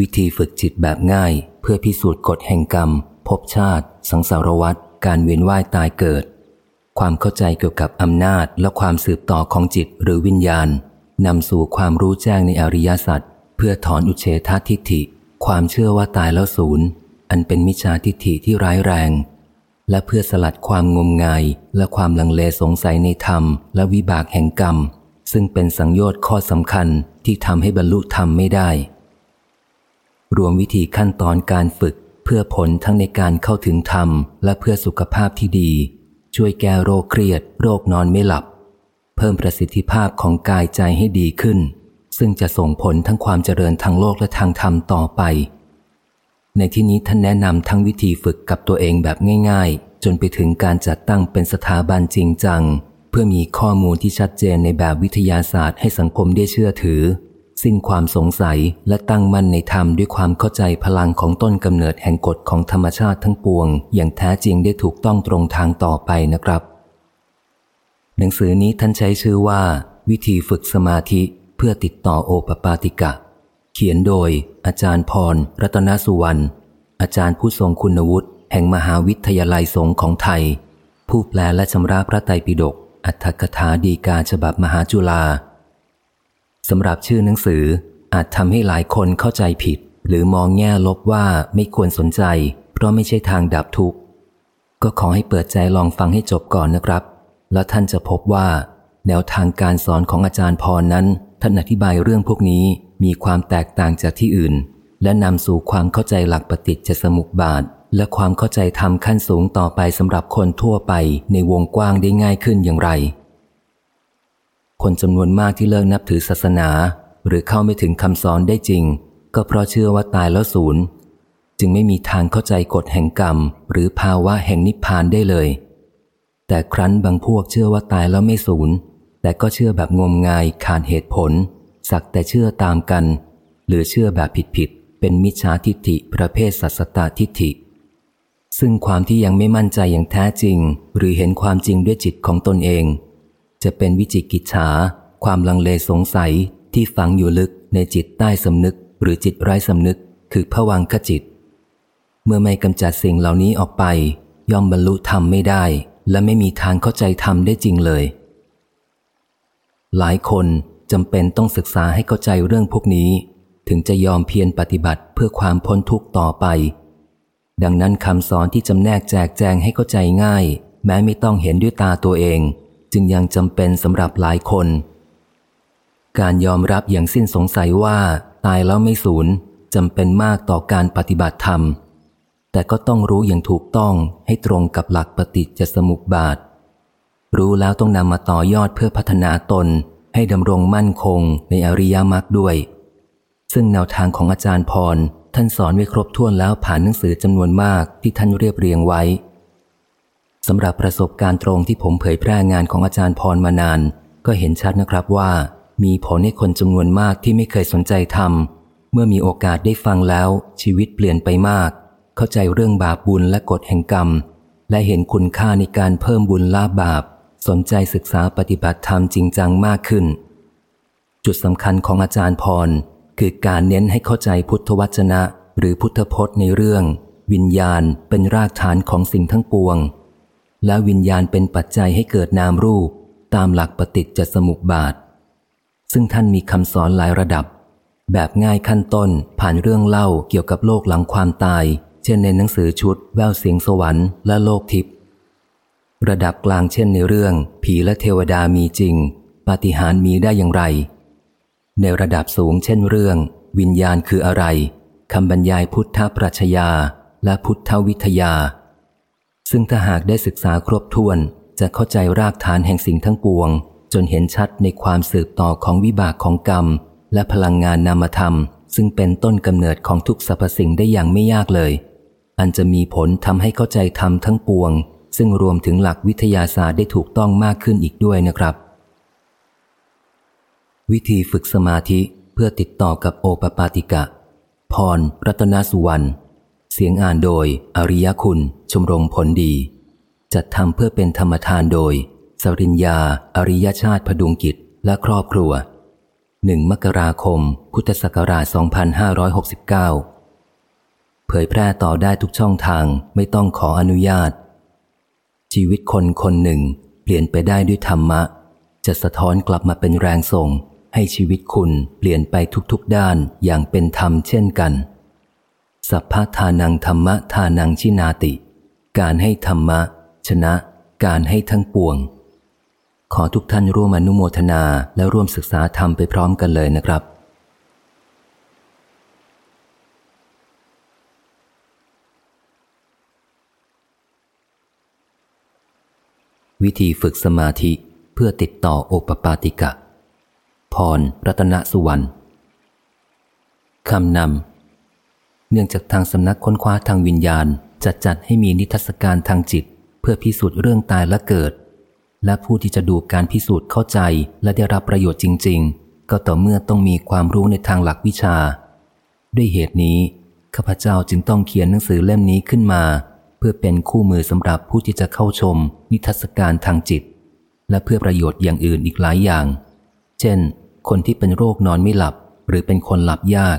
วิธีฝึกจิตแบบง่าย เพื่อพิสูจน์กฎแห่งกรรม ภพชาติ สังสารวัฏการเวียนว่ายตายเกิด ความเข้าใจเกี่ยวกับอำนาจและความสืบต่อของจิตหรือวิญญาณนำสู่ความรู้แจ้งในอริยสัจเพื่อถอนอุเฉททิฏฐิ ความเชื่อว่าตายแล้วศูนย์อันเป็นมิจฉาทิฏฐิที่ร้ายแรง และเพื่อสลัดความงมงายและความลังเลสงสัยในธรรม และวิบากแห่งกรรม ซึ่งเป็นสังโยชน์ข้อสำคัญที่ทำให้บรรลุธรรมไม่ได้ รวมวิธีขั้นตอนการฝึกเพื่อผลทั้งในการเข้าถึงธรรม และเพื่อสุขภาพที่ดี ช่วยแก้โรคเครียด โรคนอนไม่หลับ เพิ่มประสิทธิภาพของกายใจให้ดีขึ้น ซึ่งจะส่งผลทั้งความเจริญทางโลกและทางธรรมต่อไป ในที่นี้ท่านแนะนำทั้งวิธีฝึกกับตัวเองแบบง่าย ๆ จนไปถึงการจัดตั้งเป็นสถาบันจริงจัง เพื่อมีข้อมูลที่ชัดเจนในแบบวิทยาศาสตร์ให้สังคมได้เชื่อถือ สิ้นความสงสัยและตั้งมั่นในธรรมด้วยความเข้าใจพลังของต้นกำเนิดแห่งกฎของธรรมชาติทั้งปวง อย่างแท้จริงได้ถูกต้องตรงทางต่อไปนะครับ หนังสือนี้ท่านใช้ชื่อว่า วิธีฝึกสมาธิเพื่อติดต่อโอปปาติกะ เขียนโดย อาจารย์พร รัตนสุวรรณอาจารย์ผู้ทรงคุณวุฒิแห่งมหาวิทยาลัยสงฆ์ของไทย ผู้แปลและชำระพระไตรปิฎกอัตถกถาดีกาฉบับมหาจุฬา สำหรับชื่อหนังสืออาจทำให้หลายคนเข้าใจผิด หรือมองแง่ลบว่าไม่ควรสนใจ เพราะไม่ใช่ทางดับทุกข์ ก็ขอให้เปิดใจลองฟังให้จบก่อนนะครับ แล้วท่านจะพบว่า แนวทางการสอนของอาจารย์พรนั้น ท่านอธิบายเรื่องพวกนี้มีความแตกต่างจากที่อื่น และนำสู่ความเข้าใจหลักปฏิจจสมุปบาท และความเข้าใจธรรมขั้นสูงต่อไปสำหรับคนทั่วไปในวงกว้างได้ง่ายขึ้นอย่างไร คนจำนวนมากที่เลิกนับถือศาสนา หรือเข้าไม่ถึงคำสอนได้จริง ก็เพราะเชื่อว่าตายแล้วศูนย์จึงไม่มีทางเข้าใจกฎแห่งกรรม หรือภาวะแห่งนิพพานได้เลย แต่ครั้นบางพวกเชื่อว่าตายแล้วไม่ศูนย์แต่ก็เชื่อแบบงมงายขาดเหตุผล สักแต่เชื่อตามกัน หรือเชื่อแบบผิดๆเป็นมิจฉาทิฏฐิประเภทสัสตตทิฏฐิ ซึ่งความที่ยังไม่มั่นใจอย่างแท้จริง หรือเห็นความจริงด้วยจิตของตนเอง จะเป็นวิจิกิจฉา ความลังเลสงสัยที่ฝังอยู่ลึกในจิตใต้สำนึก หรือจิตไร้สำนึก คือผวังขจิต เมื่อไม่กำจัดสิ่งเหล่านี้ออกไป ย่อมบรรลุธรรมไม่ได้ และไม่มีทางเข้าใจธรรมได้จริงเลย หลายคนจำเป็นต้องศึกษาให้เข้าใจเรื่องพวกนี้ ถึงจะยอมเพียรปฏิบัติเพื่อความพ้นทุกข์ต่อไป ดังนั้นคำสอนที่จำแนกแจกแจงให้เข้าใจง่าย แม้ไม่ต้องเห็นด้วยตาตัวเอง จึงยังจำเป็นสำหรับหลายคน การยอมรับอย่างสิ้นสงสัยว่าตายแล้วไม่สูญจำเป็นมากต่อการปฏิบัติธรรม แต่ก็ต้องรู้อย่างถูกต้องให้ตรงกับหลักปฏิจจสมุปบาท รู้แล้วต้องนำมาต่อยอดเพื่อพัฒนาตนให้ดำรงมั่นคงในอริยมรรคด้วย ซึ่งแนวทางของอาจารย์พร ท่านสอนไว้ครบถ้วนแล้วผ่านหนังสือจำนวนมากที่ท่านเรียบเรียงไว้ สำหรับประสบการณ์ตรงที่ผมเผยแพร่งานของอาจารย์พรมานาน ก็เห็นชัดนะครับว่า มีผลให้คนจำนวนมากที่ไม่เคยสนใจทำเมื่อมีโอกาสได้ฟังแล้ว ชีวิตเปลี่ยนไปมาก เข้าใจเรื่องบาปบุญและกฎแห่งกรรม และเห็นคุณค่าในการเพิ่มบุญลาบาป สนใจศึกษาปฏิบัติธรรมจริงจังมากขึ้น จุดสำคัญของอาจารย์พร คือการเน้นให้เข้าใจพุทธวจนะ หรือพุทธพจน์ในเรื่อง วิญญาณเป็นรากฐานของสิ่งทั้งปวง และวิญญาณเป็นปัจจัยให้เกิดนามรูป ตามหลักปฏิจจสมุปบาท ซึ่งท่านมีคำสอนหลายระดับ แบบง่ายขั้นต้นผ่านเรื่องเล่าเกี่ยวกับโลกหลังความตาย เช่นในหนังสือชุด แววเสียงสวรรค์และโลกทิพย์ระดับกลางเช่นในเรื่อง ผีและเทวดามีจริง ปาฏิหาริย์มีได้อย่างไร ในระดับสูงเช่นเรื่อง วิญญาณคืออะไรคำบรรยายพุทธปรัชญาและพุทธวิทยา ซึ่งถ้าหากได้ศึกษาครบถ้วน จะเข้าใจรากฐานแห่งสิ่งทั้งปวง จนเห็นชัดในความสืบต่อของวิบากของกรรม และพลังงานนามธรรม ซึ่งเป็นต้นกำเนิดของทุกสรรพสิ่งได้อย่างไม่ยากเลย อันจะมีผลทำให้เข้าใจธรรมทั้งปวง ซึ่งรวมถึงหลักวิทยาศาสตร์ได้ถูกต้องมากขึ้นอีกด้วยนะครับ วิธีฝึกสมาธิเพื่อติดต่อกับโอปปาติกะ พร รัตนสุวรรณ เสียงอ่านโดย อริยคุณ ชมรมผลดี จัดทำเพื่อเป็นธรรมทานโดย สริญญา อริยชาติพดุงกิจและครอบครัว 1 มกราคม พุทธศักราช 2569 เผยแพร่ต่อได้ทุกช่องทางไม่ต้องขออนุญาต ชีวิตคนคนหนึ่ง เปลี่ยนไปได้ด้วยธรรมะ จะสะท้อนกลับมาเป็นแรงส่ง ให้ชีวิตคุณเปลี่ยนไปทุกๆด้านอย่างเป็นธรรมเช่นกัน สัพพทานังธรรมะทานังชินาติ การให้ธรรมะ ชนะ การให้ทั้งปวง ขอทุกท่านร่วมอนุโมทนาและร่วมศึกษาธรรมไปพร้อมกันเลยนะครับ วิธีฝึกสมาธิเพื่อติดต่อโอปปาติกะ พร รัตนสุวรรณคำนำ เนื่องจากทางสำนักค้นคว้าทางวิญญาณ จัดจัดให้มีนิทรรศการทางจิต เพื่อพิสูจน์เรื่องตายและเกิด และผู้ที่จะดูการพิสูจน์เข้าใจและได้รับประโยชน์จริง ๆ ก็ต่อเมื่อต้องมีความรู้ในทางหลักวิชา ด้วยเหตุนี้ข้าพเจ้าจึงต้องเขียนหนังสือเล่มนี้ขึ้นมา เพื่อเป็นคู่มือสำหรับผู้ที่จะเข้าชม นิทรรศการทางจิต และเพื่อประโยชน์อย่างอื่นอีกหลายอย่าง เช่น คนที่เป็นโรคนอนไม่หลับ หรือเป็นคนหลับยาก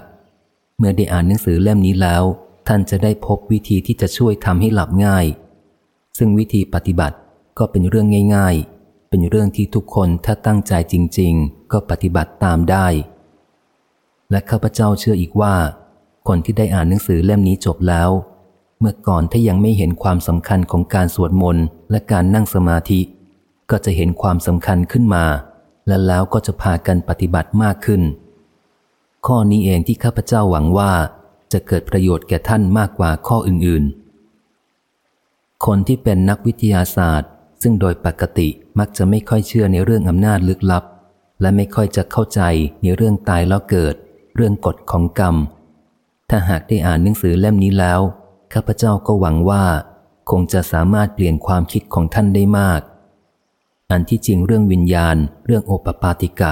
เมื่อได้อ่านหนังสือเล่มนี้แล้ว ท่านจะได้พบวิธีที่จะช่วยทำให้หลับง่าย ซึ่งวิธีปฏิบัติก็เป็นเรื่องง่าย ๆ เป็นเรื่องที่ทุกคนถ้าตั้งใจจริง ๆ ก็ปฏิบัติตามได้ และข้าพเจ้าเชื่ออีกว่า คนที่ได้อ่านหนังสือเล่มนี้จบแล้ว เมื่อก่อนถ้ายังไม่เห็นความสำคัญของการสวดมนต์และการนั่งสมาธิ ก็จะเห็นความสำคัญขึ้นมา และแล้วก็จะพากันปฏิบัติมากขึ้น ข้อนี้เองที่ข้าพเจ้าหวังว่าจะเกิดประโยชน์แก่ท่านมากกว่าข้ออื่นๆ คนที่เป็นนักวิทยาศาสตร์ ซึ่งโดยปกติมักจะไม่ค่อยเชื่อในเรื่องอำนาจลึกลับ และไม่ค่อยจะเข้าใจในเรื่องตายแล้วเกิด เรื่องกฎของกรรม ถ้าหากได้อ่านหนังสือเล่มนี้แล้ว ข้าพเจ้าก็หวังว่า คงจะสามารถเปลี่ยนความคิดของท่านได้มาก อันที่จริงเรื่องวิญญาณ เรื่องโอปปาติกะ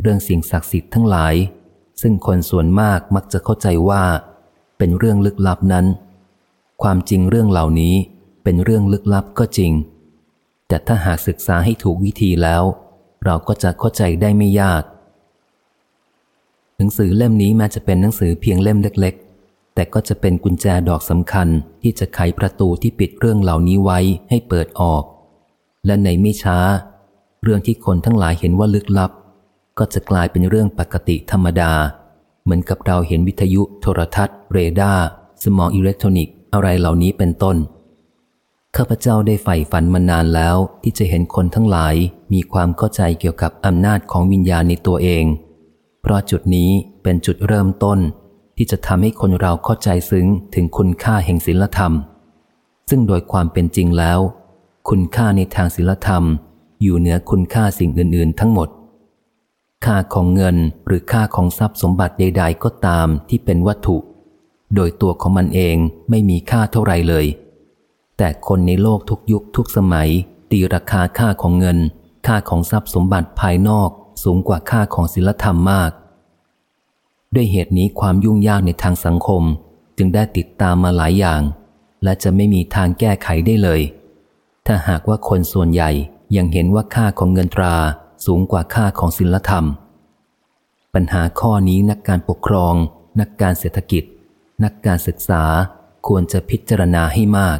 เรื่องสิ่งศักดิ์สิทธิ์ทั้งหลาย ซึ่งคนส่วนมากมักจะเข้าใจว่า เป็นเรื่องลึกลับนั้น ความจริงเรื่องเหล่านี้เป็นเรื่องลึกลับก็จริง แต่ถ้าหากศึกษาให้ถูกวิธีแล้ว เราก็จะเข้าใจได้ไม่ยาก หนังสือเล่มนี้แม้จะเป็นหนังสือเพียงเล่มเล็ก ๆ แต่ก็จะเป็นกุญแจดอกสำคัญที่จะไขประตูที่ปิดเรื่องเหล่านี้ไว้ให้เปิดออก และในไม่ช้า เรื่องที่คนทั้งหลายเห็นว่าลึกลับ ก็จะกลายเป็นเรื่องปกติธรรมดา เหมือนกับเราเห็นวิทยุโทรทัศน์ เรดาร์สมองอิเล็กทรอนิกส์อะไรเหล่านี้เป็นต้น ข้าพเจ้าได้ใฝ่ฝันมานานแล้วที่จะเห็นคนทั้งหลายมีความเข้าใจเกี่ยวกับอำนาจของวิญญาณในตัวเอง เพราะจุดนี้เป็นจุดเริ่มต้น ที่จะทำให้คนเราเข้าใจซึ้งถึงคุณค่าแห่งศีลธรรม ซึ่งโดยความเป็นจริงแล้ว คุณค่าในทางศีลธรรม อยู่เหนือคุณค่าสิ่งอื่น ๆ ทั้งหมด ค่าของเงินหรือค่าของทรัพย์สมบัติใด ๆ ก็ตามที่เป็นวัตถุ โดยตัวของมันเองไม่มีค่าเท่าไรเลย แต่คนในโลกทุกยุคทุกสมัย ตีราคาค่าของเงิน ค่าของทรัพย์สมบัติภายนอกสูงกว่าค่าของศิลธรรมมาก ด้วยเหตุนี้ความยุ่งยากในทางสังคม จึงได้ติดตามมาหลายอย่าง และจะไม่มีทางแก้ไขได้เลย ถ้าหากว่าคนส่วนใหญ่ยังเห็นว่าค่าของเงินตรา สูงกว่าค่าของศิลธรรม ปัญหาข้อนี้นักการปกครอง นักการเศรษฐกิจ นักการศึกษาควรจะพิจารณาให้มาก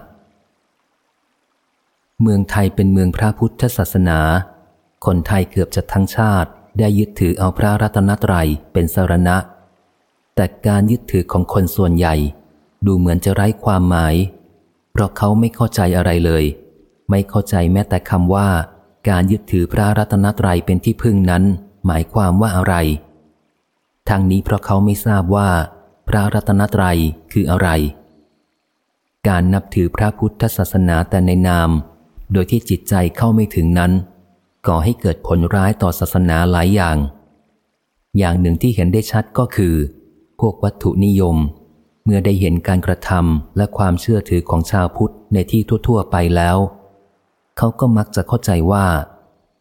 เมืองไทยเป็นเมืองพระพุทธศาสนา คนไทยเกือบจะทั้งชาติได้ยึดถือเอาพระรัตนตรัยเป็นสารณะ แต่การยึดถือของคนส่วนใหญ่ ดูเหมือนจะไร้ความหมาย เพราะเขาไม่เข้าใจอะไรเลย ไม่เข้าใจแม้แต่คำว่า การยึดถือพระรัตนตรัยเป็นที่พึ่งนั้น หมายความว่าอะไร ทางนี้เพราะเขาไม่ทราบว่า พระรัตนตรัยคืออะไร การนับถือพระพุทธศาสนาแต่ในนาม โดยที่จิตใจเข้าไม่ถึงนั้น ก่อให้เกิดผลร้ายต่อศาสนาหลายอย่าง อย่างหนึ่งที่เห็นได้ชัดก็คือ พวกวัตถุนิยม เมื่อได้เห็นการกระทำและความเชื่อถือของชาวพุทธในที่ทั่ว ๆ ไปแล้ว เขาก็มักจะเข้าใจว่า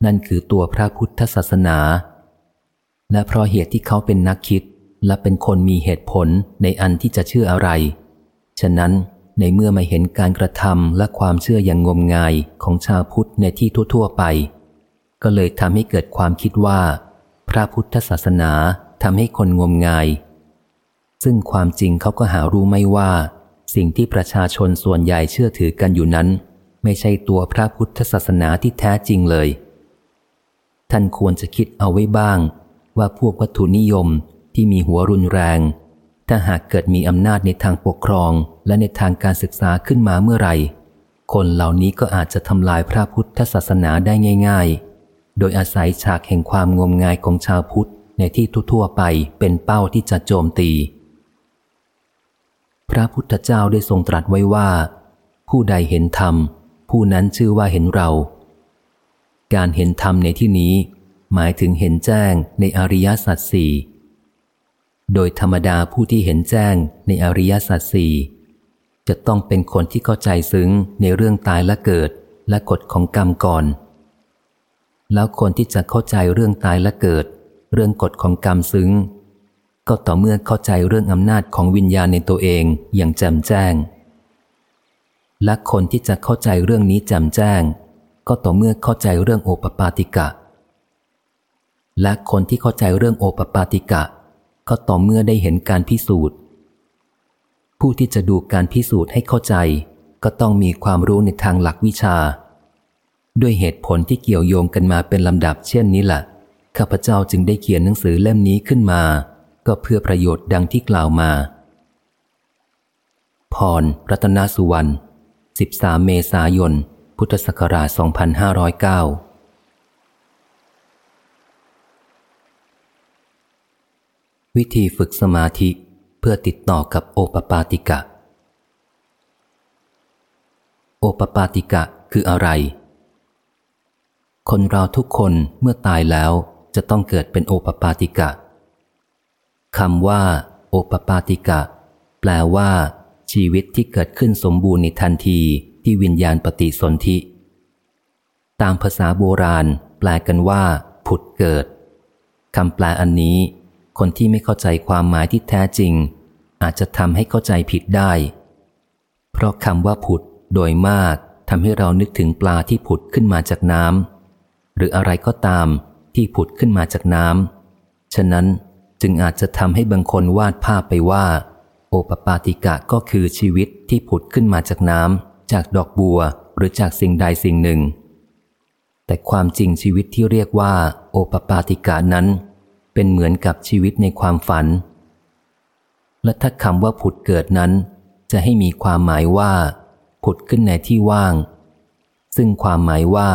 นั่นคือตัวพระพุทธศาสนา และเพราะเหตุที่เขาเป็นนักคิด และเป็นคนมีเหตุผลในอันที่จะเชื่ออะไร ฉะนั้นในเมื่อมาเห็นการกระทำและความเชื่ออย่างงมงายของชาวพุทธในที่ทั่ว ๆ ไป ก็เลยทำให้เกิดความคิดว่า พระพุทธศาสนาทำให้คนงมงาย ซึ่งความจริงเขาก็หารู้ไม่ว่า สิ่งที่ประชาชนส่วนใหญ่เชื่อถือกันอยู่นั้น ไม่ใช่ตัวพระพุทธศาสนาที่แท้จริงเลย ท่านควรจะคิดเอาไว้บ้าง ว่าพวกวัตถุนิยมที่มีหัวรุนแรง ถ้าหากเกิดมีอำนาจในทางปกครองและในทางการศึกษาขึ้นมาเมื่อไหร่ คนเหล่านี้ก็อาจจะทำลายพระพุทธศาสนาได้ง่าย ๆ โดยอาศัยฉากแห่งความงมงายของชาวพุทธในที่ทั่วๆไปเป็นเป้าที่จะโจมตี พระพุทธเจ้าได้ทรงตรัสไว้ว่า ผู้ใดเห็นธรรม ผู้นั้นชื่อว่าเห็นเรา การเห็นธรรมในที่นี้ หมายถึงเห็นแจ้งในอริยสัจสี่โดยธรรมดาผู้ที่เห็นแจ้งในอริยสัจสี่จะต้องเป็นคนที่เข้าใจซึ้งในเรื่องตายและเกิดและกฎของกรรมก่อน แล้วคนที่จะเข้าใจเรื่องตายและเกิด เรื่องกฎของกรรมซึ้ง ก็ต่อเมื่อเข้าใจเรื่องอำนาจของวิญญาณในตัวเองอย่างแจ่มแจ้ง และคนที่จะเข้าใจเรื่องนี้แจ่มแจ้ง ก็ต่อเมื่อเข้าใจเรื่องโอปปาติกะ และคนที่เข้าใจเรื่องโอปปาติกะ ก็ต่อเมื่อได้เห็นการพิสูจน์ ผู้ที่จะดูการพิสูจน์ให้เข้าใจ ก็ต้องมีความรู้ในทางหลักวิชา ด้วยเหตุผลที่เกี่ยวโยงกันมาเป็นลำดับเช่นนี้แหละข้าพเจ้าจึงได้เขียนหนังสือเล่มนี้ขึ้นมา ก็เพื่อประโยชน์ดังที่กล่าวมา พร รัตนสุวรรณ 13 เมษายน พุทธศักราช 2509วิธีฝึกสมาธิเพื่อติดต่อกับโอปปาติกะ โอปปาติกะคืออะไร คนเราทุกคนเมื่อตายแล้วจะต้องเกิดเป็นโอปปาติกะคำว่า โอปปาติกะ แปลว่า ชีวิตที่เกิดขึ้นสมบูรณ์ในทันทีที่วิญญาณปฏิสนธิ ตามภาษาโบราณ แปลกันว่า ผุดเกิดคำแปลอันนี้ คนที่ไม่เข้าใจความหมายที่แท้จริง อาจจะทำให้เข้าใจผิดได้ เพราะคำว่าผุดโดยมากทำให้เรานึกถึงปลาที่ผุดขึ้นมาจากน้ำหรืออะไรก็ตามที่ผุดขึ้นมาจากน้ำฉะนั้นจึงอาจจะทำให้บางคนวาดภาพไปว่า ปปาติกะก็คือชีวิตที่ผุดขึ้นมาจากน้ำจากดอกบัวหรือจากสิ่งใดสิ่งหนึ่ง แต่ความจริงชีวิตที่เรียกว่า โอปปาติกะนั้น เป็นเหมือนกับชีวิตในความฝัน และถ้าคำว่าผุดเกิดนั้น จะให้มีความหมายว่า ผุดขึ้นในที่ว่าง ซึ่งความหมายว่า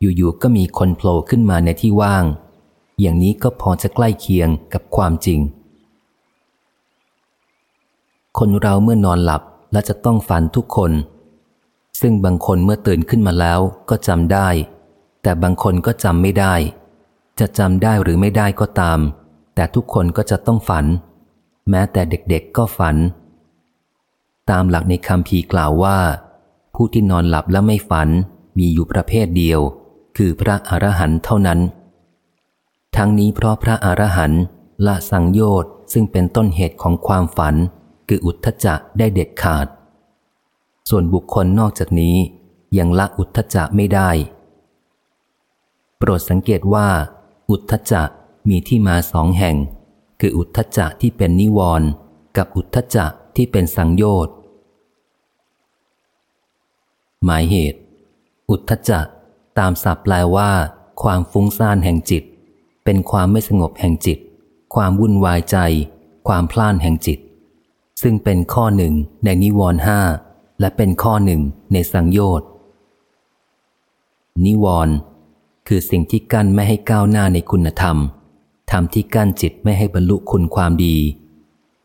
อยู่ๆก็มีคนโผล่ขึ้นมาในที่ว่าง อย่างนี้ก็พอจะใกล้เคียงกับความจริง คนเราเมื่อนอนหลับและจะต้องฝันทุกคน ซึ่งบางคนเมื่อตื่นขึ้นมาแล้วก็จำได้ แต่บางคนก็จำไม่ได้ จะจำได้หรือไม่ได้ก็ตาม แต่ทุกคนก็จะต้องฝัน แม้แต่เด็กๆก็ฝัน ตามหลักในคำพีกล่าวว่า ผู้ที่นอนหลับและไม่ฝันมีอยู่ประเภทเดียว คือพระอรหันต์เท่านั้น ทั้งนี้เพราะพระอรหันต์ละสังโยชน์ซึ่งเป็นต้นเหตุของความฝัน คืออุทธจะได้เด็ดขาด ส่วนบุคคลนอกจากนี้ยังละอุทธจะไม่ได้ โปรดสังเกตว่า อุทธจะมีที่มาสองแห่ง คืออุทธจะที่เป็นนิวรณ์กับอุทธจะที่เป็นสังโยชน์หมายเหตุ อุทธจะตามศัพท์แปลว่า ความฟุ้งซ่านแห่งจิต เป็นความไม่สงบแห่งจิต ความวุ่นวายใจ ความพล่านแห่งจิต ซึ่งเป็นข้อหนึ่งในนิวรห้าและเป็นข้อหนึ่งในสังโยชน์นิวรณ์คือสิ่งที่กั้นไม่ให้ก้าวหน้าในคุณธรรมทำที่กั้นจิตไม่ให้บรรลุคุณความดี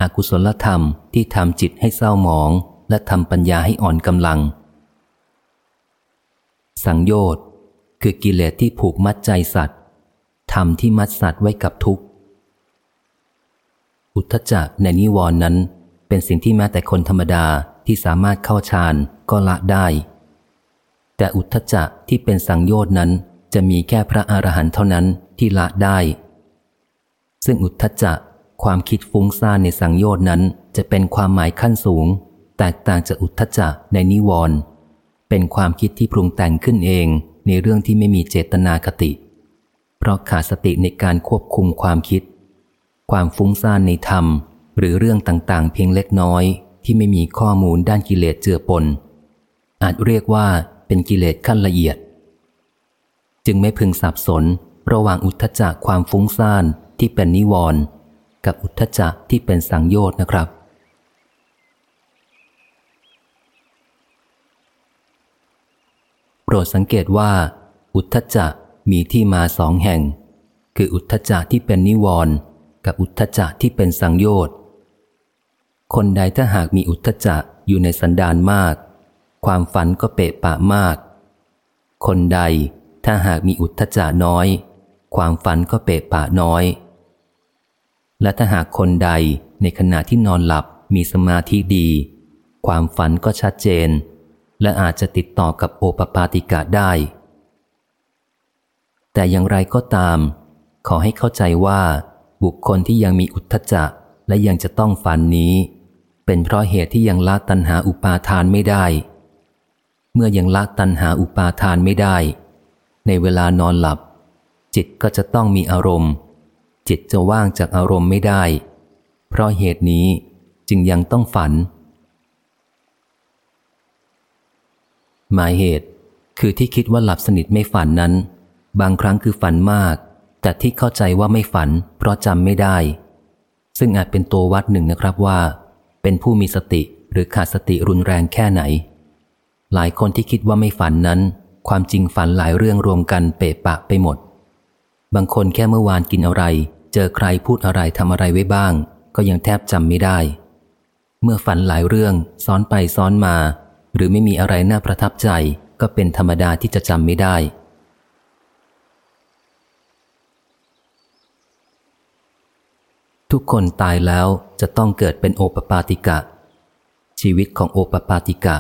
อกุศลธรรมที่ทำจิตให้เศร้าหมอง และทำปัญญาให้อ่อนกำลัง สังโยชน์คือกิเลสที่ผูกมัดใจสัตว์ทำที่มัดสัตว์ไว้กับทุกข์ อุทธจักในนิวรณ์นั้น เป็นสิ่งที่แม้แต่คนธรรมดาที่สามารถเข้าฌานก็ละได้ แต่อุทธจักที่เป็นสังโยชน์นั้นจะมีแค่พระอรหันต์เท่านั้นที่ละได้ ซึ่งอุทธจะความคิดฟุ้งซ่านในสังโยชน์นั้นจะเป็นความหมายขั้นสูง แตกต่างจากอุทธจะในนิวรณ์เป็นความคิดที่ปรุงแต่งขึ้นเองในเรื่องที่ไม่มีเจตนาคติ เพราะขาดสติในการควบคุมความคิด ความฟุ้งซ่านในธรรม หรือเรื่องต่างๆ เพียงเล็กน้อย ที่ไม่มีข้อมูลด้านกิเลสเจือปน อาจเรียกว่าเป็นกิเลสขั้นละเอียด จึงไม่พึงสับสน ระหว่างอุทธจักความฟุ้งซ่านที่เป็นนิวรณ์กับอุทธจักที่เป็นสังโยชน์นะครับ โปรดสังเกตว่า อุทธจักมีที่มาสองแห่ง คืออุทธจักที่เป็นนิวรณ์กับอุทธจักที่เป็นสังโยชน์ คนใดถ้าหากมีอุทธจักอยู่ในสันดานมาก ความฝันก็เปะปะมาก คนใดถ้าหากมีอุทธจักน้อย ความฝันก็เปะปะน้อย และถ้าหากคนใดในขณะที่นอนหลับมีสมาธิดี ความฝันก็ชัดเจน และอาจจะติดต่อกับโอปปาติกะได้ แต่อย่างไรก็ตาม ขอให้เข้าใจว่าบุคคลที่ยังมีอุทธจักและยังจะต้องฝันนี้ เป็นเพราะเหตุที่ยังละตัณหาอุปาทานไม่ได้ เมื่อยังละตัณหาอุปาทานไม่ได้ ในเวลานอนหลับ จิตก็จะต้องมีอารมณ์ จิตจะว่างจากอารมณ์ไม่ได้ เพราะเหตุนี้จึงยังต้องฝัน หมายเหตุคือที่คิดว่าหลับสนิทไม่ฝันนั้น บางครั้งคือฝันมาก แต่ที่เข้าใจว่าไม่ฝัน เพราะจำไม่ได้ ซึ่งอาจเป็นตัววัดหนึ่งนะครับว่า เป็นผู้มีสติหรือขาดสติรุนแรงแค่ไหน หลายคนที่คิดว่าไม่ฝันนั้น ความจริงฝันหลายเรื่องรวมกันเปะปะไปหมด บางคนแค่เมื่อวานกินอะไร เจอใครพูดอะไรทำอะไรไว้บ้าง ก็ยังแทบจำไม่ได้ เมื่อฝันหลายเรื่องซ้อนไปซ้อนมา หรือไม่มีอะไรน่าประทับใจ ก็เป็นธรรมดาที่จะจำไม่ได้ ทุกคนตายแล้วจะต้องเกิดเป็นโอปปาติกะ ชีวิตของโอปปาติกะ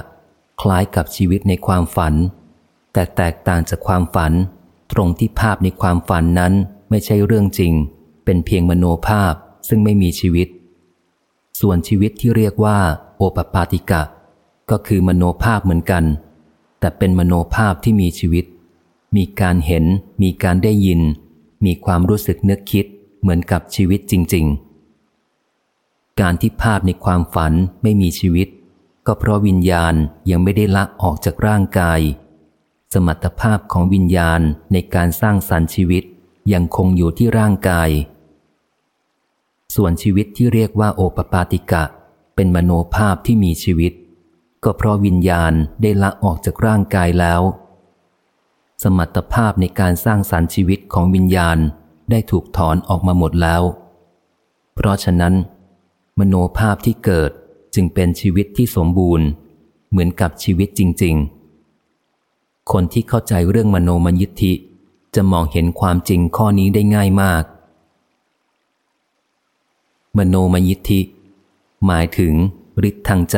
คล้ายกับชีวิตในความฝัน แต่แตกต่างจากความฝัน ตรงที่ภาพในความฝันนั้นไม่ใช่เรื่องจริง เป็นเพียงมโนภาพซึ่งไม่มีชีวิต ส่วนชีวิตที่เรียกว่าโอปปาติกะ ก็คือมโนภาพเหมือนกัน แต่เป็นมโนภาพที่มีชีวิต มีการเห็น มีการได้ยิน มีความรู้สึกนึกคิด เหมือนกับชีวิตจริง ๆ การที่ภาพในความฝันไม่มีชีวิต ก็เพราะวิญญาณยังไม่ได้ละออกจากร่างกาย สมรรถภาพของวิญญาณในการสร้างสรรค์ชีวิตยังคงอยู่ที่ร่างกาย ส่วนชีวิตที่เรียกว่าโอปปาติกะ เป็นมโนภาพที่มีชีวิต ก็เพราะวิญญาณได้ละออกจากร่างกายแล้ว สมรรถภาพในการสร้างสรรค์ชีวิตของวิญญาณ ได้ถูกถอนออกมาหมดแล้ว เพราะฉะนั้น มโนภาพที่เกิดจึงเป็นชีวิตที่สมบูรณ์ เหมือนกับชีวิตจริง ๆ คนที่เข้าใจเรื่องมโนมยิทธิจะมองเห็นความจริงข้อนี้ได้ง่ายมาก มโนมยิทธิ หมายถึงฤทธิ์ทางใจ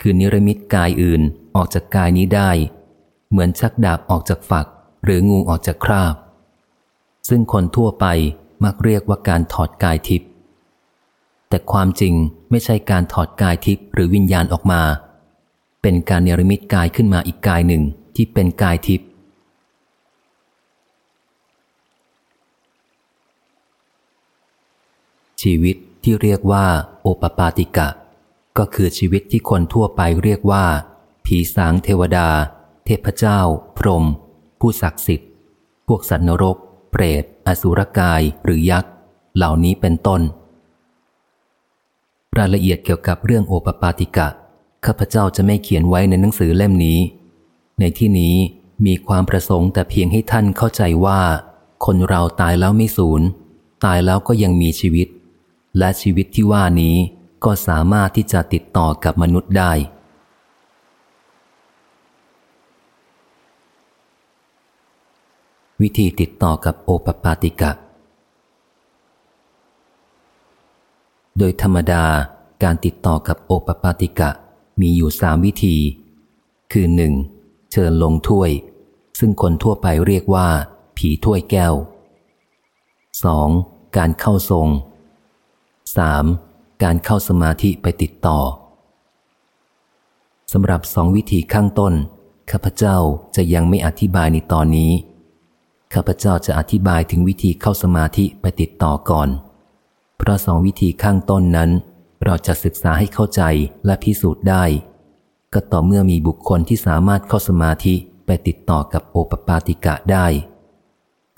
คือนิรมิตกายอื่นออกจากกายนี้ได้ เหมือนชักดาบออกจากฝัก หรืองูออกจากคราบ ซึ่งคนทั่วไปมักเรียกว่าการถอดกายทิพย์แต่ความจริงไม่ใช่การถอดกายทิพย์หรือวิญญาณออกมา เป็นการเนรมิตกายขึ้นมาอีกกายหนึ่งที่เป็นกายทิพย์ชีวิตที่เรียกว่า โอปปาติกะ ก็คือชีวิตที่คนทั่วไปเรียกว่า ผีสางเทวดา เทพเจ้า พรหมผู้ศักดิ์สิทธิ์ พวกสัตว์นรก เปรต อสุรกายหรือยักษ์ เหล่านี้เป็นต้น รายละเอียดเกี่ยวกับเรื่องโอปปาติกะ ข้าพเจ้าจะไม่เขียนไว้ในหนังสือเล่มนี้ ในที่นี้มีความประสงค์แต่เพียงให้ท่านเข้าใจว่า คนเราตายแล้วไม่สูญ ตายแล้วก็ยังมีชีวิต และชีวิตที่ว่านี้ก็สามารถที่จะติดต่อกับมนุษย์ได้ วิธีติดต่อกับโอปปาติกะ โดยธรรมดาการติดต่อกับโอปปาติกะมีอยู่สามวิธี คือหนึ่งเชิญลงถ้วย ซึ่งคนทั่วไปเรียกว่า ผีถ้วยแก้ว 2. การเข้าทรง 3. การเข้าสมาธิไปติดต่อสำหรับสองวิธีข้างต้นข้าพเจ้าจะยังไม่อธิบายในตอนนี้ ข้าพเจ้าจะอธิบายถึงวิธีเข้าสมาธิไปติดต่อก่อน เพราะสองวิธีข้างต้นนั้น เราจะศึกษาให้เข้าใจและพิสูจน์ได้ ก็ต่อเมื่อมีบุคคลที่สามารถเข้าสมาธิไปติดต่อกับโอปปาติกะได้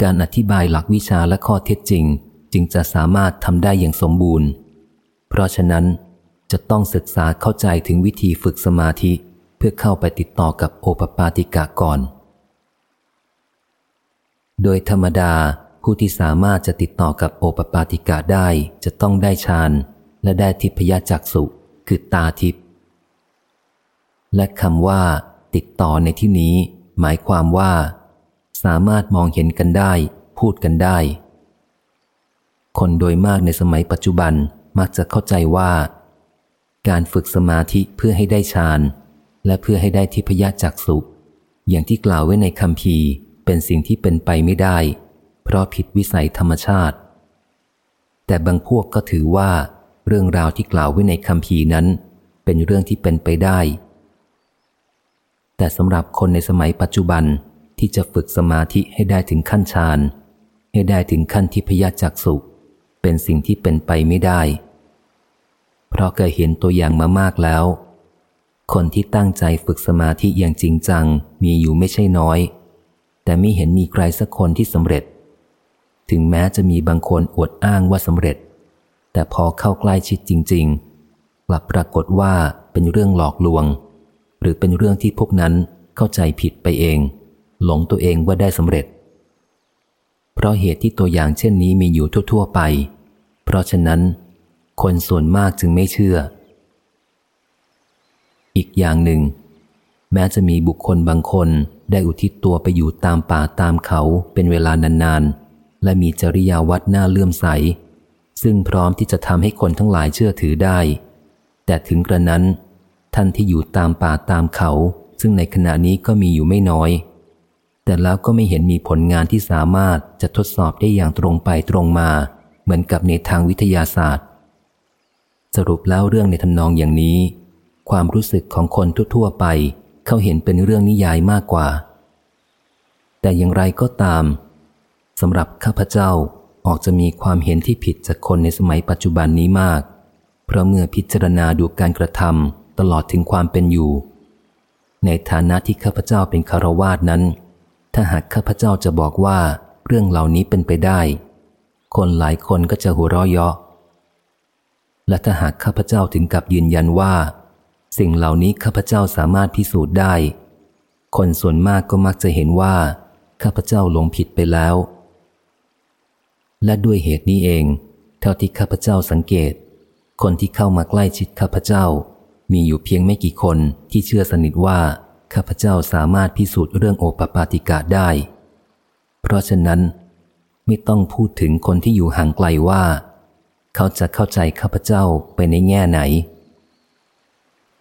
การอธิบายหลักวิชาและข้อเท็จจริง จึงจะสามารถทำได้อย่างสมบูรณ์ เพราะฉะนั้นจะต้องศึกษาเข้าใจถึงวิธีฝึกสมาธิ เพื่อเข้าไปติดต่อกับโอปปาติกะก่อน โดยธรรมดาผู้ที่สามารถจะติดต่อกับโอปปาติกะได้จะต้องได้ฌานและได้ทิพยจักสุคือตาทิพและคำว่า ติดต่อในที่นี้ หมายความว่า สามารถมองเห็นกันได้ พูดกันได้ คนโดยมากในสมัยปัจจุบันมักจะเข้าใจว่า การฝึกสมาธิเพื่อให้ได้ฌานและเพื่อให้ได้ทิพยจักสุอย่างที่กล่าวไว้ในคำพี เป็นสิ่งที่เป็นไปไม่ได้ เพราะผิดวิสัยธรรมชาติ แต่บางพวกก็ถือว่า เรื่องราวที่กล่าวไว้ในคำพีนั้น เป็นเรื่องที่เป็นไปได้ แต่สำหรับคนในสมัยปัจจุบันที่จะฝึกสมาธิให้ได้ถึงขั้นฌานให้ได้ถึงขั้นทิพยจักสุเป็นสิ่งที่เป็นไปไม่ได้ เพราะเคยเห็นตัวอย่างมามากแล้ว คนที่ตั้งใจฝึกสมาธิอย่างจริงจังมีอยู่ไม่ใช่น้อย แต่ไม่เห็นมีใครสักคนที่สำเร็จ ถึงแม้จะมีบางคนอวดอ้างว่าสำเร็จ แต่พอเข้าใกล้ชิดจริง ๆ กลับปรากฏว่าเป็นเรื่องหลอกลวง หรือเป็นเรื่องที่พวกนั้นเข้าใจผิดไปเอง หลงตัวเองว่าได้สำเร็จ เพราะเหตุที่ตัวอย่างเช่นนี้มีอยู่ทั่ว ๆ ไป เพราะฉะนั้น คนส่วนมากจึงไม่เชื่อ อีกอย่างหนึ่ง แม้จะมีบุคคลบางคน ได้อุทิศตัวไปอยู่ตามป่าตามเขาเป็นเวลานานๆ และมีจริยาวัดหน้าเลื่อมใส ซึ่งพร้อมที่จะทำให้คนทั้งหลายเชื่อถือได้ แต่ถึงกระนั้น ท่านที่อยู่ตามป่าตามเขา ซึ่งในขณะนี้ก็มีอยู่ไม่น้อย แต่แล้วก็ไม่เห็นมีผลงานที่สามารถจะทดสอบได้อย่างตรงไปตรงมา เหมือนกับในทางวิทยาศาสตร์ สรุปแล้วเรื่องในทำนองอย่างนี้ ความรู้สึกของคนทั่วๆไป เขาเห็นเป็นเรื่องนิยายมากกว่า แต่อย่างไรก็ตามสำหรับข้าพเจ้าออกจะมีความเห็นที่ผิดจากคนในสมัยปัจจุบันนี้มาก เพราะเมื่อพิจารณาดูการกระทำตลอดถึงความเป็นอยู่ ในฐานะที่ข้าพเจ้าเป็นคารวาสนั้น ถ้าหากข้าพเจ้าจะบอกว่าเรื่องเหล่านี้เป็นไปได้ คนหลายคนก็จะหัวเราะเยาะและถ้าหากข้าพเจ้าถึงกับยืนยันว่า สิ่งเหล่านี้ข้าพเจ้าสามารถพิสูจน์ได้ คนส่วนมากก็มักจะเห็นว่า ข้าพเจ้าหลงผิดไปแล้ว และด้วยเหตุนี้เอง เท่าที่ข้าพเจ้าสังเกต คนที่เข้ามาใกล้ชิดข้าพเจ้า มีอยู่เพียงไม่กี่คนที่เชื่อสนิทว่า ข้าพเจ้าสามารถพิสูจน์เรื่องโอปปาติกะได้ เพราะฉะนั้น ไม่ต้องพูดถึงคนที่อยู่ห่างไกลว่า เขาจะเข้าใจข้าพเจ้าไปในแง่ไหน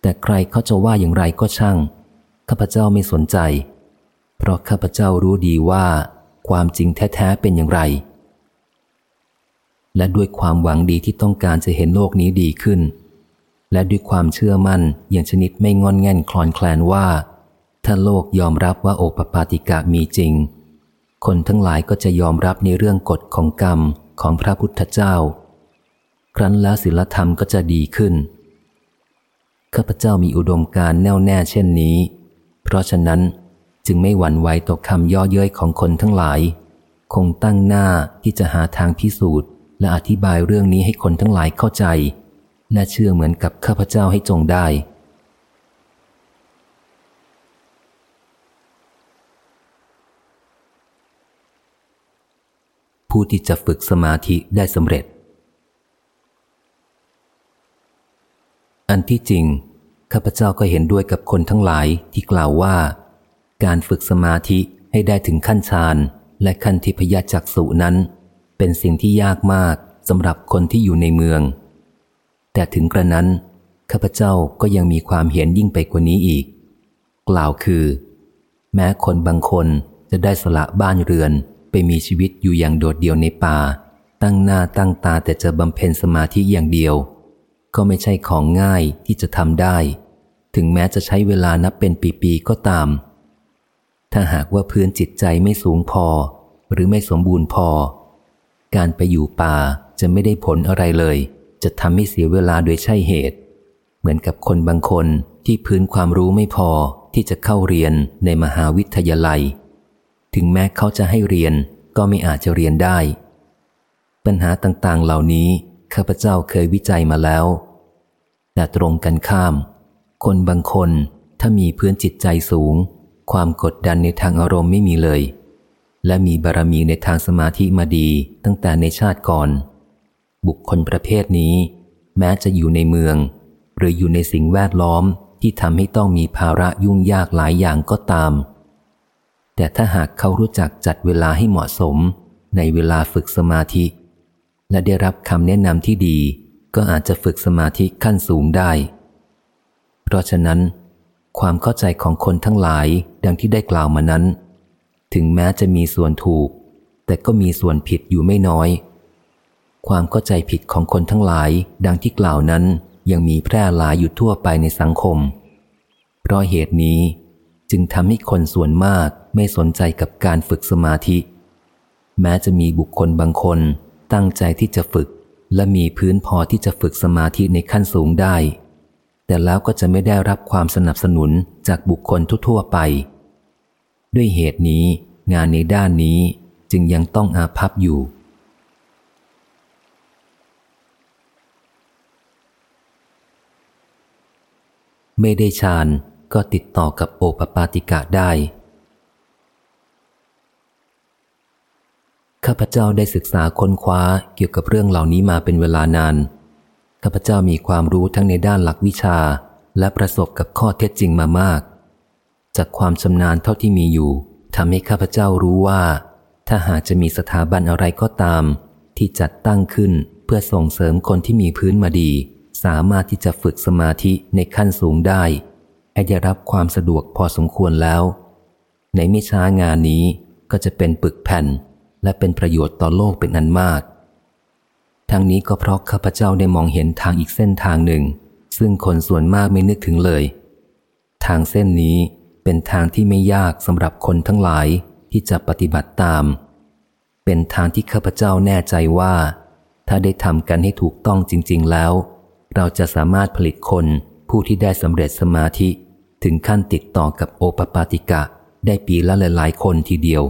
แต่ใครเขาจะว่าอย่างไรก็ช่าง ข้าพเจ้าไม่สนใจ เพราะข้าพเจ้ารู้ดีว่าความจริงแท้ ๆ เป็นอย่างไร และด้วยความหวังดีที่ต้องการจะเห็นโลกนี้ดีขึ้น และด้วยความเชื่อมั่นอย่างชนิดไม่งอนแง่นคลอนแคลนว่า ถ้าโลกยอมรับว่าโอปปาติกะมีจริง คนทั้งหลายก็จะยอมรับในเรื่องกฎของกรรมของพระพุทธเจ้า ครั้นแล้วศีลธรรมก็จะดีขึ้น ข้าพเจ้ามีอุดมการแน่วแน่เช่นนี้ เพราะฉะนั้นจึงไม่หวั่นไหวต่อคำย่อเย้ยของคนทั้งหลาย คงตั้งหน้าที่จะหาทางพิสูจน์ และอธิบายเรื่องนี้ให้คนทั้งหลายเข้าใจ และเชื่อเหมือนกับข้าพเจ้าให้จงได้ ผู้ที่จะฝึกสมาธิได้สำเร็จ อันที่จริง ข้าพเจ้าก็เห็นด้วยกับคนทั้งหลายที่กล่าวว่า การฝึกสมาธิให้ได้ถึงขั้นฌานและขั้นทิพยจักสุนั้น เป็นสิ่งที่ยากมากสำหรับคนที่อยู่ในเมือง แต่ถึงกระนั้น ข้าพเจ้าก็ยังมีความเห็นยิ่งไปกว่านี้อีก กล่าวคือ แม้คนบางคนจะได้สละบ้านเรือนไปมีชีวิตอยู่อย่างโดดเดี่ยวในป่า ตั้งหน้าตั้งตาแต่จะบำเพ็ญสมาธิอย่างเดียว ก็ไม่ใช่ของง่ายที่จะทำได้ ถึงแม้จะใช้เวลานับเป็นปีๆก็ตาม ถ้าหากว่าพื้นจิตใจไม่สูงพอ หรือไม่สมบูรณ์พอ การไปอยู่ป่าจะไม่ได้ผลอะไรเลย จะทำให้เสียเวลาโดยใช่เหตุ เหมือนกับคนบางคนที่พื้นความรู้ไม่พอที่จะเข้าเรียนในมหาวิทยาลัย ถึงแม้เขาจะให้เรียนก็ไม่อาจจะเรียนได้ ปัญหาต่างๆเหล่านี้ ข้าพเจ้าเคยวิจัยมาแล้ว แต่ตรงกันข้าม คนบางคนถ้ามีพื้นจิตใจสูง ความกดดันในทางอารมณ์ไม่มีเลย และมีบารมีในทางสมาธิมาดีตั้งแต่ในชาติก่อน บุคคลประเภทนี้ แม้จะอยู่ในเมือง หรืออยู่ในสิ่งแวดล้อมที่ทำให้ต้องมีภาระยุ่งยากหลายอย่างก็ตาม แต่ถ้าหากเขารู้จักจัดเวลาให้เหมาะสม ในเวลาฝึกสมาธิ และได้รับคำแนะนำที่ดี ก็อาจจะฝึกสมาธิขั้นสูงได้ เพราะฉะนั้น ความเข้าใจของคนทั้งหลายดังที่ได้กล่าวมานั้น ถึงแม้จะมีส่วนถูก แต่ก็มีส่วนผิดอยู่ไม่น้อย ความเข้าใจผิดของคนทั้งหลาย ดังที่กล่าวนั้นยังมีแพร่หลายอยู่ทั่วไปในสังคม เพราะเหตุนี้จึงทำให้คนส่วนมากไม่สนใจกับการฝึกสมาธิ แม้จะมีบุคคลบางคน ตั้งใจที่จะฝึก และมีพื้นพอที่จะฝึกสมาธิในขั้นสูงได้ แต่แล้วก็จะไม่ได้รับความสนับสนุนจากบุคคลทั่วไป ด้วยเหตุนี้ งานในด้านนี้จึงยังต้องอาภัพอยู่ไม่ได้ฌานก็ติดต่อกับโอปปาติกะได้ ข้าพเจ้าได้ศึกษาค้นคว้าเกี่ยวกับเรื่องเหล่านี้มาเป็นเวลานาน ข้าพเจ้ามีความรู้ทั้งในด้านหลักวิชา และประสบกับข้อเท็จจริงมามาก จากความชำนาญเท่าที่มีอยู่ทำให้ข้าพเจ้ารู้ว่า ถ้าหากจะมีสถาบันอะไรก็ตาม ที่จัดตั้งขึ้นเพื่อส่งเสริมคนที่มีพื้นมาดี สามารถที่จะฝึกสมาธิในขั้นสูงได้ ให้ได้รับความสะดวกพอสมควรแล้ว ในไม่ช้างานนี้ก็จะเป็นปึกแผ่น และเป็นประโยชน์ต่อโลกเป็นอันมาก ทั้งนี้ก็เพราะข้าพเจ้าได้มองเห็นทางอีกเส้นทางหนึ่ง ซึ่งคนส่วนมากไม่นึกถึงเลย ทางเส้นนี้เป็นทางที่ไม่ยากสำหรับคนทั้งหลายที่จะปฏิบัติตาม เป็นทางที่ข้าพเจ้าแน่ใจว่า ถ้าได้ทำกันให้ถูกต้องจริง ๆ แล้ว เราจะสามารถผลิตคนผู้ที่ได้สำเร็จสมาธิถึงขั้นติดต่อกับโอปปาติกะได้ปีละหลายๆคนทีเดียว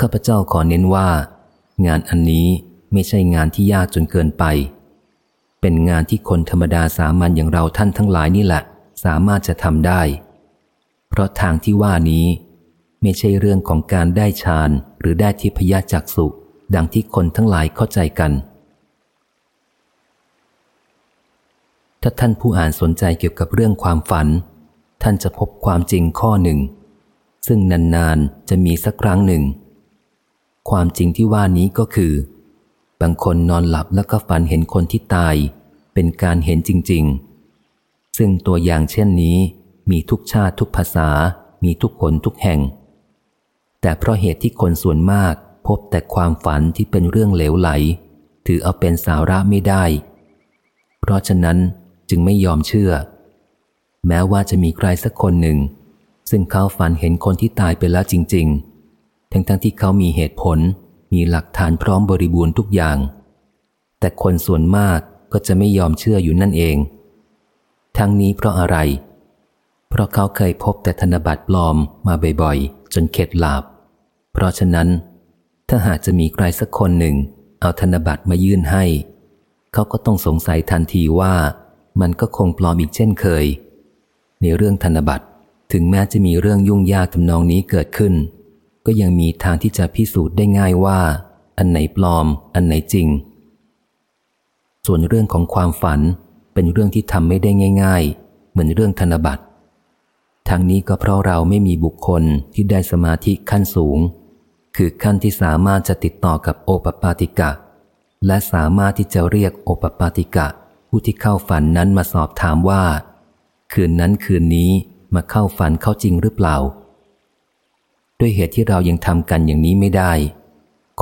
ข้าพเจ้าขอเน้นว่า งานอันนี้ไม่ใช่งานที่ยากจนเกินไป เป็นงานที่คนธรรมดาสามัญอย่างเราท่านทั้งหลายนี่แหละ สามารถจะทำได้ เพราะทางที่ว่านี้ ไม่ใช่เรื่องของการได้ฌานหรือได้ทิพยจักสุดังที่คนทั้งหลายเข้าใจกัน ถ้าท่านผู้อ่านสนใจเกี่ยวกับเรื่องความฝัน ท่านจะพบความจริงข้อหนึ่ง ซึ่งนานๆจะมีสักครั้งหนึ่ง ความจริงที่ว่านี้ก็คือ บางคนนอนหลับแล้วก็ฝันเห็นคนที่ตาย เป็นการเห็นจริง ๆ ซึ่งตัวอย่างเช่นนี้ มีทุกชาติทุกภาษา มีทุกคนทุกแห่ง แต่เพราะเหตุที่คนส่วนมากพบแต่ความฝันที่เป็นเรื่องเหลวไหล ถือเอาเป็นสาระไม่ได้ เพราะฉะนั้นจึงไม่ยอมเชื่อ แม้ว่าจะมีใครสักคนหนึ่ง ซึ่งเขาฝันเห็นคนที่ตายไปแล้วจริง ๆ ทั้งๆทที่เขามีเหตุผล มีหลักฐานพร้อมบริบูรณ์ทุกอย่าง แต่คนส่วนมากก็จะไม่ยอมเชื่ออยู่นั่นเอง ทั้งนี้เพราะอะไร เพราะเขาเคยพบแต่ธนบัตรปลอมมาบ่อยๆ จนเข็ดหลาบ เพราะฉะนั้น ถ้าหากจะมีใครสักคนหนึ่ง เอาธนบัตรมายื่นให้ เขาก็ต้องสงสัยทันทีว่ามันก็คงปลอมอีกเช่นเคย ในเรื่องธนบัตรถึงแม้จะมีเรื่องยุ่งยากทำนองนี้เกิดขึ้น ก็ยังมีทางที่จะพิสูจน์ได้ง่ายว่า อันไหนปลอม อันไหนจริง ส่วนเรื่องของความฝันเป็นเรื่องที่ทำไม่ได้ง่าย ๆ เหมือนเรื่องธนบัตรทางนี้ก็เพราะเราไม่มีบุคคลที่ได้สมาธิขั้นสูง คือขั้นที่สามารถจะติดต่อกับโอปปาติกะ และสามารถที่จะเรียกโอปปาติกะ ผู้ที่เข้าฝันนั้นมาสอบถามว่า คืนนั้นคืนนี้มาเข้าฝันเขาจริงหรือเปล่า ด้วยเหตุที่เรายังทำกันอย่างนี้ไม่ได้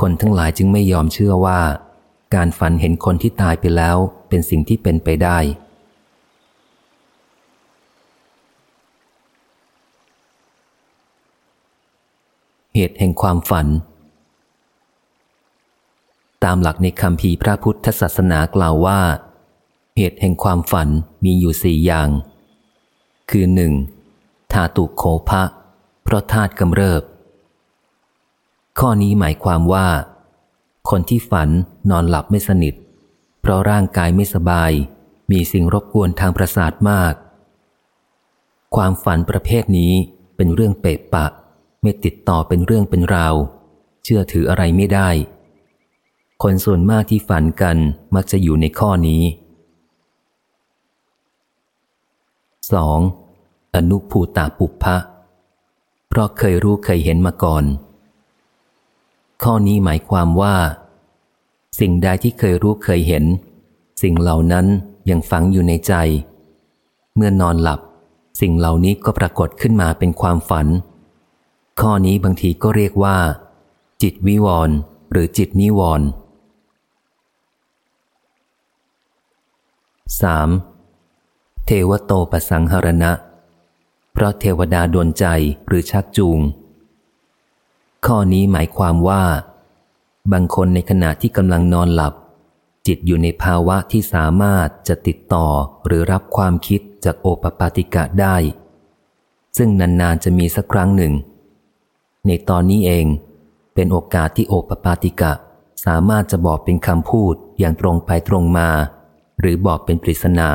คนทั้งหลายจึงไม่ยอมเชื่อว่า การฝันเห็นคนที่ตายไปแล้วเป็นสิ่งที่เป็นไปได้ เหตุแห่งความฝัน ตามหลักในคำพีพระพุทธศาสนากล่าวว่า เหตุแห่งความฝันมีอยู่สี่อย่าง คือหนึ่งธาตุโคภะ เพราะธาตุกำเริบ ข้อนี้หมายความว่า คนที่ฝันนอนหลับไม่สนิท เพราะร่างกายไม่สบาย มีสิ่งรบกวนทางประสาทมาก ความฝันประเภทนี้เป็นเรื่องเปะปะ ไม่ติดต่อเป็นเรื่องเป็นราว เชื่อถืออะไรไม่ได้ คนส่วนมากที่ฝันกันมักจะอยู่ในข้อนี้ 2. อนุภูตาปุพพะ เพราะเคยรู้เคยเห็นมาก่อน ข้อนี้หมายความว่า สิ่งใดที่เคยรู้เคยเห็น สิ่งเหล่านั้นยังฝังอยู่ในใจ เมื่อนอนหลับ สิ่งเหล่านี้ก็ปรากฏขึ้นมาเป็นความฝัน ข้อนี้บางทีก็เรียกว่า จิตวิวรณ์หรือจิตนิวรณ์ 3. เทวโตปสังหรณะ เพราะเทวดาดนใจหรือชักจูง ข้อนี้หมายความว่า บางคนในขณะที่กำลังนอนหลับ จิตอยู่ในภาวะที่สามารถจะติดต่อหรือรับความคิดจากโอปปาติกะได้ ซึ่งนานๆจะมีสักครั้งหนึ่ง ในตอนนี้เองเป็นโอกาสที่โอปปาติกะสามารถจะบอกเป็นคำพูดอย่างตรงไปตรงมา หรือบอกเป็นปริศนา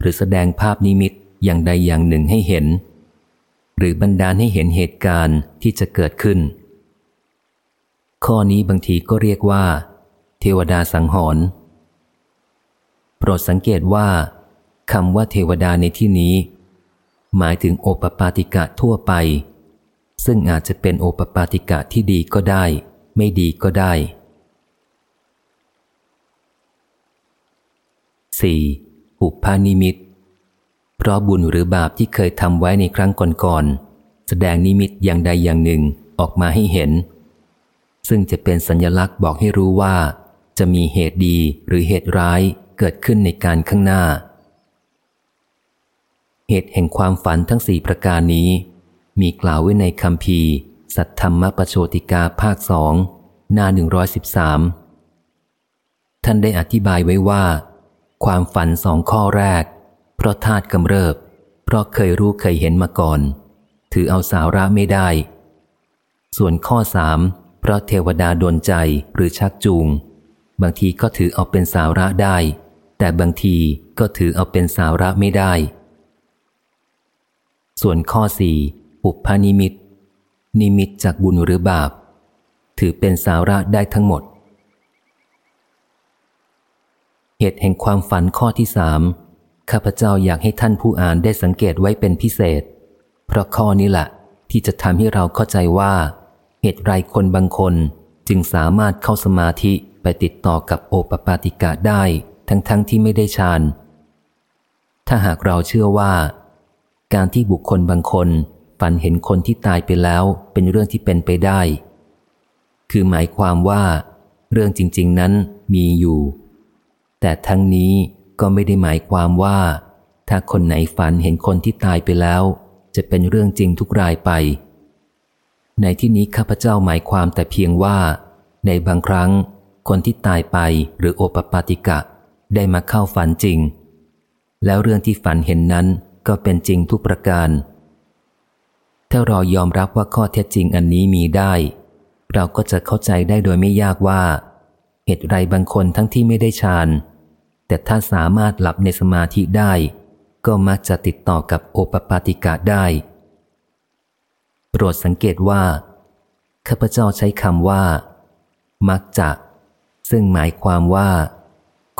หรือแสดงภาพนิมิต อย่างใดอย่างหนึ่งให้เห็น หรือบันดาลให้เห็นเหตุการณ์ที่จะเกิดขึ้น ข้อนี้บางทีก็เรียกว่า เทวดาสังหรณ์โปรดสังเกตว่าคำว่าเทวดาในที่นี้ หมายถึงโอปปาติกะทั่วไป ซึ่งอาจจะเป็นโอปปาติกะที่ดีก็ได้ ไม่ดีก็ได้ 4. อุปานิมิต ราะบุญหรือบาปที่เคยทำไว้ในครั้งก่อนๆแสดงนิมิตอย่างใดอย่างหนึ่งออกมาให้เห็น ซึ่งจะเป็นสัญลักษณ์บอกให้รู้ว่า จะมีเหตุดีหรือเหตุร้ายเกิดขึ้นในการข้างหน้า เหตุแห่งความฝันทั้งสี่ประการนี้ มีกล่าวไว้ในคำพีสัทธรรมปโชติกาภาคสองหน้าหนึ่งร้อยสิบสามท่านได้อธิบายไว้ว่า ความฝันสองข้อแรก ราะธาตุกำเริบ เพราะเคยรู้เคยเห็นมาก่อน ถือเอาสาระไม่ได้ ส่วนข้อสามเพราะเทวดาดนใจหรือชักจูง บางทีก็ถือเอาเป็นสาระได้ แต่บางทีก็ถือเอาเป็นสาระไม่ได้ ส่วนข้อสี่อุปานิมิต นิมิตจากบุญหรือบาป ถือเป็นสาระได้ทั้งหมด เหตุแห่งความฝันข้อที่สาม ข้าพเจ้าอยากให้ท่านผู้อ่านได้สังเกตไว้เป็นพิเศษ เพราะข้อนี้แหละที่จะทำให้เราเข้าใจว่า เหตุไรคนบางคนจึงสามารถเข้าสมาธิไปติดต่อกับโอปปาติกะได้ทั้งๆทที่ไม่ได้ฌาน ถ้าหากเราเชื่อว่า การที่บุคคลบางคนฝันเห็นคนที่ตายไปแล้วเป็นเรื่องที่เป็นไปได้ คือหมายความว่า เรื่องจริง ๆ นั้นมีอยู่ แต่ทั้งนี้ ก็ไม่ได้หมายความว่า ถ้าคนไหนฝันเห็นคนที่ตายไปแล้ว จะเป็นเรื่องจริงทุกรายไป ในที่นี้ข้าพเจ้าหมายความแต่เพียงว่า ในบางครั้ง คนที่ตายไปหรือโอปปาติกะ ได้มาเข้าฝันจริง แล้วเรื่องที่ฝันเห็นนั้นก็เป็นจริงทุกประการ ถ้าเรายอมรับว่าข้อเท็จจริงอันนี้มีได้ เราก็จะเข้าใจได้โดยไม่ยากว่า เหตุไรบางคนทั้งที่ไม่ได้ฌาน แต่ถ้าสามารถหลับในสมาธิได้ ก็มักจะติดต่อกับโอปปาติกะได้ โปรดสังเกตว่าข้าพเจ้าใช้คำว่า มักจะ ซึ่งหมายความว่า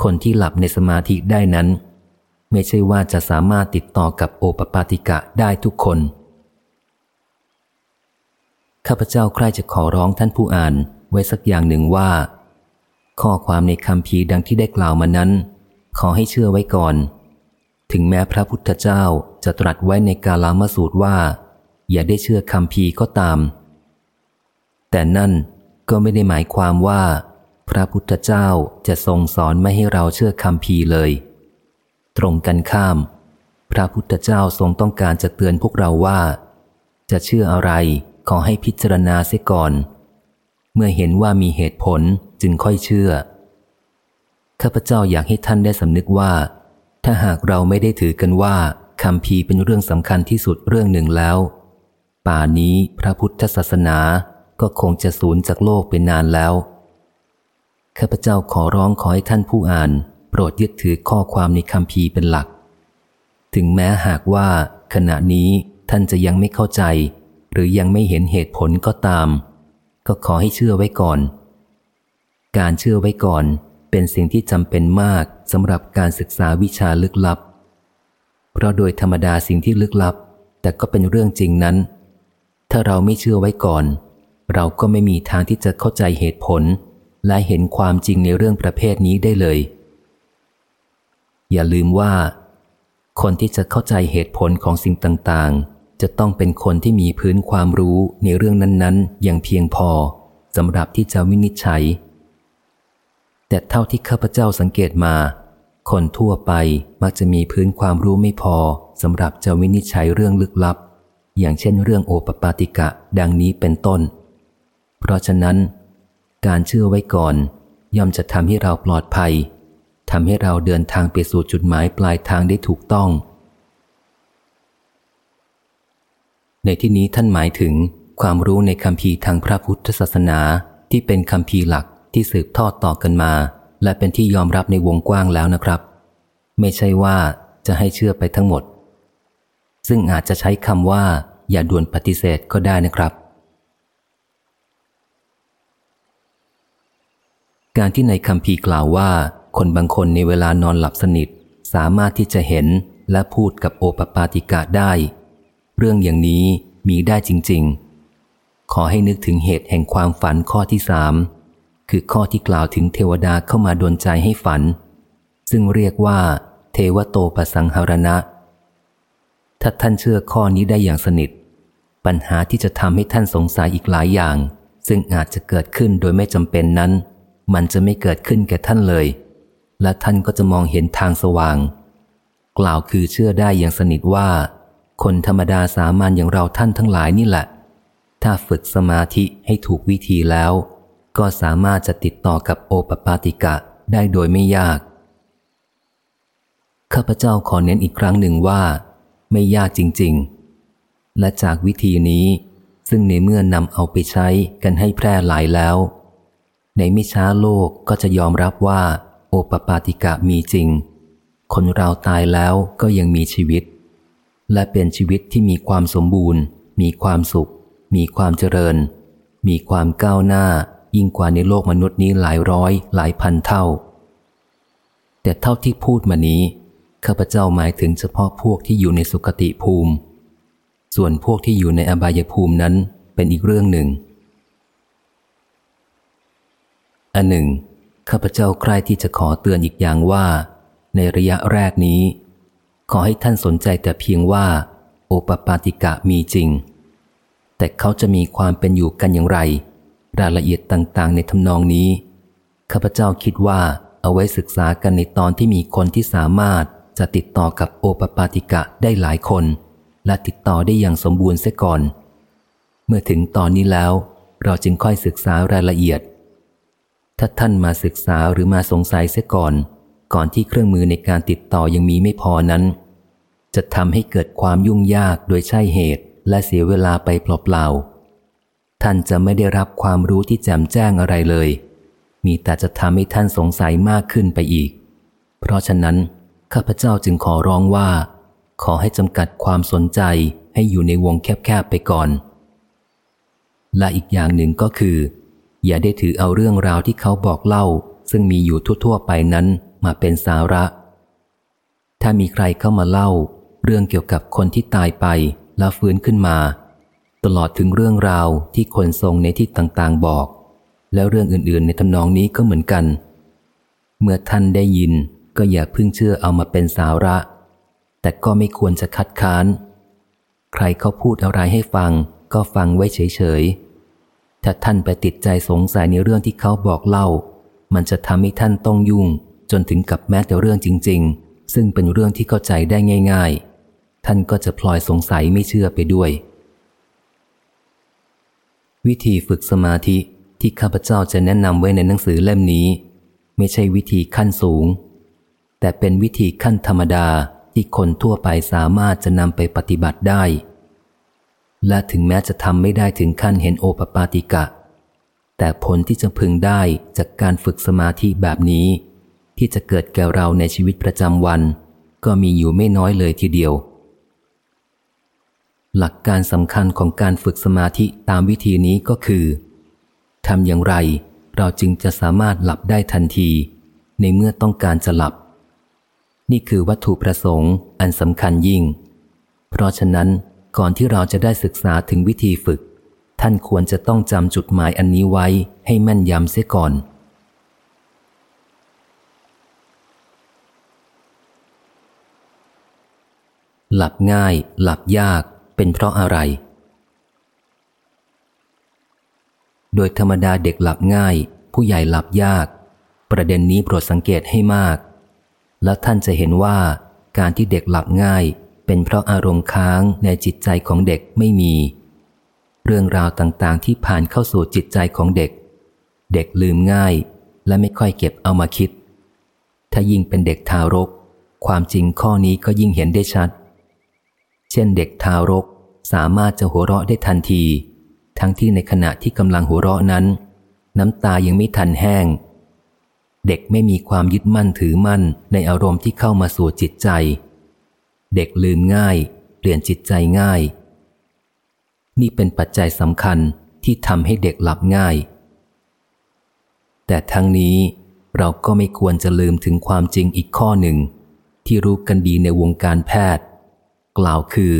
คนที่หลับในสมาธิได้นั้น ไม่ใช่ว่าจะสามารถติดต่อกับโอปปาติกะได้ทุกคนข้าพเจ้าใคร่จะขอร้องท่านผู้อ่านไว้สักอย่างหนึ่งว่า ข้อความในคำพีดังที่ได้กล่าวมานั้น ขอให้เชื่อไว้ก่อน ถึงแม้พระพุทธเจ้าจะตรัสไว้ในกาลามสูตรว่า อย่าได้เชื่อคำพีก็ตาม แต่นั่นก็ไม่ได้หมายความว่า พระพุทธเจ้าจะทรงสอนไม่ให้เราเชื่อคำพีเลย ตรงกันข้าม พระพุทธเจ้าทรงต้องการจะเตือนพวกเราว่า จะเชื่ออะไรขอให้พิจารณาเสียก่อน เมื่อเห็นว่ามีเหตุผลจึงค่อยเชื่อ ข้าพเจ้าอยากให้ท่านได้สำนึกว่า ถ้าหากเราไม่ได้ถือกันว่าคำพีเป็นเรื่องสำคัญที่สุดเรื่องหนึ่งแล้ว ป่านี้พระพุทธศาสนาก็คงจะสูญจากโลกเป็นนานแล้ว ข้าพเจ้าขอร้องขอให้ท่านผู้อ่าน โปรดยึดถือข้อความในคำพีเป็นหลัก ถึงแม้หากว่าขณะนี้ท่านจะยังไม่เข้าใจ หรือยังไม่เห็นเหตุผลก็ตาม ก็ขอให้เชื่อไว้ก่อน การเชื่อไว้ก่อน เป็นสิ่งที่จำเป็นมากสำหรับการศึกษาวิชาลึกลับ เพราะโดยธรรมดาสิ่งที่ลึกลับ แต่ก็เป็นเรื่องจริงนั้น ถ้าเราไม่เชื่อไว้ก่อน เราก็ไม่มีทางที่จะเข้าใจเหตุผล และเห็นความจริงในเรื่องประเภทนี้ได้เลย อย่าลืมว่า คนที่จะเข้าใจเหตุผลของสิ่งต่างๆ จะต้องเป็นคนที่มีพื้นความรู้ในเรื่องนั้นๆ อย่างเพียงพอสำหรับที่จะวินิจฉัย แต่เท่าที่ข้าพเจ้าสังเกตมา คนทั่วไปมักจะมีพื้นความรู้ไม่พอสำหรับจะวินิจฉัยเรื่องลึกลับ อย่างเช่นเรื่องโอปปาติกะดังนี้เป็นต้น เพราะฉะนั้น การเชื่อไว้ก่อน ย่อมจะทำให้เราปลอดภัยทำให้เราเดินทางไปสู่จุดหมายปลายทางได้ถูกต้อง ในที่นี้ท่านหมายถึงความรู้ในคำพีทางพระพุทธศาสนาที่เป็นคำพีหลัก ที่สืบทอดต่อกันมา และเป็นที่ยอมรับในวงกว้างแล้วนะครับ ไม่ใช่ว่าจะให้เชื่อไปทั้งหมด ซึ่งอาจจะใช้คำว่า อย่าด่วนปฏิเสธก็ได้นะครับ การที่ในคำพีกล่าวว่า คนบางคนในเวลานอนหลับสนิท สามารถที่จะเห็นและพูดกับโอปปาติกะได้ เรื่องอย่างนี้มีได้จริง ๆ ขอให้นึกถึงเหตุแห่งความฝันข้อที่สาม คือข้อที่กล่าวถึงเทวดาเข้ามาดนใจให้ฝัน ซึ่งเรียกว่า เทวโตปสังหารณะ ถ้าท่านเชื่อข้อนี้ได้อย่างสนิท ปัญหาที่จะทำให้ท่านสงสัยอีกหลายอย่าง ซึ่งอาจจะเกิดขึ้นโดยไม่จำเป็นนั้น มันจะไม่เกิดขึ้นแก่ท่านเลย และท่านก็จะมองเห็นทางสว่าง กล่าวคือเชื่อได้อย่างสนิทว่า คนธรรมดาสามัญอย่างเราท่านทั้งหลายนี่แหละ ถ้าฝึกสมาธิให้ถูกวิธีแล้ว ก็สามารถจะติดต่อกับโอปปาติกะได้โดยไม่ยาก ข้าพเจ้าขอเน้นอีกครั้งหนึ่งว่า ไม่ยากจริง ๆ และจากวิธีนี้ ซึ่งในเมื่อนำเอาไปใช้กันให้แพร่หลายแล้ว ในไม่ช้าโลกก็จะยอมรับว่า โอปปาติกะมีจริง คนเราตายแล้วก็ยังมีชีวิต และเป็นชีวิตที่มีความสมบูรณ์ มีความสุข มีความเจริญ มีความก้าวหน้า ยิ่งกว่าในโลกมนุษย์นี้หลายร้อยหลายพันเท่า แต่เท่าที่พูดมานี้ข้าพเจ้าหมายถึงเฉพาะพวกที่อยู่ในสุคติภูมิ ส่วนพวกที่อยู่ในอบายภูมินั้นเป็นอีกเรื่องหนึ่งอันหนึ่งข้าพเจ้าใคร่ที่จะขอเตือนอีกอย่างว่า ในระยะแรกนี้ ขอให้ท่านสนใจแต่เพียงว่า โอปปาติกะมีจริง แต่เขาจะมีความเป็นอยู่กันอย่างไร รายละเอียดต่างๆ ในทำนองนี้ข้าพเจ้าคิดว่าเอาไว้ศึกษากันในตอนที่มีคนที่สามารถจะติดต่อกับโอปปาติกะได้หลายคน และติดต่อได้อย่างสมบูรณ์เสียก่อน เมื่อถึงตอนนี้แล้ว เราจึงค่อยศึกษารายละเอียด ถ้าท่านมาศึกษาหรือมาสงสัยเสียก่อน ก่อนที่เครื่องมือในการติดต่อยังมีไม่พอนั้น จะทำให้เกิดความยุ่งยากโดยใช่เหตุและเสียเวลาไปเปล่าๆ ท่านจะไม่ได้รับความรู้ที่แจ่มแจ้งอะไรเลย มีแต่จะทำให้ท่านสงสัยมากขึ้นไปอีก เพราะฉะนั้น ข้าพเจ้าจึงขอร้องว่า ขอให้จำกัดความสนใจให้อยู่ในวงแคบๆไปก่อน และอีกอย่างหนึ่งก็คือ อย่าได้ถือเอาเรื่องราวที่เขาบอกเล่า ซึ่งมีอยู่ทั่วๆไปนั้นมาเป็นสาระ ถ้ามีใครเข้ามาเล่า เรื่องเกี่ยวกับคนที่ตายไปแล้วฟื้นขึ้นมา ตลอดถึงเรื่องราวที่คนทรงในที่ต่างๆบอก แล้วเรื่องอื่นๆ ในทำนองนี้ก็เหมือนกัน เมื่อท่านได้ยินก็อย่าพึ่งเชื่อเอามาเป็นสาระ แต่ก็ไม่ควรจะคัดค้าน ใครเขาพูดอะไรให้ฟัง ก็ฟังไว้เฉยๆ ถ้าท่านไปติดใจสงสัยในเรื่องที่เขาบอกเล่า มันจะทำให้ท่านต้องยุ่ง จนถึงกับแม้แต่เรื่องจริง ๆ ซึ่งเป็นเรื่องที่เข้าใจได้ง่าย ๆ ท่านก็จะพลอยสงสัยไม่เชื่อไปด้วย วิธีฝึกสมาธิที่ข้าพเจ้าจะแนะนำไว้ในหนังสือเล่มนี้ ไม่ใช่วิธีขั้นสูง แต่เป็นวิธีขั้นธรรมดาที่คนทั่วไปสามารถจะนำไปปฏิบัติได้ และถึงแม้จะทำไม่ได้ถึงขั้นเห็นโอปปาติกะ แต่ผลที่จะพึงได้จากการฝึกสมาธิแบบนี้ ที่จะเกิดแก่เราในชีวิตประจำวัน ก็มีอยู่ไม่น้อยเลยทีเดียว หลักการสำคัญของการฝึกสมาธิตามวิธีนี้ก็คือทำอย่างไรเราจึงจะสามารถหลับได้ทันที ในเมื่อต้องการจะหลับ นี่คือวัตถุประสงค์อันสำคัญยิ่ง เพราะฉะนั้นก่อนที่เราจะได้ศึกษาถึงวิธีฝึก ท่านควรจะต้องจำจุดหมายอันนี้ไว้ให้แม่นยำเสียก่อน หลับง่าย หลับยาก เป็นเพราะอะไร โดยธรรมดาเด็กหลับง่าย ผู้ใหญ่หลับยาก ประเด็นนี้โปรดสังเกตให้มาก แล้วท่านจะเห็นว่าการที่เด็กหลับง่าย เป็นเพราะอารมณ์ค้างในจิตใจของเด็กไม่มี เรื่องราวต่างๆ ที่ผ่านเข้าสู่จิตใจของเด็ก เด็กลืมง่ายและไม่ค่อยเก็บเอามาคิด ถ้ายิ่งเป็นเด็กทารก ความจริงข้อนี้ก็ยิ่งเห็นได้ชัด เช่นเด็กทารก สามารถจะหัวเราะได้ทันที ทั้งที่ในขณะที่กำลังหัวเราะนั้น น้ำตายังไม่ทันแห้ง เด็กไม่มีความยึดมั่นถือมั่นในอารมณ์ที่เข้ามาสู่จิตใจ เด็กลืมง่าย เปลี่ยนจิตใจง่าย นี่เป็นปัจจัยสำคัญที่ทำให้เด็กหลับง่าย แต่ทั้งนี้เราก็ไม่ควรจะลืมถึงความจริงอีกข้อหนึ่ง ที่รู้กันดีในวงการแพทย์ กล่าวคือ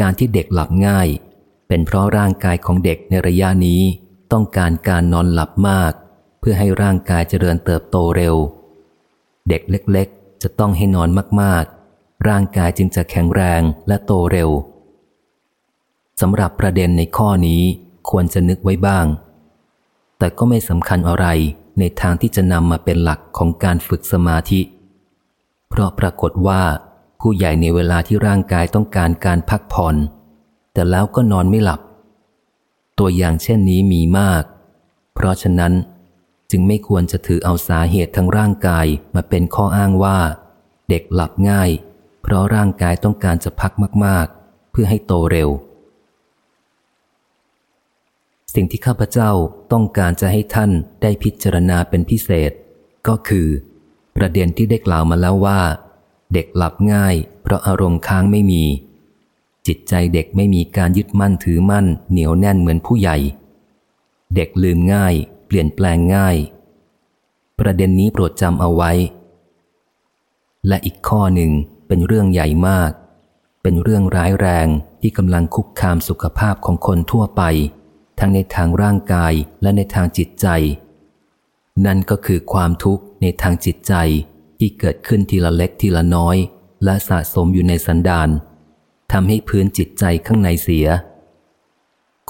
การที่เด็กหลับง่าย เป็นเพราะร่างกายของเด็กในระยะนี้ ต้องการการนอนหลับมาก เพื่อให้ร่างกายเจริญเติบโตเร็ว เด็กเล็กๆ จะต้องให้นอนมากๆ ร่างกายจึงจะแข็งแรงและโตเร็วสำหรับประเด็นในข้อนี้ควรจะนึกไว้บ้าง แต่ก็ไม่สำคัญอะไรในทางที่จะนำมาเป็นหลักของการฝึกสมาธิ เพราะปรากฏว่า ผู้ใหญ่ในเวลาที่ร่างกายต้องการการพักผ่อน แต่แล้วก็นอนไม่หลับ ตัวอย่างเช่นนี้มีมาก เพราะฉะนั้นจึงไม่ควรจะถือเอาสาเหตุทั้งร่างกายมาเป็นข้ออ้างว่า เด็กหลับง่าย เพราะร่างกายต้องการจะพักมาก ๆ เพื่อให้โตเร็ว สิ่งที่ข้าพเจ้าต้องการจะให้ท่านได้พิจารณาเป็นพิเศษ ก็คือ ประเด็นที่ได้กล่าวมาแล้วว่า เด็กหลับง่าย เพราะอารมณ์ค้างไม่มี จิตใจเด็กไม่มีการยึดมั่นถือมั่น เหนียวแน่นเหมือนผู้ใหญ่ เด็กลืมง่าย เปลี่ยนแปลงง่าย ประเด็นนี้โปรดจำเอาไว้ และอีกข้อหนึ่งเป็นเรื่องใหญ่มาก เป็นเรื่องร้ายแรงที่กำลังคุกคามสุขภาพของคนทั่วไป ทั้งในทางร่างกายและในทางจิตใจ นั่นก็คือความทุกข์ในทางจิตใจ ที่เกิดขึ้นทีละเล็กทีละน้อย และสะสมอยู่ในสันดานทำให้พื้นจิตใจข้างในเสีย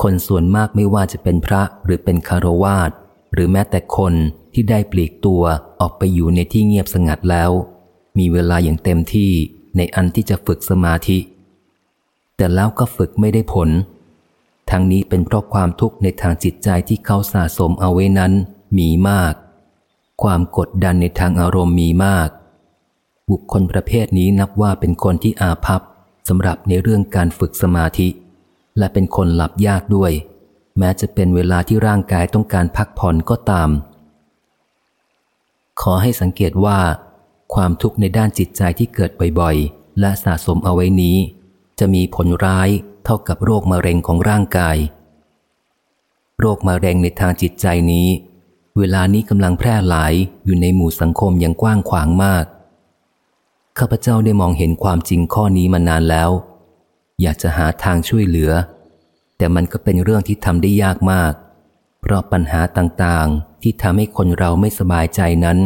คนส่วนมากไม่ว่าจะเป็นพระหรือเป็นคารวาสหรือแม้แต่คนที่ได้ปลีกตัวออกไปอยู่ในที่เงียบสงัดแล้ว มีเวลาอย่างเต็มที่ในอันที่จะฝึกสมาธิ แต่แล้วก็ฝึกไม่ได้ผล ทั้งนี้เป็นเพราะความทุกข์ในทางจิตใจที่เขาสะสมเอาไว้นั้นมีมาก ความกดดันในทางอารมณ์มีมาก บุคคลประเภทนี้นับว่าเป็นคนที่อาภัพสำหรับในเรื่องการฝึกสมาธิ และเป็นคนหลับยากด้วย แม้จะเป็นเวลาที่ร่างกายต้องการพักผ่อนก็ตาม ขอให้สังเกตว่า ความทุกข์ในด้านจิตใจที่เกิดบ่อยๆ และสะสมเอาไว้นี้ จะมีผลร้ายเท่ากับโรคมะเร็งของร่างกาย โรคมะเร็งในทางจิตใจนี้ เวลานี้กำลังแพร่หลายอยู่ในหมู่สังคมอย่างกว้างขวางมาก ข้าพเจ้าได้มองเห็นความจริงข้อนี้มานานแล้ว อยากจะหาทางช่วยเหลือ แต่มันก็เป็นเรื่องที่ทำได้ยากมาก เพราะปัญหาต่างๆ ที่ทำให้คนเราไม่สบายใจนั้น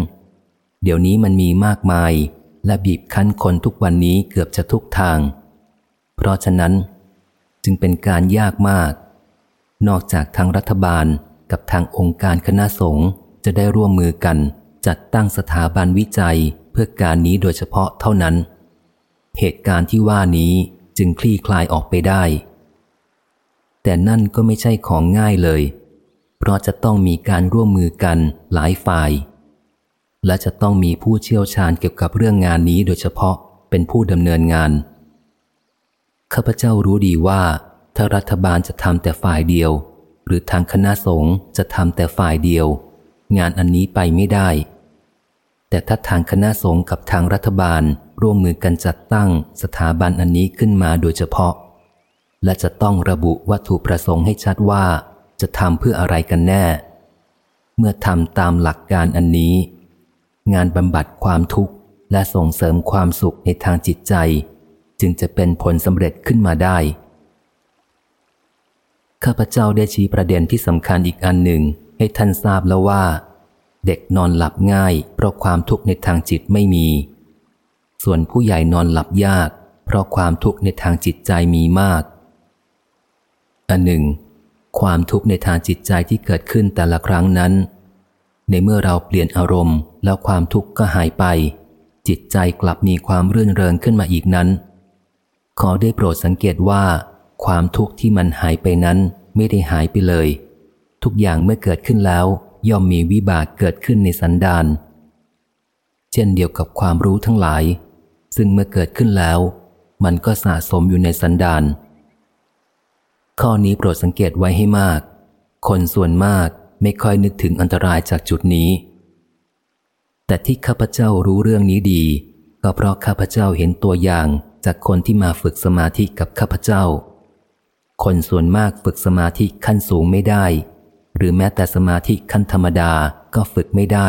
เดี๋ยวนี้มันมีมากมาย และบีบคั้นคนทุกวันนี้เกือบจะทุกทาง เพราะฉะนั้นจึงเป็นการยากมาก นอกจากทางรัฐบาล กับทางองค์การคณะสงฆ์จะได้ร่วมมือกันจัดตั้งสถาบันวิจัยเพื่อการนี้โดยเฉพาะเท่านั้น เหตุการณ์ที่ว่านี้จึงคลี่คลายออกไปได้แแต่นั่นก็ไม่ใช่ของง่ายเลย เพราะจะต้องมีการร่วมมือกันหลายฝ่าย และจะต้องมีผู้เชี่ยวชาญเกี่ยวกับเรื่องงานนี้โดยเฉพาะเป็นผู้ดำเนินงาน ข้าพเจ้ารู้ดีว่าถ้ารัฐบาลจะทำแต่ฝ่ายเดียว หรือทางคณะสงฆ์จะทำแต่ฝ่ายเดียว งานอันนี้ไปไม่ได้ แต่ถ้าทางคณะสงฆ์กับทางรัฐบาลร่วมมือกันจัดตั้งสถาบันอันนี้ขึ้นมาโดยเฉพาะ และจะต้องระบุวัตถุประสงค์ให้ชัดว่าจะทำเพื่ออะไรกันแน่ เมื่อทำตามหลักการอันนี้ งานบำบัดความทุกข์และส่งเสริมความสุขในทางจิตใจ จึงจะเป็นผลสำเร็จขึ้นมาได้ ข้าพเจ้าได้ชี้ประเด็นที่สำคัญอีกอันหนึ่ง ให้ท่านทราบแล้วว่า เด็กนอนหลับง่าย เพราะความทุกข์ในทางจิตไม่มี ส่วนผู้ใหญ่นอนหลับยาก เพราะความทุกข์ในทางจิตใจมีมาก อันหนึ่ง ความทุกข์ในทางจิตใจที่เกิดขึ้นแต่ละครั้งนั้น ในเมื่อเราเปลี่ยนอารมณ์แล้วความทุกข์ก็หายไป จิตใจกลับมีความรื่นเริงขึ้นมาอีกนั้น ขอได้โปรดสังเกตว่า ความทุกข์ที่มันหายไปนั้นไม่ได้หายไปเลย ทุกอย่างเมื่อเกิดขึ้นแล้ว ย่อมมีวิบากเกิดขึ้นในสันดานเช่นเดียวกับความรู้ทั้งหลาย ซึ่งเมื่อเกิดขึ้นแล้ว มันก็สะสมอยู่ในสันดานข้อนี้โปรดสังเกตไว้ให้มาก คนส่วนมากไม่ค่อยนึกถึงอันตรายจากจุดนี้ แต่ที่ข้าพเจ้ารู้เรื่องนี้ดี ก็เพราะข้าพเจ้าเห็นตัวอย่างจากคนที่มาฝึกสมาธิกับข้าพเจ้า คนส่วนมากฝึกสมาธิขั้นสูงไม่ได้ หรือแม้แต่สมาธิขั้นธรรมดาก็ฝึกไม่ได้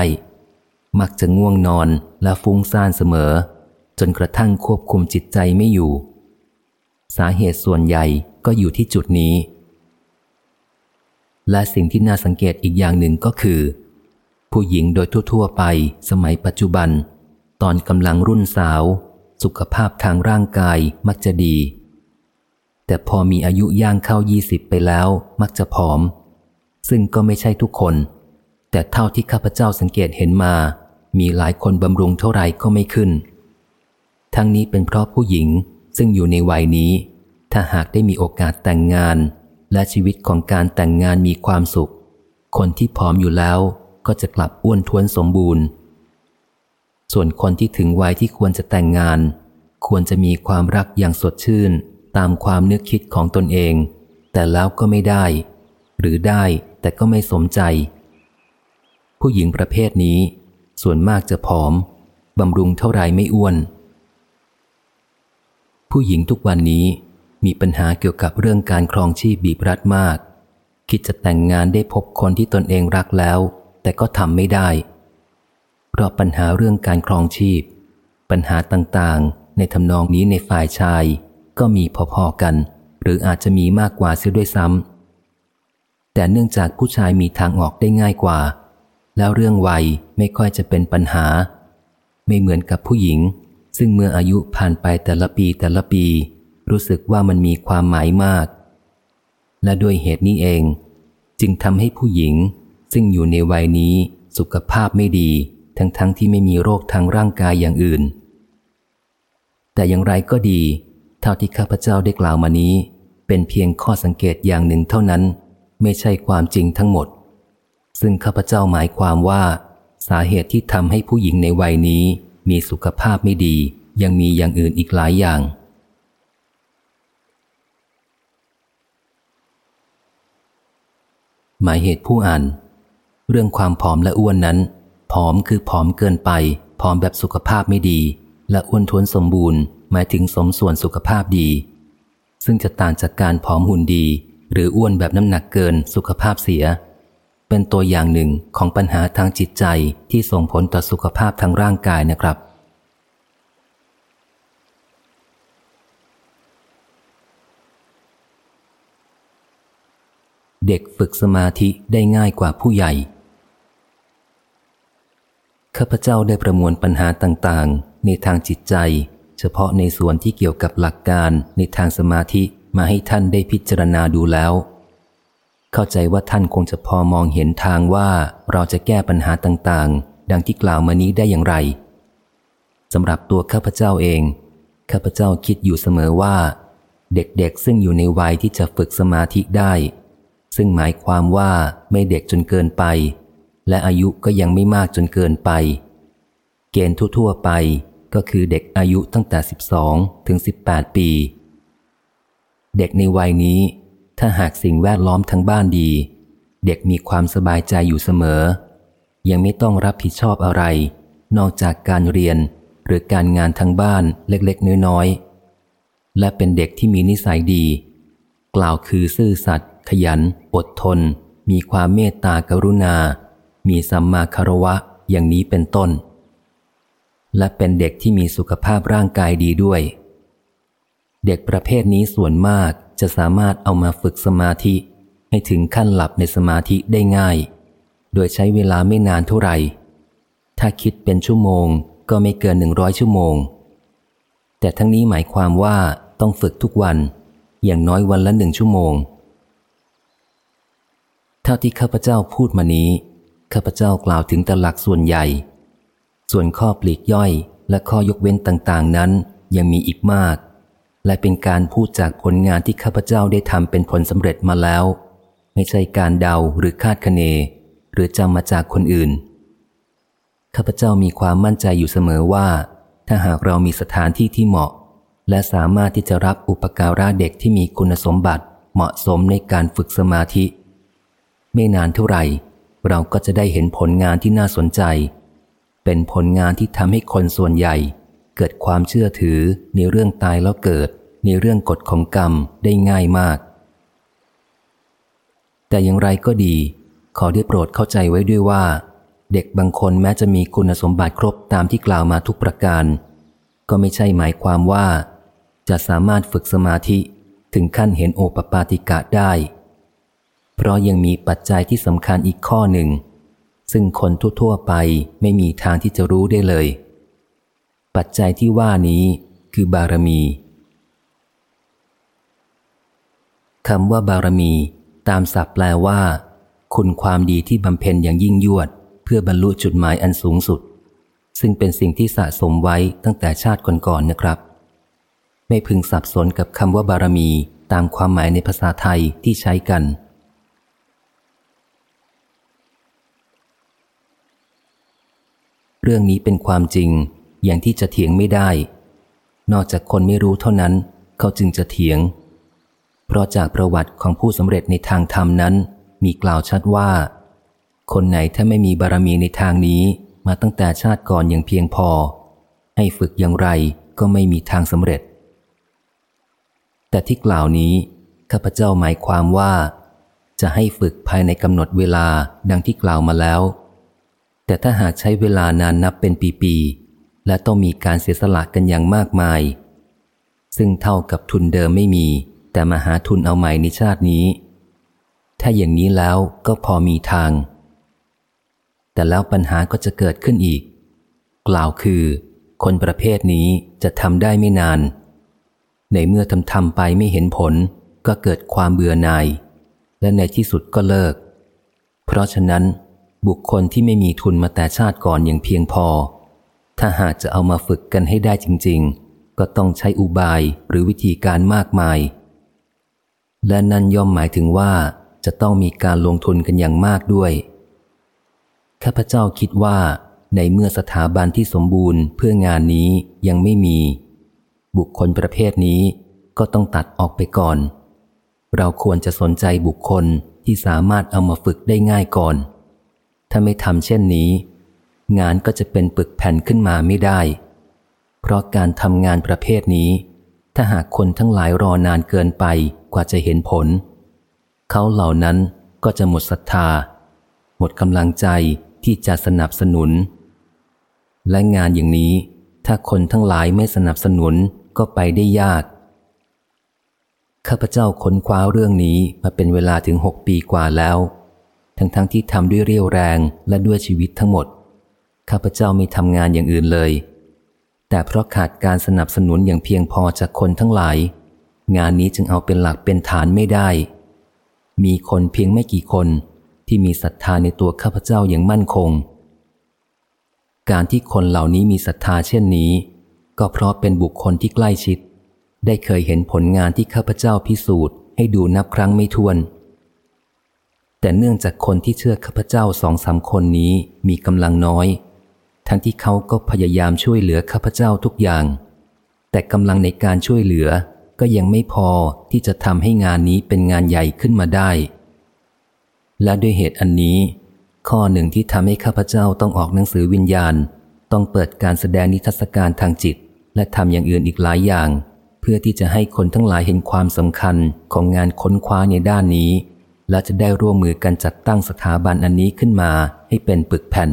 มักจะง่วงนอนและฟุ้งซ่านเสมอ จนกระทั่งควบคุมจิตใจไม่อยู่ สาเหตุส่วนใหญ่ก็อยู่ที่จุดนี้ และสิ่งที่น่าสังเกตอีกอย่างหนึ่งก็คือ ผู้หญิงโดยทั่ว ๆ ไปสมัยปัจจุบัน ตอนกำลังรุ่นสาว สุขภาพทางร่างกายมักจะดี แต่พอมีอายุย่างเข้ายี่สิบไปแล้วมักจะผอม ซึ่งก็ไม่ใช่ทุกคน แต่เท่าที่ข้าพเจ้าสังเกตเห็นมา มีหลายคนบำรุงเท่าไรก็ไม่ขึ้น ทั้งนี้เป็นเพราะผู้หญิงซึ่งอยู่ในวัยนี้ ถ้าหากได้มีโอกาสแต่งงาน และชีวิตของการแต่งงานมีความสุข คนที่ผอมอยู่แล้วก็จะกลับอ้วนท้วนสมบูรณ์ ส่วนคนที่ถึงวัยที่ควรจะแต่งงาน ควรจะมีความรักอย่างสดชื่น ตามความนึกคิดของตนเอง แต่แล้วก็ไม่ได้ หรือได้แต่ก็ไม่สมใจ ผู้หญิงประเภทนี้ ส่วนมากจะผอมบำรุงเท่าไรไม่อ้วน ผู้หญิงทุกวันนี้มีปัญหาเกี่ยวกับเรื่องการครองชีพบีบรัดมาก คิดจะแต่งงานได้พบคนที่ตนเองรักแล้ว แต่ก็ทำไม่ได้ เพราะปัญหาเรื่องการครองชีพ ปัญหาต่างๆ ในทำนองนี้ในฝ่ายชาย ก็มีพอๆกัน หรืออาจจะมีมากกว่าเสียด้วยซ้ำแต่เนื่องจากผู้ชายมีทางออกได้ง่ายกว่า แล้วเรื่องวัยไม่ค่อยจะเป็นปัญหา ไม่เหมือนกับผู้หญิง ซึ่งเมื่ออายุผ่านไปแต่ละปีแต่ละปี รู้สึกว่ามันมีความหมายมาก และด้วยเหตุนี้เอง จึงทำให้ผู้หญิง ซึ่งอยู่ในวัยนี้สุขภาพไม่ดี ทั้งๆทที่ไม่มีโรคทางร่างกายอย่างอื่นแต่อย่างไรก็ดี เท่าที่ข้าพเจ้าได้กล่าวมานี้ เป็นเพียงข้อสังเกตอย่างหนึ่งเท่านั้น ไม่ใช่ความจริงทั้งหมด ซึ่งข้าพเจ้าหมายความว่า สาเหตุที่ทำให้ผู้หญิงในวัยนี้มีสุขภาพไม่ดี ยังมีอย่างอื่นอีกหลายอย่าง หมายเหตุผู้อ่าน เรื่องความผอมและอ้วนนั้น ผอมคือผอมเกินไป ผอมแบบสุขภาพไม่ดี และอ้วนท้วนสมบูรณ์ หมายถึงสมส่วนสุขภาพดี ซึ่งจะต่างจากการผอมหุ่นดี หรืออ้วนแบบน้ำหนักเกินสุขภาพเสีย เป็นตัวอย่างหนึ่งของปัญหาทางจิตใจที่ส่งผลต่อสุขภาพทางร่างกายนะครับ เด็กฝึกสมาธิได้ง่ายกว่าผู้ใหญ่ข้าพเจ้าได้ประมวลปัญหาต่างๆ ในทางจิตใจ เฉพาะในส่วนที่เกี่ยวกับหลักการในทางสมาธิมาให้ท่านได้พิจารณาดูแล้ว เข้าใจว่าท่านคงจะพอมองเห็นทางว่าเราจะแก้ปัญหาต่างๆ ดังที่กล่าวมานี้ได้อย่างไรสำหรับตัวข้าพเจ้าเอง ข้าพเจ้าคิดอยู่เสมอว่า เด็กๆซึ่งอยู่ในวัยที่จะฝึกสมาธิได้ ซึ่งหมายความว่าไม่เด็กจนเกินไป และอายุก็ยังไม่มากจนเกินไป เกณฑ์ทั่วๆไป ก็คือเด็กอายุตั้งแต่ 12 ถึง 18 ปี เด็กในวัยนี้ ถ้าหากสิ่งแวดล้อมทั้งบ้านดี เด็กมีความสบายใจอยู่เสมอ ยังไม่ต้องรับผิดชอบอะไร นอกจากการเรียนหรือการงานทั้งบ้านเล็กๆ น้อยๆ และเป็นเด็กที่มีนิสัยดี กล่าวคือซื่อสัตย์ขยัน อดทน มีความเมตตากรุณา มีสัมมาคารวะอย่างนี้เป็นต้น และเป็นเด็กที่มีสุขภาพร่างกายดีด้วย เด็กประเภทนี้ส่วนมากจะสามารถเอามาฝึกสมาธิ ให้ถึงขั้นหลับในสมาธิได้ง่าย โดยใช้เวลาไม่นานเท่าไหร่ ถ้าคิดเป็นชั่วโมงก็ไม่เกินหนึ่งร้อยชั่วโมง แต่ทั้งนี้หมายความว่าต้องฝึกทุกวัน อย่างน้อยวันละหนึ่งชั่วโมง เท่าที่ข้าพเจ้าพูดมานี้ ข้าพเจ้ากล่าวถึงแต่หลักส่วนใหญ่ ส่วนข้อปลีกย่อยและข้อยกเว้นต่างๆนั้นยังมีอีกมาก และเป็นการพูดจากผลงานที่ข้าพเจ้าได้ทำเป็นผลสำเร็จมาแล้ว ไม่ใช่การเดาหรือคาดคะเน หรือจำมาจากคนอื่น ข้าพเจ้ามีความมั่นใจอยู่เสมอว่า ถ้าหากเรามีสถานที่ที่เหมาะ และสามารถที่จะรับอุปการะเด็กที่มีคุณสมบัติเหมาะสมในการฝึกสมาธิ ไม่นานเท่าไหร่ เราก็จะได้เห็นผลงานที่น่าสนใจ เป็นผลงานที่ทำให้คนส่วนใหญ่ เกิดความเชื่อถือในเรื่องตายแล้วเกิด ในเรื่องกฎของกรรมได้ง่ายมาก แต่อย่างไรก็ดี ขอได้โปรดเข้าใจไว้ด้วยว่า เด็กบางคนแม้จะมีคุณสมบัติครบตามที่กล่าวมาทุกประการ ก็ไม่ใช่หมายความว่า จะสามารถฝึกสมาธิถึงขั้นเห็นโอปปาติกะได้ เพราะยังมีปัจจัยที่สำคัญอีกข้อหนึ่ง ซึ่งคนทั่วๆไปไม่มีทางที่จะรู้ได้เลย ปัจจัยที่ว่านี้คือบารมีคำว่าบารมี ตามศัพท์แปลว่า คุณความดีที่บำเพ็ญอย่างยิ่งยวด เพื่อบรรลุจุดหมายอันสูงสุด ซึ่งเป็นสิ่งที่สะสมไว้ตั้งแต่ชาติก่อนๆนนะครับ ไม่พึงสับสนกับคำว่าบารมีตามความหมายในภาษาไทยที่ใช้กัน เรื่องนี้เป็นความจริง อย่างที่จะเถียงไม่ได้ นอกจากคนไม่รู้เท่านั้น เขาจึงจะเถียง เพราะจากประวัติของผู้สำเร็จในทางธรรมนั้น มีกล่าวชัดว่า คนไหนถ้าไม่มีบารมีในทางนี้มาตั้งแต่ชาติก่อนอย่างเพียงพอ ให้ฝึกอย่างไรก็ไม่มีทางสำเร็จ แต่ที่กล่าวนี้ข้าพเจ้าหมายความว่า จะให้ฝึกภายในกำหนดเวลาดังที่กล่าวมาแล้ว แต่ถ้าหากใช้เวลานานนับเป็นปีๆ และต้องมีการเสียสละกันอย่างมากมาย ซึ่งเท่ากับทุนเดิมไม่มี แต่มาหาทุนเอาใหม่ในชาตินี้ ถ้าอย่างนี้แล้วก็พอมีทาง แต่แล้วปัญหาก็จะเกิดขึ้นอีก กล่าวคือ คนประเภทนี้จะทำได้ไม่นาน ในเมื่อทำทำไปไม่เห็นผล ก็เกิดความเบื่อหน่าย และในที่สุดก็เลิก เพราะฉะนั้น บุคคลที่ไม่มีทุนมาแต่ชาติก่อนอย่างเพียงพอ ถ้าหากจะเอามาฝึกกันให้ได้จริง ๆ ก็ต้องใช้อุบายหรือวิธีการมากมาย และนั่นย่อมหมายถึงว่าจะต้องมีการลงทุนกันอย่างมากด้วย ข้าพเจ้าคิดว่าในเมื่อสถาบันที่สมบูรณ์เพื่องานนี้ยังไม่มี บุคคลประเภทนี้ก็ต้องตัดออกไปก่อน เราควรจะสนใจบุคคลที่สามารถเอามาฝึกได้ง่ายก่อน ถ้าไม่ทำเช่นนี้ งานก็จะเป็นปึกแผ่นขึ้นมาไม่ได้ เพราะการทำงานประเภทนี้ ถ้าหากคนทั้งหลายรอนานเกินไปกว่าจะเห็นผล เขาเหล่านั้นก็จะหมดศรัทธา หมดกำลังใจที่จะสนับสนุน และงานอย่างนี้ ถ้าคนทั้งหลายไม่สนับสนุนก็ไปได้ยาก ข้าพเจ้าค้นคว้าเรื่องนี้มาเป็นเวลาถึงหกปีกว่าแล้ว ทั้งๆทที่ทำด้วยเรี่ยวแรงและด้วยชีวิตทั้งหมด ข้าพเจ้าไม่ทำงานอย่างอื่นเลย แต่เพราะขาดการสนับสนุนอย่างเพียงพอจากคนทั้งหลาย งานนี้จึงเอาเป็นหลักเป็นฐานไม่ได้ มีคนเพียงไม่กี่คนที่มีศรัทธาในตัวข้าพเจ้าอย่างมั่นคง การที่คนเหล่านี้มีศรัทธาเช่นนี้ ก็เพราะเป็นบุคคลที่ใกล้ชิด ได้เคยเห็นผลงานที่ข้าพเจ้าพิสูจน์ให้ดูนับครั้งไม่ถ้วน แต่เนื่องจากคนที่เชื่อข้าพเจ้าสองสามคนนี้มีกำลังน้อย ทั้งที่เขาก็พยายามช่วยเหลือข้าพเจ้าทุกอย่าง แต่กำลังในการช่วยเหลือก็ยังไม่พอที่จะทำให้งานนี้เป็นงานใหญ่ขึ้นมาได้ และด้วยเหตุอันนี้ ข้อหนึ่งที่ทำให้ข้าพเจ้าต้องออกหนังสือวิญญาณ ต้องเปิดการแสดงนิทรรศการทางจิต และทำอย่างอื่นอีกหลายอย่าง เพื่อที่จะให้คนทั้งหลายเห็นความสำคัญของงานค้นคว้าในด้านนี้ และจะได้ร่วมมือกันจัดตั้งสถาบันอันนี้ขึ้นมาให้เป็นปึกแผ่น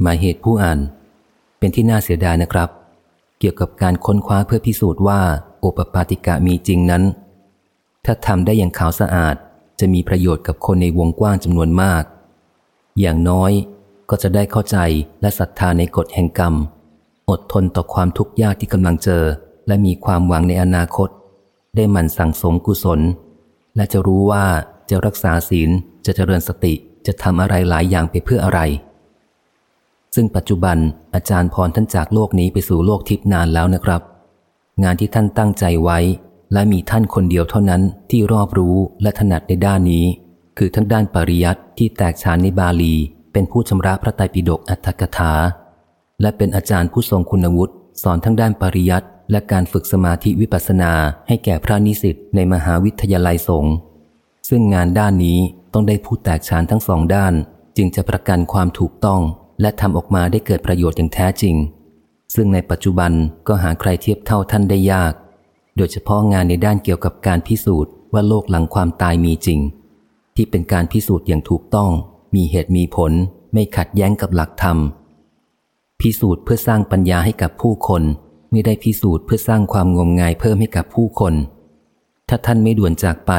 หมายเหตุผู้อ่าน เป็นที่น่าเสียดายนะครับ เกี่ยวกับการค้นคว้าเพื่อพิสูจน์ว่าโอปปาติกะมีจริงนั้น ถ้าทำได้อย่างขาวสะอาดจะมีประโยชน์กับคนในวงกว้างจำนวนมาก อย่างน้อยก็จะได้เข้าใจและศรัทธาในกฎแห่งกรรม อดทนต่อความทุกข์ยากที่กำลังเจอ และมีความหวังในอนาคต ได้หมั่นสั่งสมกุศล และจะรู้ว่าจะรักษาศีลจะเจริญสติจะทำอะไรหลายอย่างไปเพื่ออะไร ซึ่งปัจจุบันอาจารย์พรท่านจากโลกนี้ไปสู่โลกทิพย์นานแล้วนะครับ งานที่ท่านตั้งใจไว้ และมีท่านคนเดียวเท่านั้นที่รอบรู้และถนัดในด้านนี้ คือทั้งด้านปริยัติที่แตกฉานในบาลี เป็นผู้ชำระพระไตรปิฎกอัตถกถา และเป็นอาจารย์ผู้ทรงคุณวุฒิสอนทั้งด้านปริยัติ และการฝึกสมาธิวิปัสสนาให้แก่พระนิสิตในมหาวิทยาลัยสงฆ์ซึ่งงานด้านนี้ต้องได้ผู้แตกฉานทั้งสองด้าน จึงจะประกันความถูกต้อง และทำออกมาได้เกิดประโยชน์อย่างแท้จริง ซึ่งในปัจจุบันก็หาใครเทียบเท่าท่านได้ยาก โดยเฉพาะงานในด้านเกี่ยวกับการพิสูจน์ว่าโลกหลังความตายมีจริง ที่เป็นการพิสูจน์อย่างถูกต้อง มีเหตุมีผล ไม่ขัดแย้งกับหลักธรรม พิสูจน์เพื่อสร้างปัญญาให้กับผู้คน ไม่ได้พิสูจน์เพื่อสร้างความงมงายเพิ่มให้กับผู้คน ถ้าท่านไม่ด่วนจากไป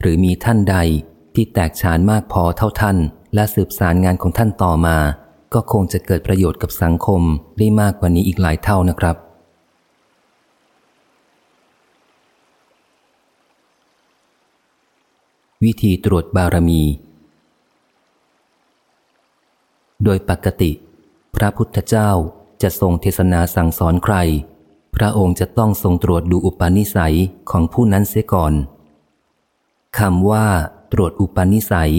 หรือมีท่านใดที่แตกฉานมากพอเท่าท่าน และสืบสารงานของท่านต่อมา ก็คงจะเกิดประโยชน์กับสังคมได้มากกว่านี้อีกหลายเท่านะครับ วิธีตรวจบารมี โดยปกติ พระพุทธเจ้าจะทรงเทศนาสั่งสอนใคร พระองค์จะต้องทรงตรวจดูอุปนิสัยของผู้นั้นเสียก่อนคำว่า ตรวจอุปนิสัย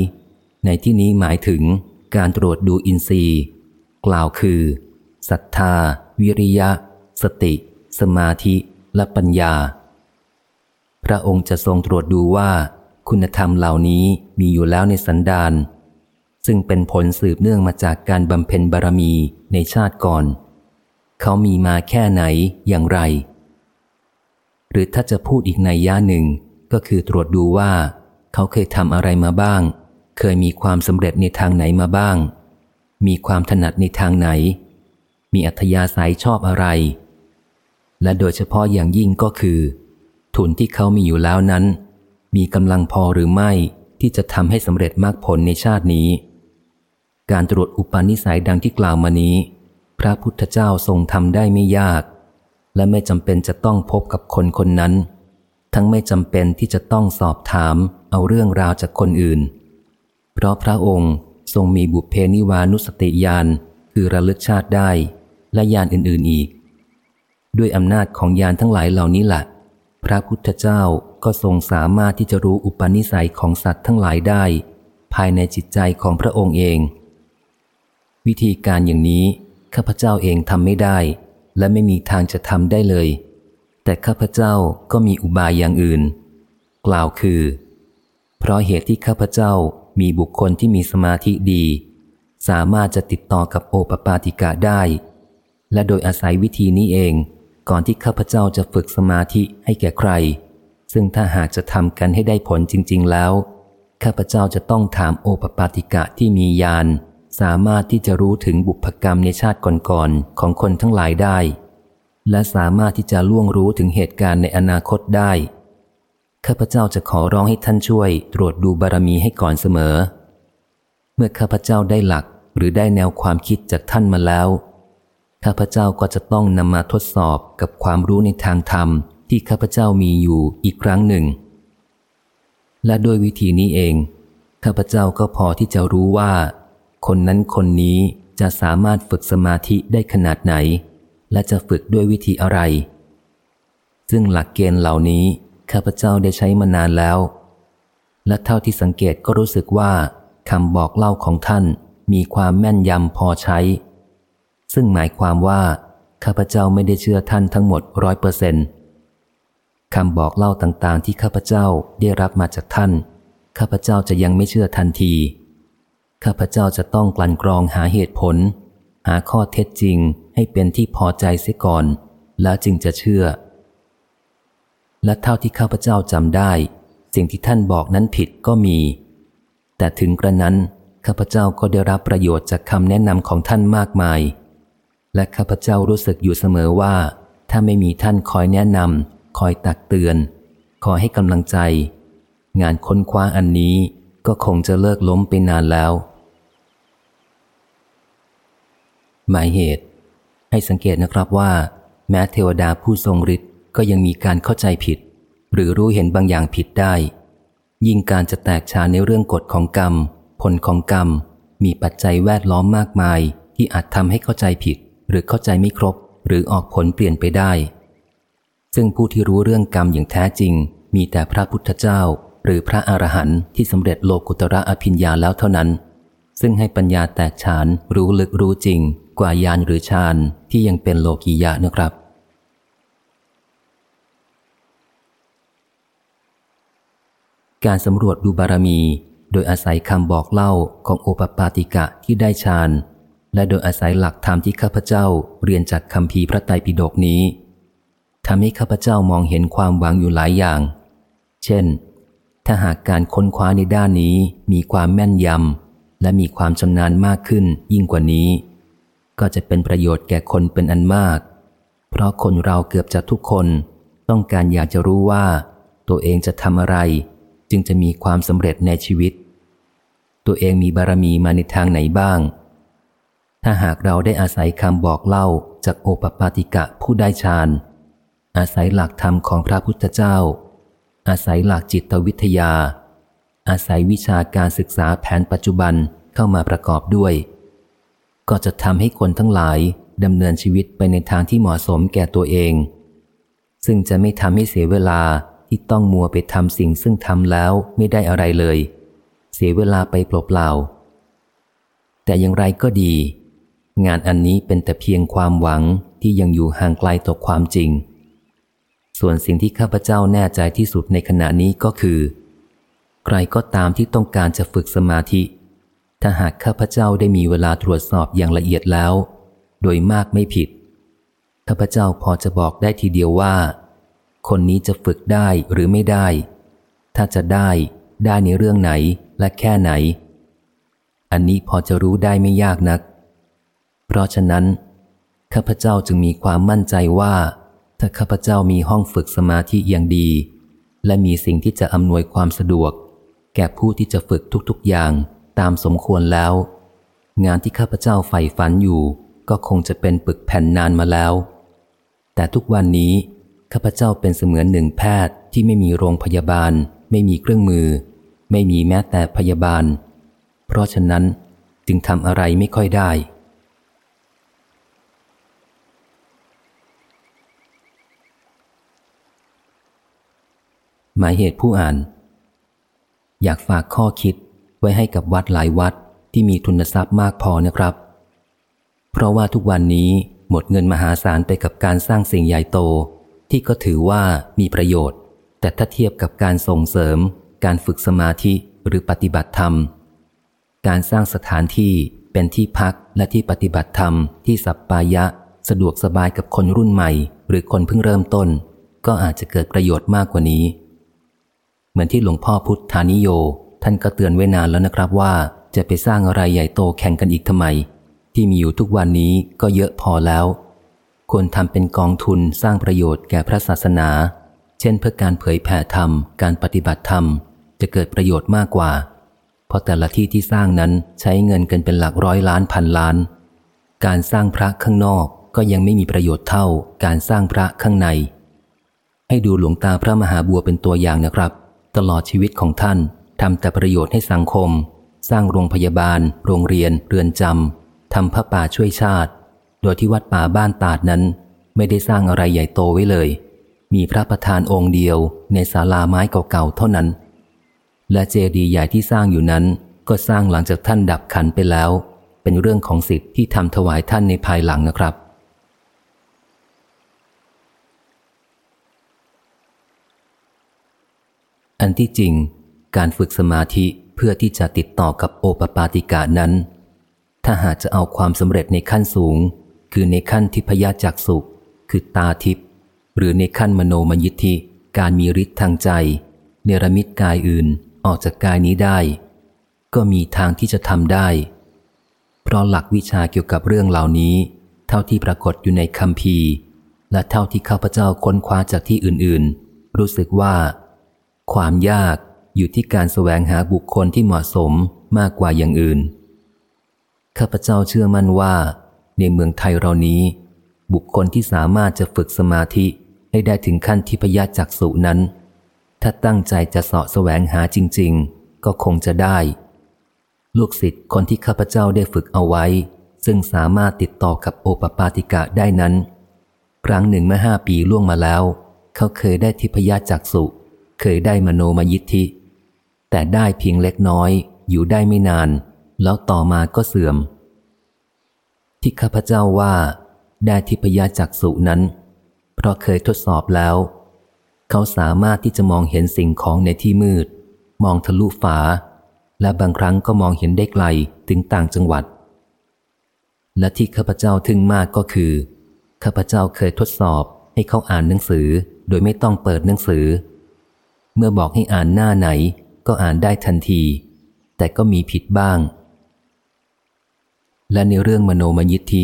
ในที่นี้หมายถึงการตรวจดูอินทรีย์ กล่าวคือศรัทธา วิริยะ สติ สมาธิและปัญญา พระองค์จะทรงตรวจดูว่า คุณธรรมเหล่านี้มีอยู่แล้วในสันดานซึ่งเป็นผลสืบเนื่องมาจากการบำเพ็ญบารมีในชาติก่อน เขามีมาแค่ไหนอย่างไร หรือถ้าจะพูดอีกในย่าหนึ่งก็คือตรวจดูว่า เขาเคยทำอะไรมาบ้าง เคยมีความสำเร็จในทางไหนมาบ้าง มีความถนัดในทางไหน มีอัธยาศัยชอบอะไร และโดยเฉพาะอย่างยิ่งก็คือ ทุนที่เขามีอยู่แล้วนั้น มีกำลังพอหรือไม่ที่จะทำให้สำเร็จมากผลในชาตินี้ การตรวจอุปนิสัยดังที่กล่าวมานี้ พระพุทธเจ้าทรงทำได้ไม่ยาก และไม่จำเป็นจะต้องพบกับคนคนนั้น ทั้งไม่จำเป็นที่จะต้องสอบถามเอาเรื่องราวจากคนอื่น เพราะพระองค์ทรงมีบุพเพนิวานุสติญาณคือระลึกชาติได้และญาณอื่นๆอีก ด้วยอำนาจของญาณทั้งหลายเหล่านี้แหละพระพุทธเจ้าก็ทรงสามารถที่จะรู้อุปนิสัยของสัตว์ทั้งหลายได้ ภายในจิตใจของพระองค์เอง วิธีการอย่างนี้ ข้าพเจ้าเองทำไม่ได้ และไม่มีทางจะทำได้เลย แต่ข้าพเจ้าก็มีอุบายอย่างอื่น กล่าวคือ เพราะเหตุที่ข้าพเจ้ามีบุคคลที่มีสมาธิดี สามารถจะติดต่อกับโอปปาติกะได้ และโดยอาศัยวิธีนี้เอง ก่อนที่ข้าพเจ้าจะฝึกสมาธิให้แก่ใคร ซึ่งถ้าหากจะทำกันให้ได้ผลจริง ๆ แล้ว ข้าพเจ้าจะต้องถามโอปปาติกะที่มีญาณ สามารถที่จะรู้ถึงบุพกรรมในชาติก่อนๆของคนทั้งหลายได้ และสามารถที่จะล่วงรู้ถึงเหตุการณ์ในอนาคตได้ ข้าพเจ้าจะขอร้องให้ท่านช่วย ตรวจดูบารมีให้ก่อนเสมอ เมื่อข้าพเจ้าได้หลักหรือได้แนวความคิดจากท่านมาแล้ว ข้าพเจ้าก็จะต้องนำมาทดสอบกับความรู้ในทางธรรมที่ข้าพเจ้ามีอยู่อีกครั้งหนึ่ง และด้วยวิธีนี้เอง ข้าพเจ้าก็พอที่จะรู้ว่า คนนั้นคนนี้จะสามารถฝึกสมาธิได้ขนาดไหน และจะฝึกด้วยวิธีอะไร ซึ่งหลักเกณฑ์เหล่านี้ข้าพเจ้าได้ใช้มานานแล้ว และเท่าที่สังเกตก็รู้สึกว่าคำบอกเล่าของท่านมีความแม่นยำพอใช้ ซึ่งหมายความว่าข้าพเจ้าไม่ได้เชื่อท่านทั้งหมดร้อยเปอร์เซนคำบอกเล่าต่างๆ ที่ข้าพเจ้าได้รับมาจากท่าน ข้าพเจ้าจะยังไม่เชื่อทันที ข้าพเจ้าจะต้องกลั่นกรองหาเหตุผล หาข้อเท็จจริงให้เป็นที่พอใจเสียก่อน แล้วจึงจะเชื่อ และเท่าที่ข้าพเจ้าจำได้ สิ่งที่ท่านบอกนั้นผิดก็มี แต่ถึงกระนั้นข้าพเจ้าก็ได้รับประโยชน์จากคำแนะนำของท่านมากมาย และข้าพเจ้ารู้สึกอยู่เสมอว่า ถ้าไม่มีท่านคอยแนะนำคอยตักเตือน คอยให้กำลังใจ งานค้นคว้าอันนี้ก็คงจะเลิกล้มไปนานแล้ว หมายเหตุ ให้สังเกตนะครับว่า แม้เทวดาผู้ทรงฤทธิ์ก็ยังมีการเข้าใจผิด หรือรู้เห็นบางอย่างผิดได้ ยิ่งการจะแตกฉานในเรื่องกฎของกรรม ผลของกรรม มีปัจจัยแวดล้อมมากมาย ที่อาจทำให้เข้าใจผิด หรือเข้าใจไม่ครบ หรือออกผลเปลี่ยนไปได้ ซึ่งผู้ที่รู้เรื่องกรรมอย่างแท้จริง มีแต่พระพุทธเจ้า หรือพระอรหันต์ที่สำเร็จโลกุตระอภิญญาแล้วเท่านั้นซึ่งให้ปัญญาแตกฉานรู้ลึกรู้จริง กว่ายานหรือฌานที่ยังเป็นโลกียะนะครับ การสำรวจดูบารมี โดยอาศัยคำบอกเล่าของโอปปาติกะที่ได้ฌานและโดยอาศัยหลักธรรมที่ข้าพเจ้าเรียนจากคำพีพระไตรปิฎกนี้ทำให้ข้าพเจ้ามองเห็นความหวังอยู่หลายอย่าง เช่น ถ้าหากการค้นคว้าในด้านนี้มีความแม่นยำและมีความชำนาญมากขึ้นยิ่งกว่านี้ ก็จะเป็นประโยชน์แก่คนเป็นอันมาก เพราะคนเราเกือบจะทุกคนต้องการอยากจะรู้ว่า ตัวเองจะทำอะไร จึงจะมีความสำเร็จในชีวิต ตัวเองมีบารมีมาในทางไหนบ้าง ถ้าหากเราได้อาศัยคำบอกเล่าจากโอปปาติกะผู้ได้ฌานอาศัยหลักธรรมของพระพุทธเจ้า อาศัยหลักจิตวิทยา อาศัยวิชาการศึกษาแผนปัจจุบันเข้ามาประกอบด้วย ก็จะทำให้คนทั้งหลายดำเนินชีวิตไปในทางที่เหมาะสมแก่ตัวเอง ซึ่งจะไม่ทำให้เสียเวลาที่ต้องมัวไปทำสิ่งซึ่งทำแล้วไม่ได้อะไรเลย เสียเวลาไปเปล่าๆแต่อย่างไรก็ดี งานอันนี้เป็นแต่เพียงความหวังที่ยังอยู่ห่างไกลต่อความจริง ส่วนสิ่งที่ข้าพเจ้าแน่ใจที่สุดในขณะนี้ก็คือ ใครก็ตามที่ต้องการจะฝึกสมาธิ ถ้าหากข้าพเจ้าได้มีเวลาตรวจสอบอย่างละเอียดแล้ว โดยมากไม่ผิด ข้าพเจ้าพอจะบอกได้ทีเดียวว่า คนนี้จะฝึกได้หรือไม่ได้ ถ้าจะได้ได้ในเรื่องไหนและแค่ไหน อันนี้พอจะรู้ได้ไม่ยากนัก เพราะฉะนั้น ข้าพเจ้าจึงมีความมั่นใจว่า ถ้าข้าพเจ้ามีห้องฝึกสมาธิอย่างดี และมีสิ่งที่จะอำนวยความสะดวก แก่ผู้ที่จะฝึกทุกๆอย่าง ตามสมควรแล้ว งานที่ข้าพเจ้าใฝ่ฝันอยู่ ก็คงจะเป็นปึกแผ่นนานมาแล้ว แต่ทุกวันนี้ข้าพเจ้าเป็นเสมือนหนึ่งแพทย์ที่ไม่มีโรงพยาบาล ไม่มีเครื่องมือ ไม่มีแม้แต่พยาบาล เพราะฉะนั้นจึงทำอะไรไม่ค่อยได้ หมายเหตุผู้อ่าน อยากฝากข้อคิด ไว้ให้กับวัดหลายวัดที่มีทุนทรัพย์มากพอนะครับ เพราะว่าทุกวันนี้หมดเงินมหาศาลไปกับการสร้างสิ่งใหญ่โต ที่ก็ถือว่ามีประโยชน์ แต่ถ้าเทียบกับการส่งเสริม การฝึกสมาธิหรือปฏิบัติธรรม การสร้างสถานที่เป็นที่พักและที่ปฏิบัติธรรมที่สัปปายะ สะดวกสบายกับคนรุ่นใหม่ หรือคนเพิ่งเริ่มต้น ก็อาจจะเกิดประโยชน์มากกว่านี้ เหมือนที่หลวงพ่อพุทธานิโย ท่านก็เตือนไว้นานแล้วนะครับว่าจะไปสร้างอะไรใหญ่โตแข่งกันอีกทำไม ที่มีอยู่ทุกวันนี้ก็เยอะพอแล้ว ควรทำเป็นกองทุนสร้างประโยชน์แก่พระศาสนา เช่นเพื่อการเผยแผ่ธรรม การปฏิบัติธรรม จะเกิดประโยชน์มากกว่า เพราะแต่ละที่ที่สร้างนั้นใช้เงินกันเป็นหลักร้อยล้านพันล้าน การสร้างพระข้างนอกก็ยังไม่มีประโยชน์เท่าการสร้างพระข้างใน ให้ดูหลวงตาพระมหาบัวเป็นตัวอย่างนะครับ ตลอดชีวิตของท่าน ทำแต่ประโยชน์ให้สังคม สร้างโรงพยาบาล โรงเรียน เรือนจำทำพระป่าช่วยชาติ โดยที่วัดป่าบ้านตาดนั้น ไม่ได้สร้างอะไรใหญ่โตไว้เลย มีพระประธานองค์เดียวในศาลาไม้เก่าๆเท่านั้น และเจดีย์ใหญ่ที่สร้างอยู่นั้น ก็สร้างหลังจากท่านดับขันไปแล้ว เป็นเรื่องของสิทธิ์ที่ทำถวายท่านในภายหลังนะครับอันที่จริง การฝึกสมาธิเพื่อที่จะติดต่อกับโอปปาติกานั้น ถ้าหากจะเอาความสำเร็จในขั้นสูง คือในขั้นทิพยจักสุข คือตาทิพย์หรือในขั้นมโนมยิทธิการมีฤทธิ์ทางใจ เนรมิตกายอื่นออกจากกายนี้ได้ ก็มีทางที่จะทำได้ เพราะหลักวิชาเกี่ยวกับเรื่องเหล่านี้ เท่าที่ปรากฏอยู่ในคำพีและเท่าที่ข้าพเจ้าค้นคว้าจากที่อื่นๆ รู้สึกว่า ความยาก อยู่ที่การแสวงหาบุคคลที่เหมาะสมมากกว่าอย่างอื่น ข้าพเจ้าเชื่อมั่นว่า ในเมืองไทยเรานี้ บุคคลที่สามารถจะฝึกสมาธิให้ได้ถึงขั้นทิพยาจักษุนั้น ถ้าตั้งใจจะเสาะแสวงหาจริง ๆ ก็คงจะได้ ลูกศิษย์คนที่ข้าพเจ้าได้ฝึกเอาไว้ ซึ่งสามารถติดต่อกับโอปปาติกะได้นั้น ครั้งหนึ่งเมื่อห้าปีล่วงมาแล้ว เขาเคยได้ทิพยจักษุเคยได้มโนมยิทธิ แต่ได้เพียงเล็กน้อย อยู่ได้ไม่นาน แล้วต่อมาก็เสื่อม ที่ข้าพเจ้าว่า ได้ทิพยาจักษุนั้น เพราะเคยทดสอบแล้ว เขาสามารถที่จะมองเห็นสิ่งของในที่มืด มองทะลุฝา และบางครั้งก็มองเห็นได้ไกลถึงต่างจังหวัด และที่ข้าพเจ้าทึ่งมากก็คือข้าพเจ้าเคยทดสอบให้เขาอ่านหนังสือ โดยไม่ต้องเปิดหนังสือ เมื่อบอกให้อ่านหน้าไหน ก็อ่านได้ทันที แต่ก็มีผิดบ้าง และในเรื่องมโนมยิทธิ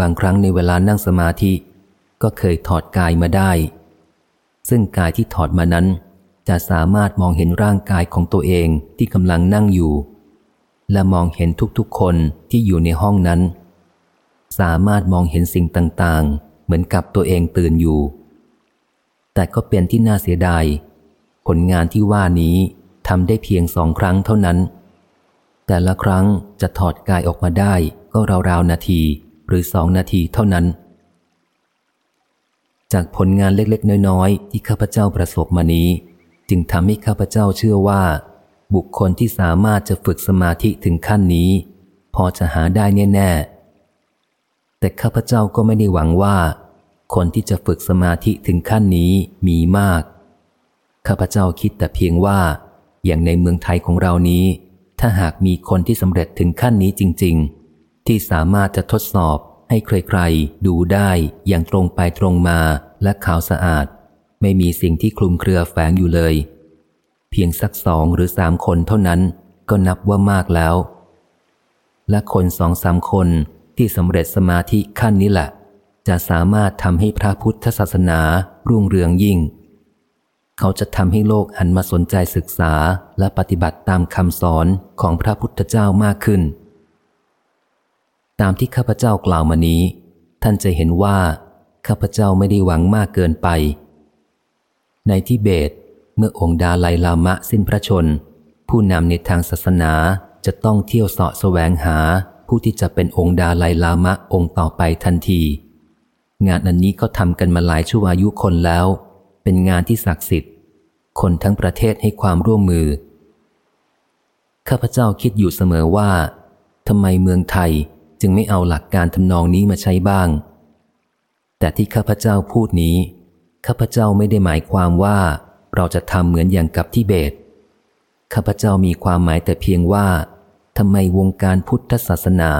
บางครั้งในเวลานั่งสมาธิ ก็เคยถอดกายมาได้ ซึ่งกายที่ถอดมานั้น จะสามารถมองเห็นร่างกายของตัวเองที่กำลังนั่งอยู่ และมองเห็นทุกๆคนที่อยู่ในห้องนั้น สามารถมองเห็นสิ่งต่างๆ เหมือนกับตัวเองตื่นอยู่แต่ก็เป็นที่น่าเสียดาย ผลงานที่ว่านี้ ทำได้เพียงสองครั้งเท่านั้น แต่ละครั้งจะถอดกายออกมาได้ก็ราวๆนาทีหรือสองนาทีเท่านั้น จากผลงานเล็กๆ น้อยๆ ที่ข้าพเจ้าประสบมานี้ จึงทำให้ข้าพเจ้าเชื่อว่า บุคคลที่สามารถจะฝึกสมาธิถึงขั้นนี้ พอจะหาได้แน่ๆ แต่ข้าพเจ้าก็ไม่ได้หวังว่า คนที่จะฝึกสมาธิถึงขั้นนี้มีมาก ข้าพเจ้าคิดแต่เพียงว่า อย่างในเมืองไทยของเรานี้ ถ้าหากมีคนที่สำเร็จถึงขั้นนี้จริง ๆ ที่สามารถจะทดสอบให้ใครๆ ดูได้อย่างตรงไปตรงมาและขาวสะอาด ไม่มีสิ่งที่คลุมเครือแฝงอยู่เลย เพียงสักสองหรือสามคนเท่านั้นก็นับว่ามากแล้ว และคนสองสามคนที่สำเร็จสมาธิขั้นนี้แหละ จะสามารถทำให้พระพุทธศาสนารุ่งเรืองยิ่ง เขาจะทำให้โลกหันมาสนใจศึกษาและปฏิบัติตามคำสอนของพระพุทธเจ้ามากขึ้น ตามที่ข้าพเจ้ากล่าวมานี้ ท่านจะเห็นว่า ข้าพเจ้าไม่ได้หวังมากเกินไป ในทิเบต เมื่อองค์ดาไลลามะสิ้นพระชน ผู้นำในทางศาสนาจะต้องเที่ยวเสาะแสวงหาผู้ที่จะเป็นองค์ดาไลลามะองค์ต่อไปทันที งานอันนี้ก็ทำกันมาหลายชั่วอายุคนแล้ว เป็นงานที่ศักดิ์สิทธิ์ คนทั้งประเทศให้ความร่วมมือ ข้าพเจ้าคิดอยู่เสมอว่าทำไมเมืองไทยจึงไม่เอาหลักการทำนองนี้มาใช้บ้าง แต่ที่ข้าพเจ้าพูดนี้ ข้าพเจ้าไม่ได้หมายความว่าเราจะทำเหมือนอย่างกับที่เบต ข้าพเจ้ามีความหมายแต่เพียงว่าทำไมวงการพุทธศาสนา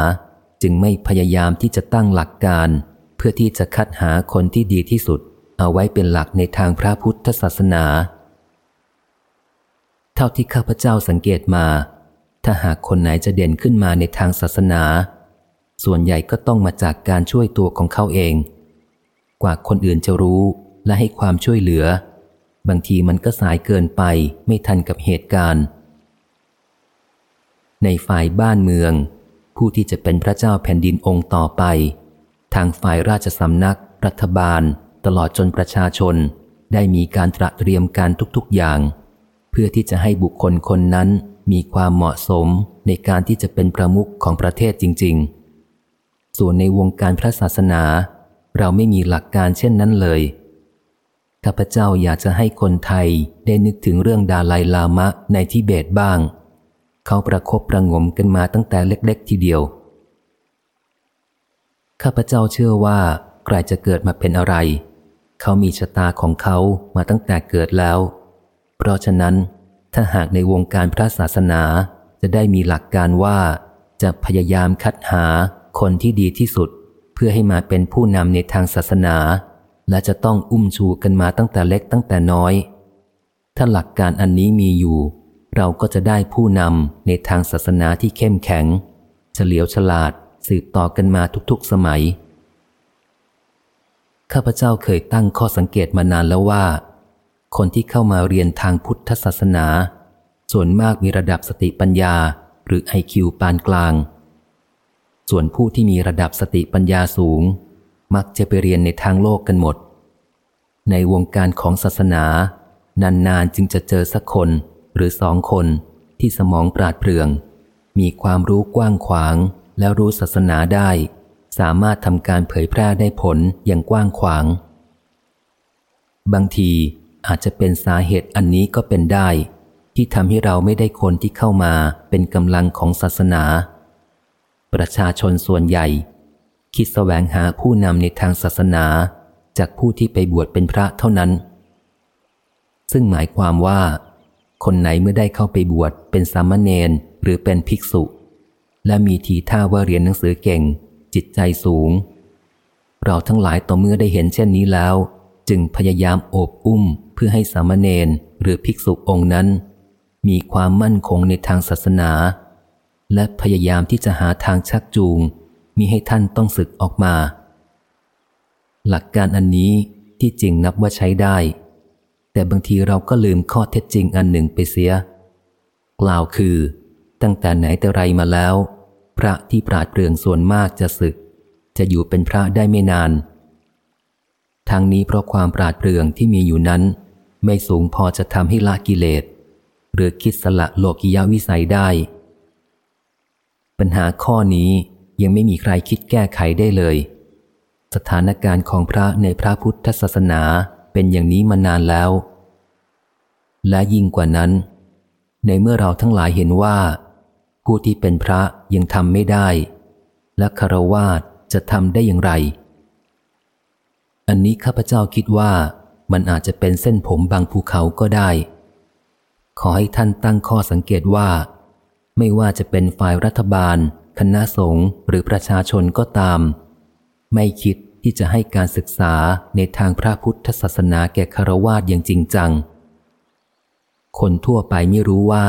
จึงไม่พยายามที่จะตั้งหลักการ เพื่อที่จะคัดหาคนที่ดีที่สุด เอาไว้เป็นหลักในทางพระพุทธศาสนา เท่าที่ข้าพเจ้าสังเกตมา ถ้าหากคนไหนจะเด่นขึ้นมาในทางศาสนา ส่วนใหญ่ก็ต้องมาจากการช่วยตัวของเขาเอง กว่าคนอื่นจะรู้และให้ความช่วยเหลือ บางทีมันก็สายเกินไปไม่ทันกับเหตุการณ์ ในฝ่ายบ้านเมือง ผู้ที่จะเป็นพระเจ้าแผ่นดินองค์ต่อไป ทางฝ่ายราชสำนัก รัฐบาล ตลอดจนประชาชน ได้มีการตระเตรียมการทุกๆอย่าง เพื่อที่จะให้บุคคลคนนั้นมีความเหมาะสมในการที่จะเป็นประมุขของประเทศจริง ๆ ส่วนในวงการพระศาสนา เราไม่มีหลักการเช่นนั้นเลยข้าพเจ้าอยากจะให้คนไทยได้นึกถึงเรื่องดาลายลามะในทิเบตบ้าง เขาประครบประงมกันมาตั้งแต่เล็กๆ ทีเดียว ข้าพเจ้าเชื่อว่าใครจะเกิดมาเป็นอะไร เขามีชะตาของเขามาตั้งแต่เกิดแล้ว เพราะฉะนั้น ถ้าหากในวงการพระศาสนาจะได้มีหลักการว่าจะพยายามคัดหาคนที่ดีที่สุด เพื่อให้มาเป็นผู้นำในทางศาสนา และจะต้องอุ้มชูกันมาตั้งแต่เล็กตั้งแต่น้อย ถ้าหลักการอันนี้มีอยู่ เราก็จะได้ผู้นำในทางศาสนาที่เข้มแข็ง เฉลียวฉลาดสืบต่อกันมาทุกๆสมัย ข้าพเจ้าเคยตั้งข้อสังเกตมานานแล้วว่า คนที่เข้ามาเรียนทางพุทธศาสนา ส่วนมากมีระดับสติปัญญาหรือไอคิวปานกลาง ส่วนผู้ที่มีระดับสติปัญญาสูง มักจะไปเรียนในทางโลกกันหมด ในวงการของศาสนา นานๆจึงจะเจอสักคนหรือสองคนที่สมองปราดเปรื่อง มีความรู้กว้างขวางแล้วรู้ศาสนาได้ สามารถทำการเผยแพร่ได้ผลอย่างกว้างขวาง บางทีอาจจะเป็นสาเหตุอันนี้ก็เป็นได้ ที่ทำให้เราไม่ได้คนที่เข้ามาเป็นกำลังของศาสนา ประชาชนส่วนใหญ่ คิดแสวงหาผู้นำในทางศาสนาจากผู้ที่ไปบวชเป็นพระเท่านั้น ซึ่งหมายความว่า คนไหนเมื่อได้เข้าไปบวชเป็นสามเณรหรือเป็นภิกษุ และมีทีท่าว่าเรียนหนังสือเก่ง จิตใจสูง เราทั้งหลายต่อเมื่อได้เห็นเช่นนี้แล้ว จึงพยายามโอบอุ้มเพื่อให้สามเณรหรือภิกษุองค์นั้น มีความมั่นคงในทางศาสนา และพยายามที่จะหาทางชักจูงมีให้ท่านต้องศึกออกมา หลักการอันนี้ที่จริงนับว่าใช้ได้ แต่บางทีเราก็ลืมข้อเท็จจริงอันหนึ่งไปเสีย กล่าวคือ ตั้งแต่ไหนแต่ไรมาแล้ว พระที่ปราดเปรื่องส่วนมากจะศึก จะอยู่เป็นพระได้ไม่นาน ทางนี้เพราะความปราดเปรื่องที่มีอยู่นั้น ไม่สูงพอจะทำให้ละกิเลส หรือคิดสละโลกิยาวิสัยได้ ปัญหาข้อนี้ยังไม่มีใครคิดแก้ไขได้เลย สถานการณ์ของพระในพระพุทธศาสนาเป็นอย่างนี้มานานแล้ว และยิ่งกว่านั้น ในเมื่อเราทั้งหลายเห็นว่า ผู้ที่เป็นพระยังทำไม่ได้ และคารวาสจะทำได้อย่างไร อันนี้ข้าพเจ้าคิดว่ามันอาจจะเป็นเส้นผมบางภูเขาก็ได้ ขอให้ท่านตั้งข้อสังเกตว่า ไม่ว่าจะเป็นฝ่ายรัฐบาล คณะสงฆ์หรือประชาชนก็ตาม ไม่คิดที่จะให้การศึกษาในทางพระพุทธศาสนาแก่คารวาสอย่างจริงจัง คนทั่วไปไม่รู้ว่า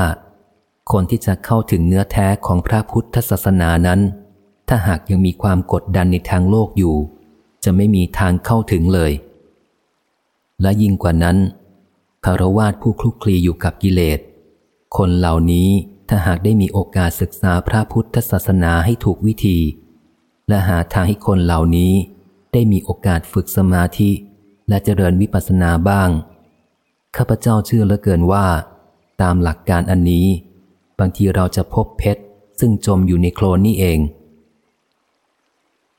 คนที่จะเข้าถึงเนื้อแท้ของพระพุทธศาสนานั้น ถ้าหากยังมีความกดดันในทางโลกอยู่ จะไม่มีทางเข้าถึงเลย และยิ่งกว่านั้นคารวาสผู้คลุกคลีอยู่กับกิเลส คนเหล่านี้ถ้าหากได้มีโอกาสศึกษาพระพุทธศาสนาให้ถูกวิธี และหาทางให้คนเหล่านี้ได้มีโอกาสฝึกสมาธิ และเจริญวิปัสสนาบ้าง ข้าพเจ้าเชื่อเหลือเกินว่า ตามหลักการอันนี้ บางทีเราจะพบเพชร ซึ่งจมอยู่ในโคลนนี่เอง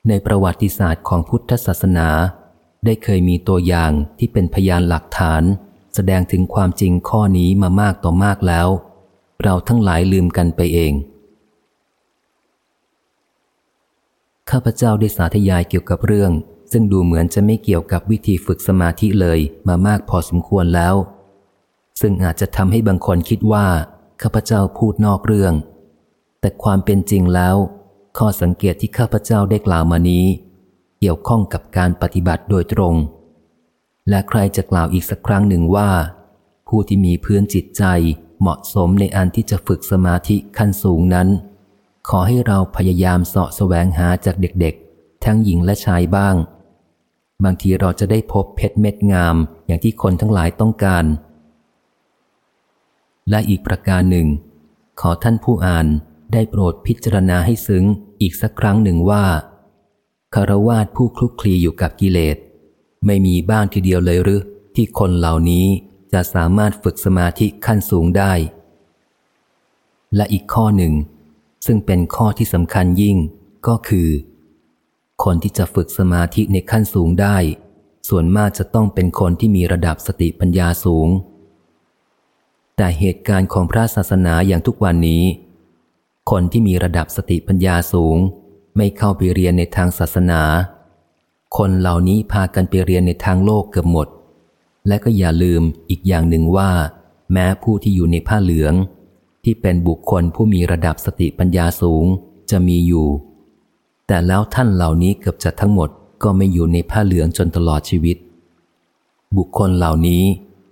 ในประวัติศาสตร์ของพุทธศาสนา ได้เคยมีตัวอย่างที่เป็นพยานหลักฐาน แสดงถึงความจริงข้อนี้มามากต่อมากแล้ว เราทั้งหลายลืมกันไปเอง ข้าพเจ้าได้สาธยายเกี่ยวกับเรื่อง ซึ่งดูเหมือนจะไม่เกี่ยวกับวิธีฝึกสมาธิเลยมามากพอสมควรแล้ว ซึ่งอาจจะทำให้บางคนคิดว่า ข้าพเจ้าพูดนอกเรื่อง แต่ความเป็นจริงแล้ว ข้อสังเกตที่ข้าพเจ้าได้กล่าวมานี้ เกี่ยวข้องกับการปฏิบัติโดยตรง และใครจะกล่าวอีกสักครั้งหนึ่งว่า ผู้ที่มีพื้นจิตใจเหมาะสมในอันที่จะฝึกสมาธิขั้นสูงนั้น ขอให้เราพยายามเสาะแสวงหาจากเด็กๆ ทั้งหญิงและชายบ้าง บางทีเราจะได้พบเพชรเม็ดงามอย่างที่คนทั้งหลายต้องการ และอีกประการหนึ่ง ขอท่านผู้อ่านได้โปรดพิจารณาให้ซึ้งอีกสักครั้งหนึ่งว่าคารวาสผู้คลุกคลีอยู่กับกิเลส ไม่มีบ้างทีเดียวเลยหรือที่คนเหล่านี้จะสามารถฝึกสมาธิขั้นสูงได้ และอีกข้อหนึ่ง ซึ่งเป็นข้อที่สำคัญยิ่งก็คือ คนที่จะฝึกสมาธิในขั้นสูงได้ ส่วนมากจะต้องเป็นคนที่มีระดับสติปัญญาสูง แต่เหตุการณ์ของพระศาสนาอย่างทุกวันนี้ คนที่มีระดับสติปัญญาสูง ไม่เข้าไปเรียนในทางศาสนา คนเหล่านี้พากันไปเรียนในทางโลกเกือบหมด และก็อย่าลืมอีกอย่างหนึ่งว่า แม้ผู้ที่อยู่ในผ้าเหลือง ที่เป็นบุคคลผู้มีระดับสติปัญญาสูงจะมีอยู่ แต่แล้วท่านเหล่านี้เกือบจะทั้งหมดก็ไม่อยู่ในผ้าเหลืองจนตลอดชีวิต บุคคลเหล่านี้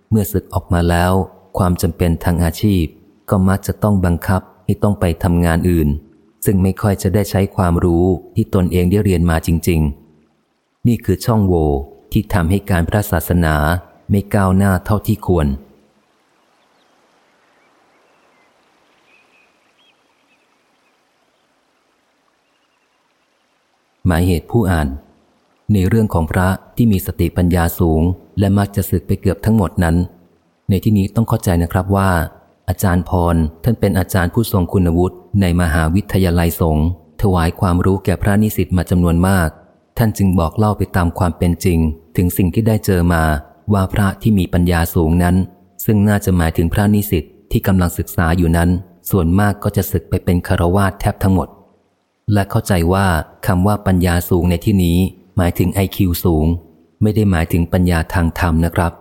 เมื่อศึกออกมาแล้ว ความจำเป็นทางอาชีพ ก็มักจะต้องบังคับให้ต้องไปทำงานอื่น ซึ่งไม่ค่อยจะได้ใช้ความรู้ที่ตนเองได้เรียนมาจริง ๆ นี่คือช่องโหว่ที่ทำให้การพระศาสนาไม่ก้าวหน้าเท่าที่ควร หมายเหตุผู้อ่าน ในเรื่องของพระที่มีสติปัญญาสูง และมักจะสึกไปเกือบทั้งหมดนั้น ในที่นี้ต้องเข้าใจนะครับว่า อาจารย์พรท่านเป็นอาจารย์ผู้ทรงคุณวุฒิในมหาวิทยาลัยสงฆ์ถวายความรู้แก่พระนิสิตมาจำนวนมาก ท่านจึงบอกเล่าไปตามความเป็นจริง ถึงสิ่งที่ได้เจอมาว่าพระที่มีปัญญาสูงนั้น ซึ่งน่าจะหมายถึงพระนิสิตที่กำลังศึกษาอยู่นั้น ส่วนมากก็จะศึกไปเป็นคารวาสแทบทั้งหมด และเข้าใจว่าคำว่าปัญญาสูงในที่นี้ หมายถึงไอคิวสูง ไม่ได้หมายถึงปัญญาทางธรรมนะครับ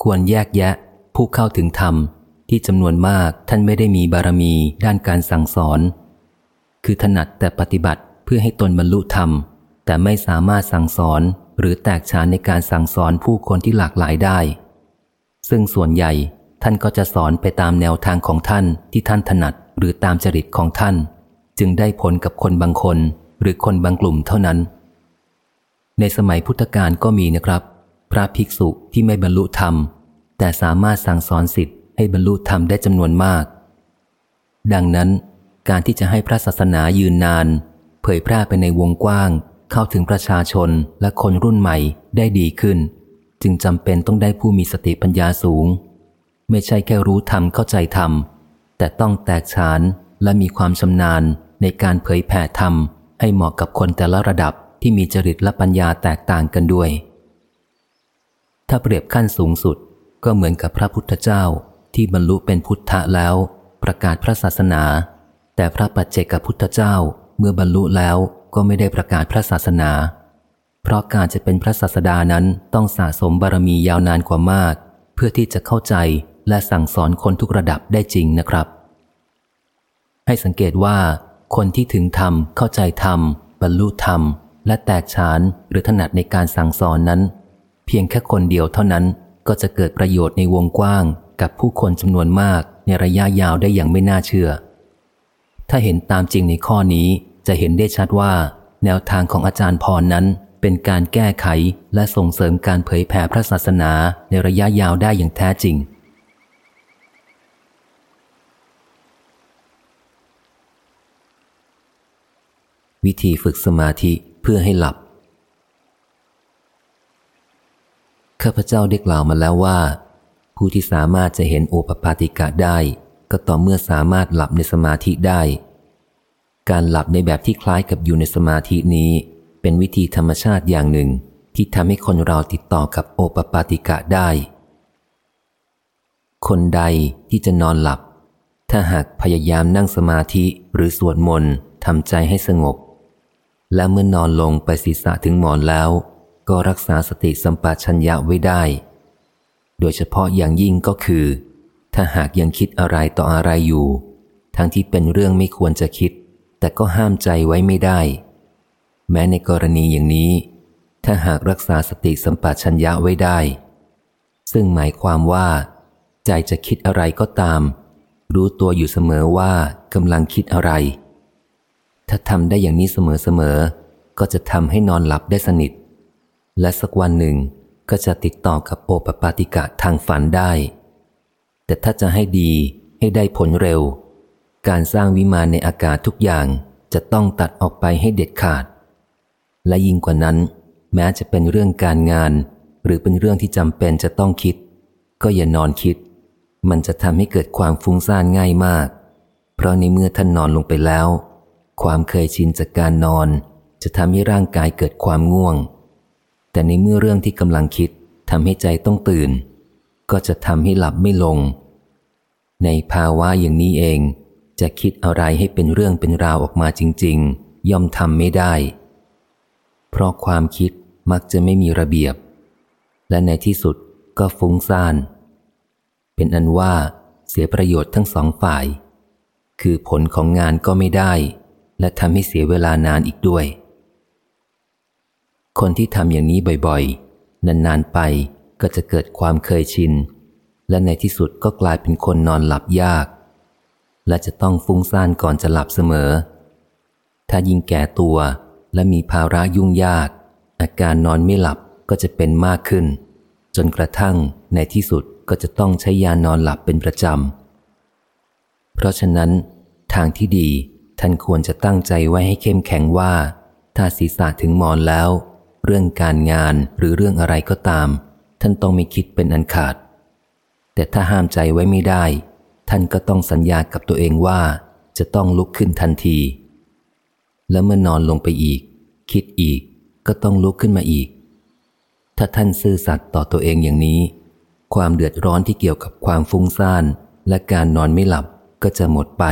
ควรแยกแยะ ผู้เข้าถึงธรรมที่จำนวนมากท่านไม่ได้มีบารมีด้านการสั่งสอน คือถนัดแต่ปฏิบัติเพื่อให้ตนบรรลุธรรม แต่ไม่สามารถสั่งสอนหรือแตกฉานในการสั่งสอนผู้คนที่หลากหลายได้ ซึ่งส่วนใหญ่ท่านก็จะสอนไปตามแนวทางของท่านที่ท่านถนัดหรือตามจริตของท่าน จึงได้ผลกับคนบางคนหรือคนบางกลุ่มเท่านั้น ในสมัยพุทธกาลก็มีนะครับ พระภิกษุที่ไม่บรรลุธรรม แต่สามารถสั่งสอนสิทธิ์ให้บรรลุธรรมได้จำนวนมาก ดังนั้น การที่จะให้พระศาสนายืนนาน เผยแพร่ไปในวงกว้าง เข้าถึงประชาชนและคนรุ่นใหม่ได้ดีขึ้น จึงจำเป็นต้องได้ผู้มีสติปัญญาสูง ไม่ใช่แค่รู้ธรรมเข้าใจธรรม แต่ต้องแตกฉานและมีความชำนาญในการเผยแผ่ธรรมให้เหมาะกับคนแต่ละระดับที่มีจริตและปัญญาแตกต่างกันด้วย ถ้าเปรียบขั้นสูงสุดก็เหมือนกับพระพุทธเจ้าที่บรรลุเป็นพุทธะแล้ว ประกาศพระศาสนา แต่พระปัจเจกพุทธเจ้าเมื่อบรรลุแล้วก็ไม่ได้ประกาศพระศาสนา เพราะการจะเป็นพระศาสดานั้นต้องสะสมบารมียาวนานกว่ามาก เพื่อที่จะเข้าใจและสั่งสอนคนทุกระดับได้จริงนะครับ ให้สังเกตว่า คนที่ถึงธรรมเข้าใจธรรมบรรลุธรรม และแตกฉานหรือถนัดในการสั่งสอนนั้น เพียงแค่คนเดียวเท่านั้นก็จะเกิดประโยชน์ในวงกว้างกับผู้คนจำนวนมากในระยะยาวได้อย่างไม่น่าเชื่อ ถ้าเห็นตามจริงในข้อนี้จะเห็นได้ชัดว่า แนวทางของอาจารย์พรนั้นเป็นการแก้ไขและส่งเสริมการเผยแผ่พระศาสนาในระยะยาวได้อย่างแท้จริง วิธีฝึกสมาธิเพื่อให้หลับ ข้าพเจ้าได้กล่าวมาแล้วว่า ผู้ที่สามารถจะเห็นโอปปาติกะได้ ก็ต่อเมื่อสามารถหลับในสมาธิได้ การหลับในแบบที่คล้ายกับอยู่ในสมาธินี้ เป็นวิธีธรรมชาติอย่างหนึ่ง ที่ทำให้คนเราติดต่อกับโอปปาติกะได้ คนใดที่จะนอนหลับ ถ้าหากพยายามนั่งสมาธิหรือสวดมนต์ทำใจให้สงบ และเมื่อนอนลงไปศีรษะถึงหมอนแล้ว ก็รักษาสติสัมปชัญญะไว้ได้ โดยเฉพาะอย่างยิ่งก็คือ ถ้าหากยังคิดอะไรต่ออะไรอยู่ ทั้งที่เป็นเรื่องไม่ควรจะคิด แต่ก็ห้ามใจไว้ไม่ได้ แม้ในกรณีอย่างนี้ ถ้าหากรักษาสติสัมปชัญญะไว้ได้ ซึ่งหมายความว่า ใจจะคิดอะไรก็ตาม รู้ตัวอยู่เสมอว่ากำลังคิดอะไร ถ้าทำได้อย่างนี้เสมอๆก็จะทำให้นอนหลับได้สนิท และสักวันหนึ่งก็จะติดต่อกับโอปปาติกะทางฝันได้ แต่ถ้าจะให้ดีให้ได้ผลเร็ว การสร้างวิมานในอากาศทุกอย่างจะต้องตัดออกไปให้เด็ดขาด และยิ่งกว่านั้น แม้จะเป็นเรื่องการงาน หรือเป็นเรื่องที่จำเป็นจะต้องคิด ก็อย่านอนคิด มันจะทำให้เกิดความฟุ้งซ่านง่ายมาก เพราะในเมื่อท่านนอนลงไปแล้ว ความเคยชินจากการนอน จะทำให้ร่างกายเกิดความง่วง แต่ในเมื่อเรื่องที่กำลังคิดทำให้ใจต้องตื่น ก็จะทำให้หลับไม่ลง ในภาวะอย่างนี้เอง จะคิดอะไรให้เป็นเรื่องเป็นราวออกมาจริง ๆ ย่อมทำไม่ได้ เพราะความคิดมักจะไม่มีระเบียบ และในที่สุดก็ฟุ้งซ่าน เป็นอันว่าเสียประโยชน์ทั้งสองฝ่าย คือผลของงานก็ไม่ได้ และทำให้เสียเวลานานอีกด้วย คนที่ทำอย่างนี้บ่อยๆ นานๆไปก็จะเกิดความเคยชิน และในที่สุดก็กลายเป็นคนนอนหลับยาก และจะต้องฟุ้งซ่านก่อนจะหลับเสมอ ถ้ายิ่งแก่ตัวและมีภาระยุ่งยาก อาการนอนไม่หลับก็จะเป็นมากขึ้น จนกระทั่งในที่สุดก็จะต้องใช้ยานอนหลับเป็นประจำ เพราะฉะนั้น ทางที่ดีท่านควรจะตั้งใจไว้ให้เข้มแข็งว่า ถ้าศีรษะถึงมอนแล้ว เรื่องการงานหรือเรื่องอะไรก็ตาม ท่านต้องม่คิดเป็นอันขาด แต่ถ้าห้ามใจไว้ไม่ได้ ท่านก็ต้องสัญญากับตัวเองว่า จะต้องลุกขึ้นทันที แล้วเมื่อนอนลงไปอีก คิดอีกก็ต้องลุกขึ้นมาอีก ถ้าท่านซื่อสัตย์ต่อตัวเองอย่างนี้ ความเดือดร้อนที่เกี่ยวกับความฟุ้งซ่านและการนอนไม่หลับก็จะหมดไป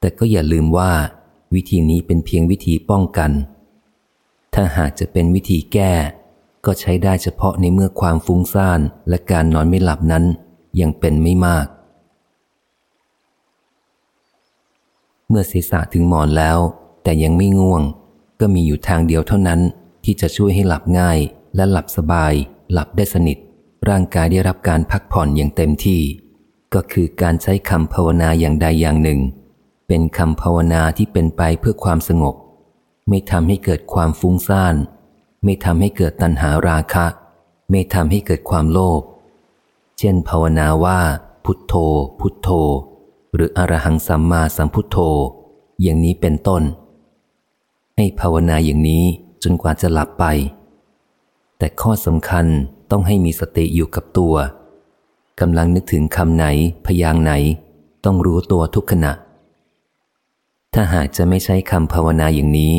แต่ก็อย่าลืมว่า วิธีนี้เป็นเพียงวิธีป้องกัน ถ้าหากจะเป็นวิธีแก้ ก็ใช้ได้เฉพาะในเมื่อความฟุ้งซ่านและการนอนไม่หลับนั้นยังเป็นไม่มาก เมื่อศีรษะถึงหมอนแล้ว แต่ยังไม่ง่วง ก็มีอยู่ทางเดียวเท่านั้น ที่จะช่วยให้หลับง่าย และหลับสบาย หลับได้สนิท ร่างกายได้รับการพักผ่อนอย่างเต็มที่ ก็คือการใช้คำภาวนาอย่างใดอย่างหนึ่ง เป็นคำภาวนาที่เป็นไปเพื่อความสงบ ไม่ทำให้เกิดความฟุ้งซ่าน ไม่ทำให้เกิดตัณหาราคะ ไม่ทำให้เกิดความโลภ เช่น ภาวนาว่า พุทโธ พุทโธ หรืออรหังสัมมาสัมพุทโธ อย่างนี้เป็นต้น ให้ภาวนาอย่างนี้จนกว่าจะหลับไป แต่ข้อสำคัญต้องให้มีสติอยู่กับตัวกำลังนึกถึงคำไหน พยางไหน ต้องรู้ตัวทุกขณะ ถ้าหากจะไม่ใช้คำภาวนาอย่างนี้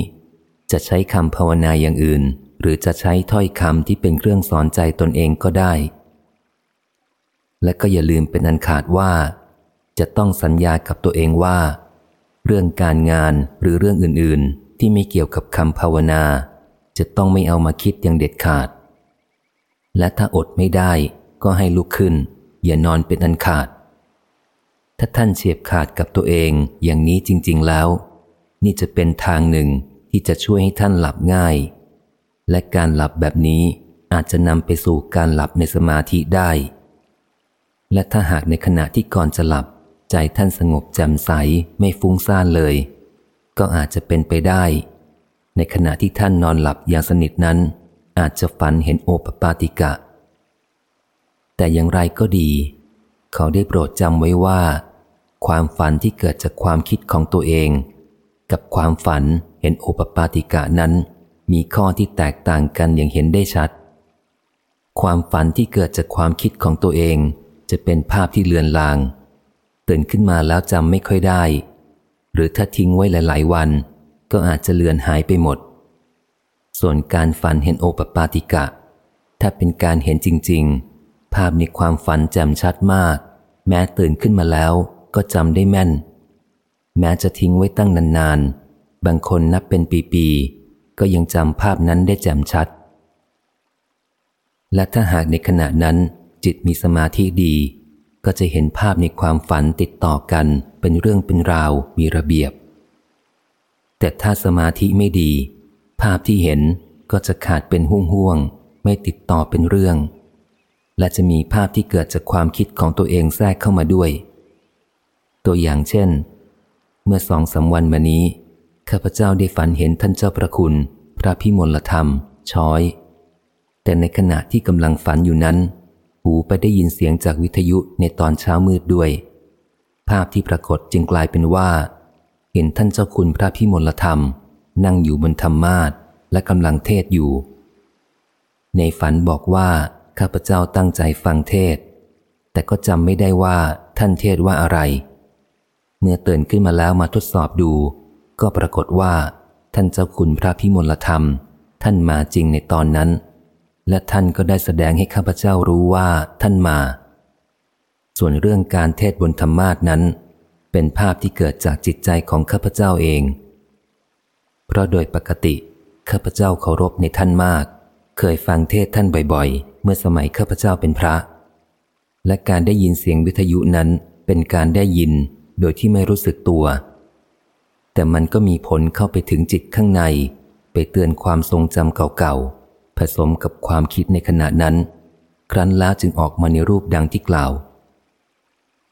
จะใช้คำภาวนาอย่างอื่น หรือจะใช้ถ้อยคำที่เป็นเครื่องสอนใจตนเองก็ได้ และก็อย่าลืมเป็นอันขาดว่า จะต้องสัญญากับตัวเองว่า เรื่องการงานหรือเรื่องอื่นๆ ที่ไม่เกี่ยวกับคำภาวนา จะต้องไม่เอามาคิดอย่างเด็ดขาด และถ้าอดไม่ได้ก็ให้ลุกขึ้น อย่านอนเป็นอันขาด ถ้าท่านเฉียบขาดกับตัวเองอย่างนี้จริง ๆแล้ว นี่จะเป็นทางหนึ่งที่จะช่วยให้ท่านหลับง่าย และการหลับแบบนี้อาจจะนำไปสู่การหลับในสมาธิได้ และถ้าหากในขณะที่ก่อนจะหลับ ใจท่านสงบแจ่มใสไม่ฟุ้งซ่านเลย ก็อาจจะเป็นไปได้ ในขณะที่ท่านนอนหลับอย่างสนิทนั้น อาจจะฝันเห็นโอปปาติกะ แต่อย่างไรก็ดี เขาได้โปรดจำไว้ว่า ความฝันที่เกิดจากความคิดของตัวเอง กับความฝันเห็นโอปปาติกะนั้น มีข้อที่แตกต่างกันอย่างเห็นได้ชัด ความฝันที่เกิดจากความคิดของตัวเอง จะเป็นภาพที่เลือนลาง ตื่นขึ้นมาแล้วจำไม่ค่อยได้ หรือถ้าทิ้งไว้หลาย ๆ วัน ก็อาจจะเลือนหายไปหมด ส่วนการฝันเห็นโอปปาติกะ ถ้าเป็นการเห็นจริง ๆ ภาพในความฝันแจ่มชัดมาก แม้ตื่นขึ้นมาแล้ว ก็จำได้แม่น แม้จะทิ้งไว้ตั้งนานๆ บางคนนับเป็นปีๆ ก็ยังจำภาพนั้นได้แจ่มชัด และถ้าหากในขณะนั้นจิตมีสมาธิดี ก็จะเห็นภาพในความฝันติดต่อกันเป็นเรื่องเป็นราวมีระเบียบ แต่ถ้าสมาธิไม่ดี ภาพที่เห็นก็จะขาดเป็นห่วงห่วงไม่ติดต่อเป็นเรื่องและจะมีภาพที่เกิดจากความคิดของตัวเองแทรกเข้ามาด้วย ตัวอย่างเช่น เมื่อสองสาวันมานี้ ข้าพเจ้าได้ฝันเห็นท่านเจ้าประคุณ พระพิมลธรรม ช้อย แต่ในขณะที่กำลังฝันอยู่นั้น หูไปได้ยินเสียงจากวิทยุในตอนเช้ามืดด้วย ภาพที่ปรากฏจึงกลายเป็นว่า เห็นท่านเจ้าคุณพระพิมลธรรม นั่งอยู่บนธรรมาทและกำลังเทศอยู่ ในฝันบอกว่า ข้าพเจ้าตั้งใจฟังเทศ แต่ก็จำไม่ได้ว่าท่านเทศว่าอะไร เมื่อเตื่นขึ้นมาแล้วมาทดสอบดู ก็ปรากฏว่า ท่านเจ้าคุณพระพิมลธรรม ท่านมาจริงในตอนนั้น และท่านก็ได้แสดงให้ข้าพเจ้ารู้ว่าท่านมา ส่วนเรื่องการเทศบนธรรมาสนั้น เป็นภาพที่เกิดจากจิตใจของข้าพเจ้าเอง เพราะโดยปกติข้าพเจ้าเคารพในท่านมาก เคยฟังเทศท่านบ่อยๆ เมื่อสมัยข้าพเจ้าเป็นพระ และการได้ยินเสียงวิทยุนั้นเป็นการได้ยิน โดยที่ไม่รู้สึกตัว แต่มันก็มีผลเข้าไปถึงจิตข้างใน ไปเตือนความทรงจำเก่าๆ ผสมกับความคิดในขณะนั้น ครั้นแล้วจึงออกมาในรูปดังที่กล่าว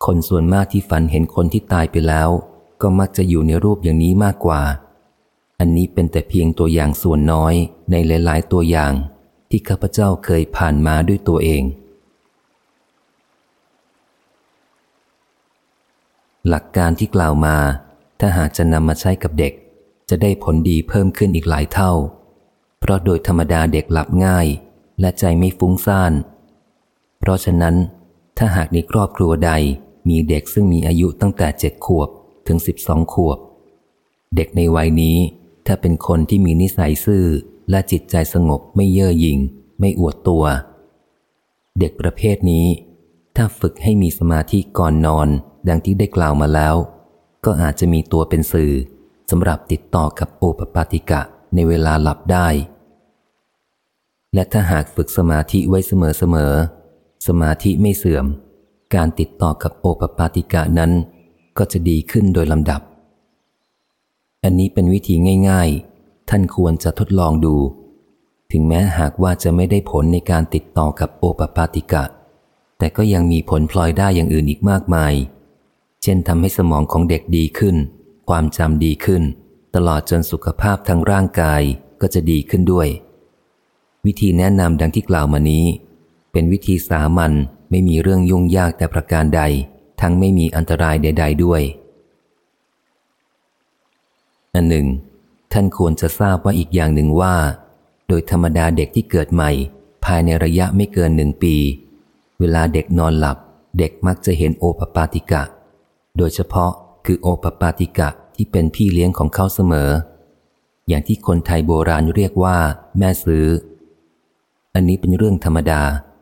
คนส่วนมากที่ฝันเห็นคนที่ตายไปแล้ว ก็มักจะอยู่ในรูปอย่างนี้มากกว่า อันนี้เป็นแต่เพียงตัวอย่างส่วนน้อยในหลาย ๆ ตัวอย่างที่ข้าพเจ้าเคยผ่านมาด้วยตัวเอง หลักการที่กล่าวมา ถ้าหากจะนำมาใช้กับเด็ก จะได้ผลดีเพิ่มขึ้นอีกหลายเท่า เพราะโดยธรรมดาเด็กหลับง่าย และใจไม่ฟุ้งซ่าน เพราะฉะนั้น ถ้าหากในครอบครัวใดมีเด็กซึ่งมีอายุตั้งแต่เจ็ดขวบถึงสิบสองขวบ เด็กในวัยนี้ถ้าเป็นคนที่มีนิสัยซื่อและจิตใจสงบไม่เย่อหยิ่ง ไม่อวดตัว เด็กประเภทนี้ ถ้าฝึกให้มีสมาธิก่อนนอน ดังที่ได้กล่าวมาแล้ว ก็อาจจะมีตัวเป็นสื่อสำหรับติดต่อกับโอปปาติกะในเวลาหลับได้ และถ้าหากฝึกสมาธิไว้เสมอๆสมาธิไม่เสื่อม การติดต่อกับโอปปาติกะนั้น ก็จะดีขึ้นโดยลำดับ อันนี้เป็นวิธีง่าย ๆ ท่านควรจะทดลองดู ถึงแม้หากว่าจะไม่ได้ผลในการติดต่อกับโอปปาติกะ แต่ก็ยังมีผลพลอยได้อย่างอื่นอีกมากมาย เช่นทำให้สมองของเด็กดีขึ้น ความจำดีขึ้น ตลอดจนสุขภาพทางร่างกายก็จะดีขึ้นด้วย วิธีแนะนำดังที่กล่าวมานี้ เป็นวิธีสามัญไม่มีเรื่องยุ่งยากแต่ประการใด ทั้งไม่มีอันตรายใด ๆ ด้วย อันหนึ่ง ท่านควรจะทราบว่าอีกอย่างหนึ่งว่า โดยธรรมดาเด็กที่เกิดใหม่ ภายในระยะไม่เกินหนึ่งปี เวลาเด็กนอนหลับ เด็กมักจะเห็นโอปปาติกะ โดยเฉพาะคือโอปปาติกะที่เป็นพี่เลี้ยงของเขาเสมอ อย่างที่คนไทยโบราณเรียกว่า แม่ซื้อ อันนี้เป็นเรื่องธรรมดา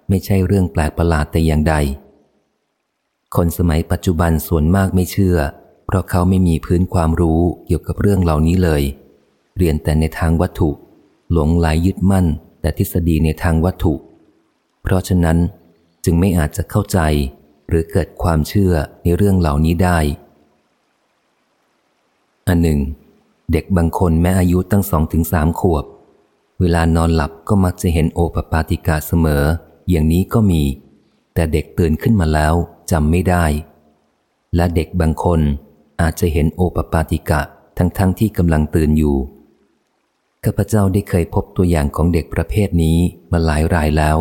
ไม่ใช่เรื่องแปลกประหลาดแต่อย่างใด คนสมัยปัจจุบันส่วนมากไม่เชื่อ เพราะเขาไม่มีพื้นความรู้เกี่ยวกับเรื่องเหล่านี้เลย เรียนแต่ในทางวัตถุ หลงไหลยยึดมั่น แต่ทฤษฎีในทางวัตถุ เพราะฉะนั้นจึงไม่อาจจะเข้าใจ หรือเกิดความเชื่อในเรื่องเหล่านี้ได้ อันหนึ่ง เด็กบางคนแม้อายุตั้งสองถึงสามขวบ เวลานอนหลับก็มักจะเห็นโอปปาติกาเสมอ อย่างนี้ก็มี แต่เด็กตื่นขึ้นมาแล้วจำไม่ได้ และเด็กบางคนอาจจะเห็นโอปปาติกะทั้งๆทที่กำลังตื่นอยู่ข้าพเจ้าได้เคยพบตัวอย่างของเด็กประเภทนี้มาหลายรายแล้ว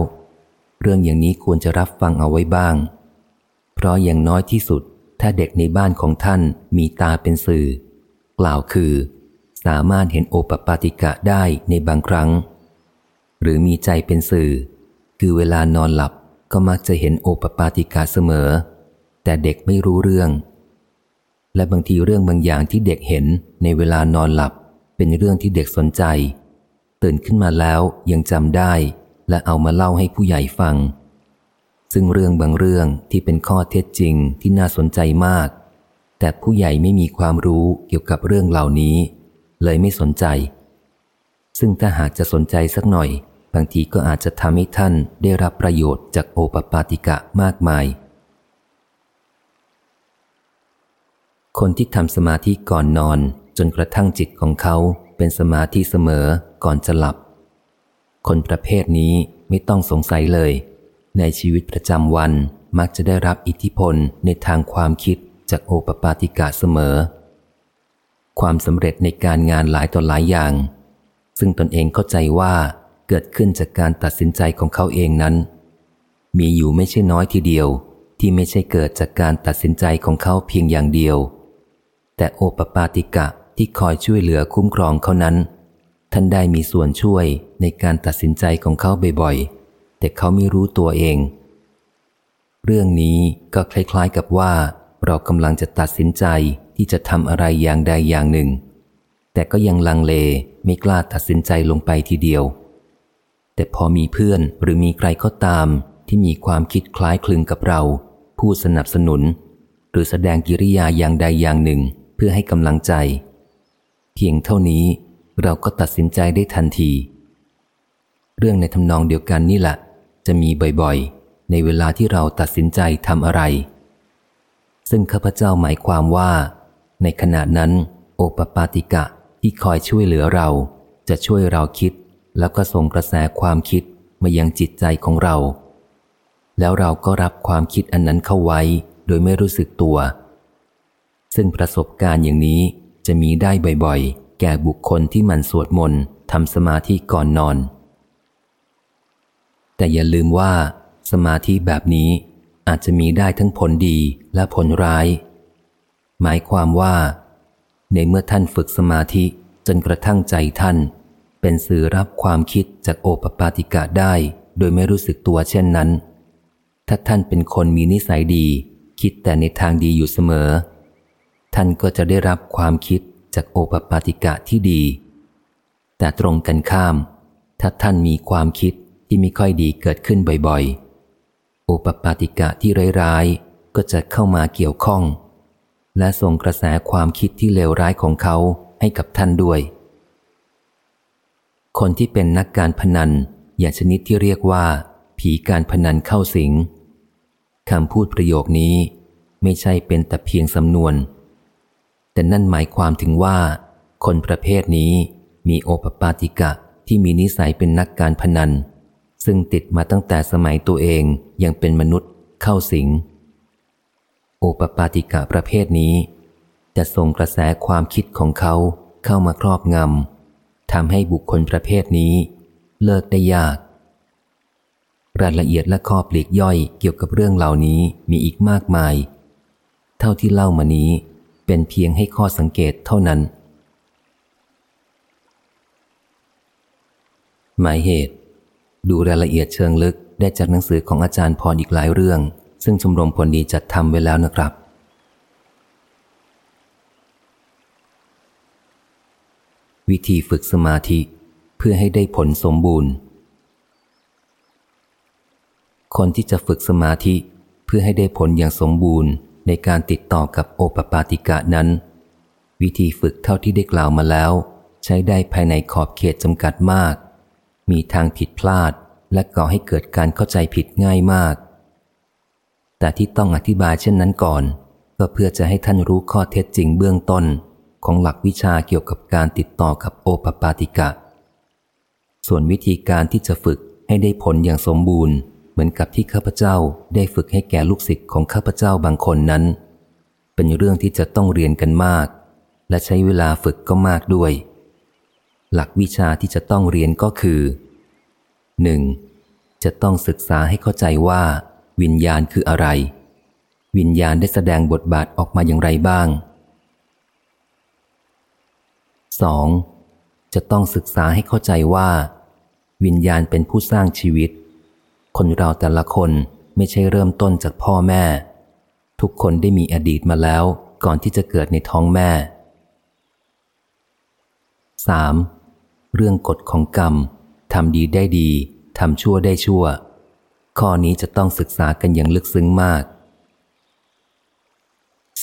เรื่องอย่างนี้ควรจะรับฟังเอาไว้บ้าง เพราะอย่างน้อยที่สุด ถ้าเด็กในบ้านของท่านมีตาเป็นสื่อ กล่าวคือ สามารถเห็นโอปปาติกะได้ในบางครั้ง หรือมีใจเป็นสื่อ คือเวลานอนหลับก็มักจะเห็นโอปปาติกะเสมอ แต่เด็กไม่รู้เรื่อง และบางทีเรื่องบางอย่างที่เด็กเห็นในเวลานอนหลับ เป็นเรื่องที่เด็กสนใจ ตื่นขึ้นมาแล้วยังจำได้ และเอามาเล่าให้ผู้ใหญ่ฟัง ซึ่งเรื่องบางเรื่องที่เป็นข้อเท็จจริงที่น่าสนใจมาก แต่ผู้ใหญ่ไม่มีความรู้เกี่ยวกับเรื่องเหล่านี้ เลยไม่สนใจ ซึ่งถ้าหากจะสนใจสักหน่อย บางทีก็อาจจะทำให้ท่านได้รับประโยชน์จากโอปปาติกะมากมาย คนที่ทำสมาธิก่อนนอนจนกระทั่งจิตของเขาเป็นสมาธิเสมอก่อนจะหลับ คนประเภทนี้ไม่ต้องสงสัยเลย ในชีวิตประจำวันมักจะได้รับอิทธิพลในทางความคิดจากโอปปาติกาเสมอ ความสำเร็จในการงานหลายต่อหลายอย่าง ซึ่งตนเองเข้าใจว่าเกิดขึ้นจากการตัดสินใจของเขาเองนั้น มีอยู่ไม่ใช่น้อยทีเดียวที่ไม่ใช่เกิดจากการตัดสินใจของเขาเพียงอย่างเดียว แต่โอปปาติกะที่คอยช่วยเหลือคุ้มครองเขานั้น ท่านได้มีส่วนช่วยในการตัดสินใจของเขาบ่อยๆ แต่เขาไม่รู้ตัวเอง เรื่องนี้ก็คล้ายๆกับว่า เรากำลังจะตัดสินใจที่จะทำอะไรอย่างใดอย่างหนึ่ง แต่ก็ยังลังเลไม่กล้าตัดสินใจลงไปทีเดียว แต่พอมีเพื่อนหรือมีใครก็ตามที่มีความคิดคล้ายคลึงกับเรา ผู้สนับสนุน หรือแสดงกิริยาอย่างใดอย่างหนึ่ง เพื่อให้กำลังใจ เพียงเท่านี้เราก็ตัดสินใจได้ทันที เรื่องในทำนองเดียวกันนี่แหละ จะมีบ่อยๆ ในเวลาที่เราตัดสินใจทำอะไร ซึ่งข้าพเจ้าหมายความว่า ในขณะนั้น โอปปาติกะที่คอยช่วยเหลือเรา จะช่วยเราคิด แล้วก็ส่งกระแสความคิดมายังจิตใจของเรา แล้วเราก็รับความคิดอันนั้นเข้าไว้ โดยไม่รู้สึกตัว ซึ่งประสบการณ์อย่างนี้จะมีได้บ่อยๆ แก่บุคคลที่มันสวดมนต์ทำสมาธิก่อนนอน แต่อย่าลืมว่า สมาธิแบบนี้อาจจะมีได้ทั้งผลดีและผลร้าย หมายความว่า ในเมื่อท่านฝึกสมาธิจนกระทั่งใจท่าน เป็นสื่อรับความคิดจากโอปปาติกะได้ โดยไม่รู้สึกตัวเช่นนั้น ถ้าท่านเป็นคนมีนิสัยดี คิดแต่ในทางดีอยู่เสมอ ท่านก็จะได้รับความคิดจากโอปปาติกะที่ดี แต่ตรงกันข้าม ถ้าท่านมีความคิด ที่ไม่ค่อยดีเกิดขึ้นบ่อยๆโอปปาติกะที่ร้ายๆ ก็จะเข้ามาเกี่ยวข้อง และส่งกระแสความคิดที่เลวร้ายของเขาให้กับท่านด้วย คนที่เป็นนักการพนันอย่างชนิดที่เรียกว่า ผีการพนันเข้าสิงคำพูดประโยคนี้ไม่ใช่เป็นแต่เพียงสำนวน แต่นั่นหมายความถึงว่า คนประเภทนี้มีโอปปาติกะที่มีนิสัยเป็นนักการพนัน ซึ่งติดมาตั้งแต่สมัยตัวเองยังเป็นมนุษย์เข้าสิง โอปปาติกะประเภทนี้ จะส่งกระแสความคิดของเขาเข้ามาครอบงำทำให้บุคคลประเภทนี้ เลิกได้ยาก รายละเอียดและข้อปลีกย่อยเกี่ยวกับเรื่องเหล่านี้มีอีกมากมาย เท่าที่เล่ามานี้เป็นเพียงให้ข้อสังเกตเท่านั้น หมายเหตุ ดูรายละเอียดเชิงลึกได้จากหนังสือของอาจารย์พรอีกหลายเรื่อง ซึ่งชมรมผลดีจัดทำไว้แล้วนะครับ วิธีฝึกสมาธิเพื่อให้ได้ผลสมบูรณ์ คนที่จะฝึกสมาธิเพื่อให้ได้ผลอย่างสมบูรณ์ในการติดต่อกับโอปปาติกะนั้น วิธีฝึกเท่าที่ได้กล่าวมาแล้ว ใช้ได้ภายในขอบเขตจำกัดมาก มีทางผิดพลาด และก่อให้เกิดการเข้าใจผิดง่ายมาก แต่ที่ต้องอธิบายเช่นนั้นก่อน ก็เพื่อจะให้ท่านรู้ข้อเท็จจริงเบื้องต้นของหลักวิชาเกี่ยวกับการติดต่อกับโอปปาติกะ ส่วนวิธีการที่จะฝึกให้ได้ผลอย่างสมบูรณ์ เหมือนกับที่ข้าพเจ้าได้ฝึกให้แก่ลูกศิษย์ของข้าพเจ้าบางคนนั้น เป็นเรื่องที่จะต้องเรียนกันมาก และใช้เวลาฝึกก็มากด้วย หลักวิชาที่จะต้องเรียนก็คือหนึ่งจะต้องศึกษาให้เข้าใจว่า วิญญาณคืออะไร วิญญาณได้แสดงบทบาทออกมาอย่างไรบ้าง 2. จะต้องศึกษาให้เข้าใจว่า วิญญาณเป็นผู้สร้างชีวิต คนเราแต่ละคนไม่ใช่เริ่มต้นจากพ่อแม่ ทุกคนได้มีอดีตมาแล้วก่อนที่จะเกิดในท้องแม่ 3. เรื่องกฎของกรรมทำดีได้ดีทำชั่วได้ชั่ว ข้อนี้จะต้องศึกษากันอย่างลึกซึ้งมาก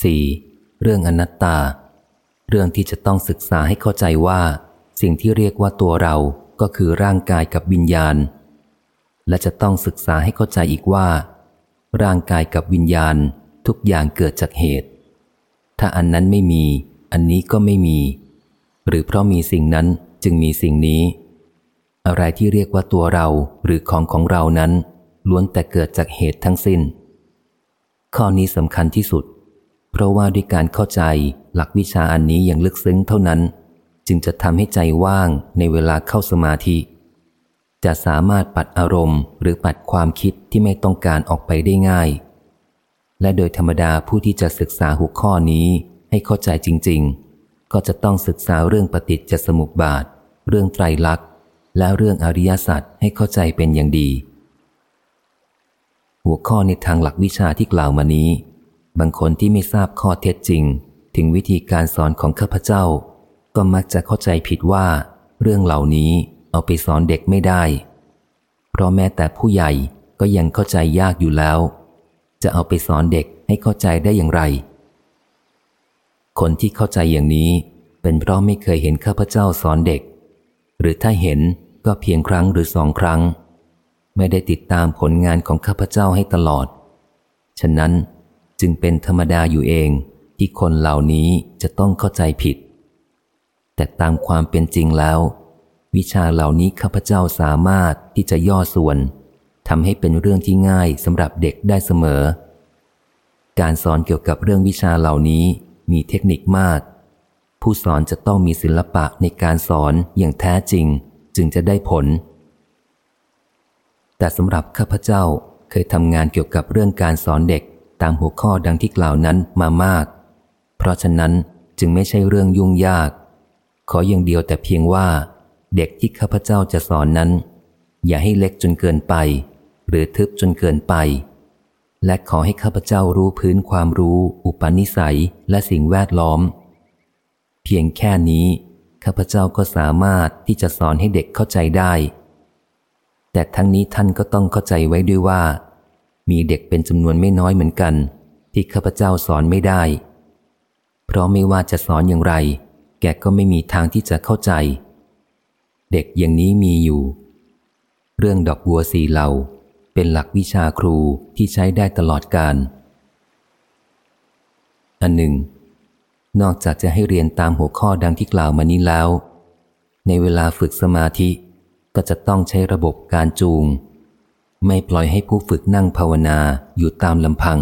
4. เรื่องอนัตตา เรื่องที่จะต้องศึกษาให้เข้าใจว่า สิ่งที่เรียกว่าตัวเราก็คือร่างกายกับวิญญาณ และจะต้องศึกษาให้เข้าใจอีกว่า ร่างกายกับวิญญาณทุกอย่างเกิดจากเหตุ ถ้าอันนั้นไม่มี อันนี้ก็ไม่มี หรือเพราะมีสิ่งนั้น จึงมีสิ่งนี้ อะไรที่เรียกว่าตัวเราหรือของของเรานั้น ล้วนแต่เกิดจากเหตุทั้งสิน้น ข้อนี้สำคัญที่สุด เพราะว่าด้วยการเข้าใจหลักวิชาอันนี้อย่างลึกซึ้งเท่านั้น จึงจะทำให้ใจว่างในเวลาเข้าสมาธิ จะสามารถปัดอารมณ์ หรือปัดความคิดที่ไม่ต้องการออกไปได้ง่าย และโดยธรรมดาผู้ที่จะศึกษาหัวข้อนี้ให้เข้าใจจริง ๆก็จะต้องศึกษาเรื่องปฏิจจสมุปบาท เรื่องไตรลักษณ์ และเรื่องอริยสัจให้เข้าใจเป็นอย่างดี หัวข้อในทางหลักวิชาที่กล่าวมานี้ บางคนที่ไม่ทราบข้อเท็จจริง ถึงวิธีการสอนของข้าพเจ้า ก็มักจะเข้าใจผิดว่า เรื่องเหล่านี้เอาไปสอนเด็กไม่ได้ เพราะแม้แต่ผู้ใหญ่ก็ยังเข้าใจยากอยู่แล้ว จะเอาไปสอนเด็กให้เข้าใจได้อย่างไร คนที่เข้าใจอย่างนี้เป็นเพราะไม่เคยเห็นข้าพเจ้าสอนเด็ก หรือถ้าเห็นก็เพียงครั้งหรือสองครั้ง ไม่ได้ติดตามผลงานของข้าพเจ้าให้ตลอด ฉะนั้นจึงเป็นธรรมดาอยู่เองที่คนเหล่านี้จะต้องเข้าใจผิด แต่ตามความเป็นจริงแล้ว วิชาเหล่านี้ข้าพเจ้าสามารถที่จะย่อส่วนทำให้เป็นเรื่องที่ง่ายสำหรับเด็กได้เสมอ การสอนเกี่ยวกับเรื่องวิชาเหล่านี้มีเทคนิคมาก ผู้สอนจะต้องมีศิลปะในการสอนอย่างแท้จริง จึงจะได้ผล แต่สำหรับข้าพเจ้าเคยทำงานเกี่ยวกับเรื่องการสอนเด็กตามหัวข้อดังที่กล่าวนั้นมามาก เพราะฉะนั้นจึงไม่ใช่เรื่องยุ่งยาก ขออย่างเดียวแต่เพียงว่า เด็กที่ข้าพเจ้าจะสอนนั้น อย่าให้เล็กจนเกินไป หรือทึบจนเกินไป และขอให้ข้าพเจ้ารู้พื้นความรู้ อุปนิสัยและสิ่งแวดล้อม เพียงแค่นี้ข้าพเจ้าก็สามารถที่จะสอนให้เด็กเข้าใจได้ แต่ทั้งนี้ท่านก็ต้องเข้าใจไว้ด้วยว่า มีเด็กเป็นจำนวนไม่น้อยเหมือนกัน ที่ข้าพเจ้าสอนไม่ได้ เพราะไม่ว่าจะสอนอย่างไร แกก็ไม่มีทางที่จะเข้าใจ เด็กอย่างนี้มีอยู่ เรื่องดอกบัวสีเหล่าเป็นหลักวิชาครูที่ใช้ได้ตลอดการอันหนึ่ง นอกจากจะให้เรียนตามหัวข้อดังที่กล่าวมานี้แล้ว ในเวลาฝึกสมาธิก็จะต้องใช้ระบบการจูง ไม่ปล่อยให้ผู้ฝึกนั่งภาวนาอยู่ตามลำพัง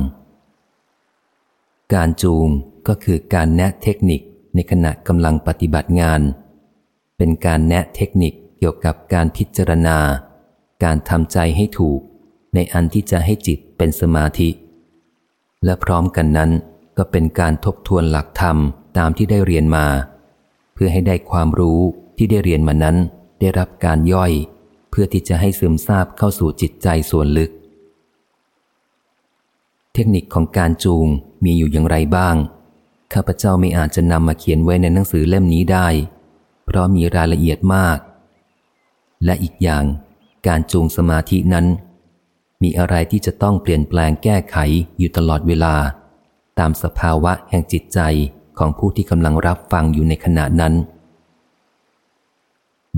การจูงก็คือการแนะเทคนิคในขณะกำลังปฏิบัติงาน เป็นการแนะเทคนิคเกี่ยวกับการพิจารณา การทำใจให้ถูก ในอันที่จะให้จิตเป็นสมาธิ และพร้อมกันนั้น ก็เป็นการทบทวนหลักธรรมตามที่ได้เรียนมา เพื่อให้ได้ความรู้ที่ได้เรียนมานั้น ได้รับการย่อย เพื่อที่จะให้ซึมซาบเข้าสู่จิตใจส่วนลึก เทคนิคของการจูงมีอยู่อย่างไรบ้าง ข้าพเจ้าไม่อาจจะนำมาเขียนไว้ในหนังสือเล่มนี้ได้ เพราะมีรายละเอียดมาก และอีกอย่างการจูงสมาธินั้น มีอะไรที่จะต้องเปลี่ยนแปลงแก้ไขอยู่ตลอดเวลา ตามสภาวะแห่งจิตใจของผู้ที่กำลังรับฟังอยู่ในขณะนั้น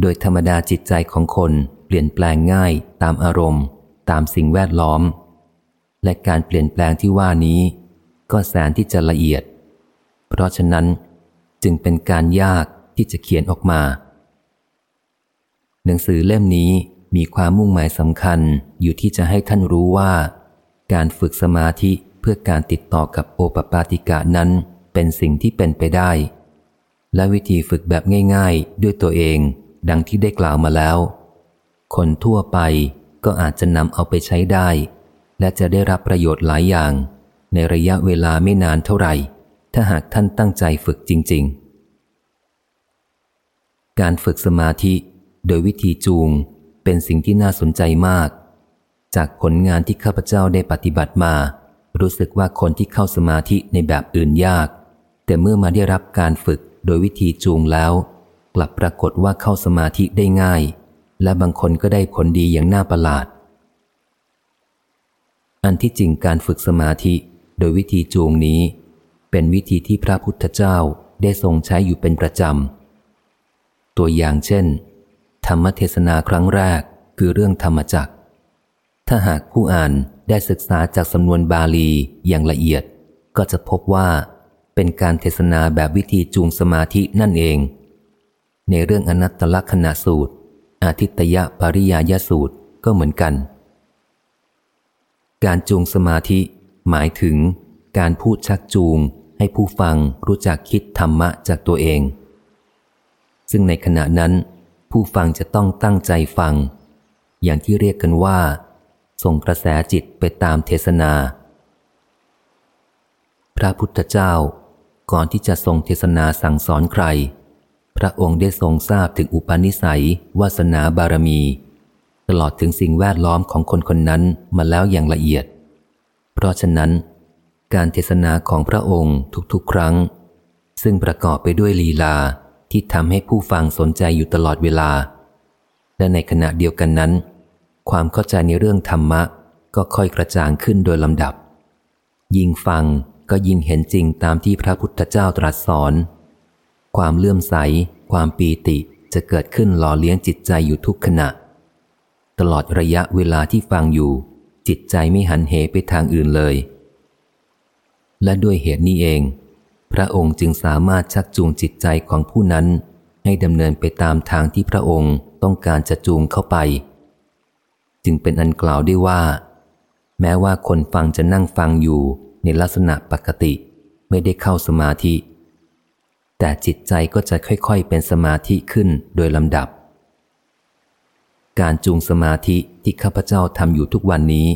โดยธรรมดาจิตใจของคนเปลี่ยนแปลงง่ายตามอารมณ์ ตามสิ่งแวดล้อม และการเปลี่ยนแปลงที่ว่านี้ ก็แสนที่จะละเอียด เพราะฉะนั้นจึงเป็นการยากที่จะเขียนออกมา หนังสือเล่มนี้มีความมุ่งหมายสำคัญอยู่ที่จะให้ท่านรู้ว่า การฝึกสมาธิ พื่อการติดต่อกับโอปปาติกะนั้นเป็นสิ่งที่เป็นไปได้ และวิธีฝึกแบบง่ายๆ ด้วยตัวเอง ดังที่ได้กล่าวมาแล้ว คนทั่วไปก็อาจจะนำเอาไปใช้ได้ และจะได้รับประโยชน์หลายอย่าง ในระยะเวลาไม่นานเท่าไหร่ ถ้าหากท่านตั้งใจฝึกจริง ๆ การฝึกสมาธิ โดยวิธีจูงเป็นสิ่งที่น่าสนใจมาก จากผลงานที่ข้าพเจ้าได้ปฏิบัติมา รู้สึกว่าคนที่เข้าสมาธิในแบบอื่นยาก แต่เมื่อมาได้รับการฝึกโดยวิธีจูงแล้ว กลับปรากฏว่าเข้าสมาธิได้ง่าย และบางคนก็ได้ผลดีอย่างน่าประหลาด อันที่จริงการฝึกสมาธิโดยวิธีจูงนี้ เป็นวิธีที่พระพุทธเจ้าได้ทรงใช้อยู่เป็นประจำ ตัวอย่างเช่น ธรรมเทศนาครั้งแรกคือเรื่องธรรมจัก ถ้าหากผู้อ่านได้ศึกษาจากสำนวนบาลีอย่างละเอียด ก็จะพบว่าเป็นการเทศนาแบบวิธีจูงสมาธินั่นเอง ในเรื่องอนัตตลักษณะสูตร อาทิตยปริยายสูตรก็เหมือนกัน การจูงสมาธิ หมายถึง การพูดชักจูงให้ผู้ฟังรู้จักคิดธรรมะจากตัวเอง ซึ่งในขณะนั้น ผู้ฟังจะต้องตั้งใจฟัง อย่างที่เรียกกันว่า ส่งกระแสจิตไปตามเทศนา พระพุทธเจ้าก่อนที่จะทรงเทศนาสั่งสอนใคร พระองค์ได้ทรงทราบถึงอุปนิสัย วาสนาบารมี ตลอดถึงสิ่งแวดล้อมของคนคนนั้นมาแล้วอย่างละเอียด เพราะฉะนั้น การเทศนาของพระองค์ทุกๆ ครั้ง ซึ่งประกอบไปด้วยลีลาที่ทำให้ผู้ฟังสนใจอยู่ตลอดเวลา และในขณะเดียวกันนั้น ความเข้าใจในเรื่องธรรมะ ก็ค่อยกระจ่างขึ้นโดยลำดับ ยิ่งฟังก็ยิ่งเห็นจริงตามที่พระพุทธเจ้าตรัสสอน ความเลื่อมใส ความปีติจะเกิดขึ้นหล่อเลี้ยงจิตใจอยู่ทุกขณะ ตลอดระยะเวลาที่ฟังอยู่ จิตใจไม่หันเหไปทางอื่นเลย และด้วยเหตุนี้เอง พระองค์จึงสามารถชักจูงจิตใจของผู้นั้น ให้ดำเนินไปตามทางที่พระองค์ต้องการจะจูงเข้าไป จึงเป็นอันกล่าวได้ว่า แม้ว่าคนฟังจะนั่งฟังอยู่ในลักษณะปกติ ไม่ได้เข้าสมาธิ แต่จิตใจก็จะค่อยๆ เป็นสมาธิขึ้นโดยลำดับ การจูงสมาธิที่ข้าพเจ้าทำอยู่ทุกวันนี้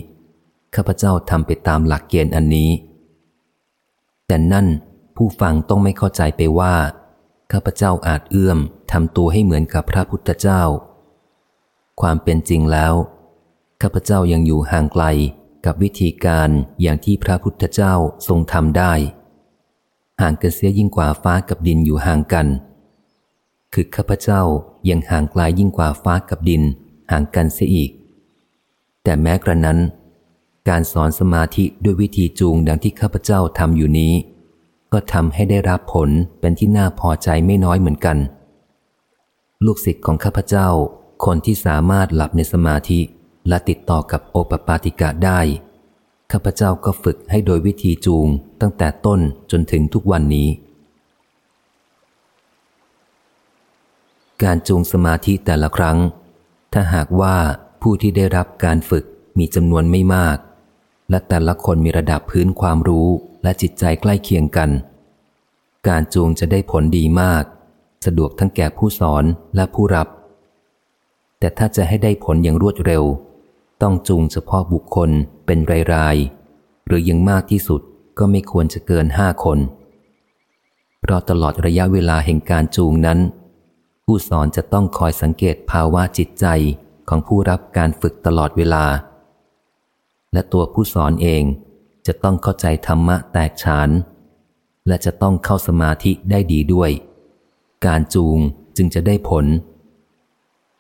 ข้าพเจ้าทำไปตามหลักเกณฑ์อันนี้ แต่นั่นผู้ฟังต้องไม่เข้าใจไปว่าข้าพเจ้าอาจเอื้อมทำตัวให้เหมือนกับพระพุทธเจ้า ความเป็นจริงแล้ว ข้าพเจ้ายังอยู่ห่างไกลกับวิธีการอย่างที่พระพุทธเจ้าทรงทำได้ ห่างกันเสียยิ่งกว่าฟ้ากับดินอยู่ห่างกัน คือข้าพเจ้ายังห่างไกลยยิ่งกว่าฟ้ากับดิน ห่างกันเสียอีก แต่แม้กระนั้น การสอนสมาธิด้วยวิธีจูงดังที่ข้าพเจ้าทำอยู่นี้ ก็ทำให้ได้รับผลเป็นที่น่าพอใจไม่น้อยเหมือนกัน ลูกศิษย์ของข้าพเจ้า คนที่สามารถหลับในสมาธิ และติดต่อกับโอปปาติกะได้ ข้าพเจ้าก็ฝึกให้โดยวิธีจูงตั้งแต่ต้นจนถึงทุกวันนี้ การจูงสมาธิแต่ละครั้ง ถ้าหากว่าผู้ที่ได้รับการฝึกมีจำนวนไม่มาก และแต่ละคนมีระดับพื้นความรู้และจิตใจใกล้เคียงกัน การจูงจะได้ผลดีมาก สะดวกทั้งแก่ผู้สอนและผู้รับ แต่ถ้าจะให้ได้ผลอย่างรวดเร็ว ต้องจูงเฉพาะบุคคลเป็นรายๆ หรือยังมากที่สุดก็ไม่ควรจะเกินห้าคน เพราะตลอดระยะเวลาแห่งการจูงนั้น ผู้สอนจะต้องคอยสังเกตภาวะจิตใจของผู้รับการฝึกตลอดเวลา และตัวผู้สอนเองจะต้องเข้าใจธรรมะแตกฉาน และจะต้องเข้าสมาธิได้ดีด้วย การจูงจึงจะได้ผล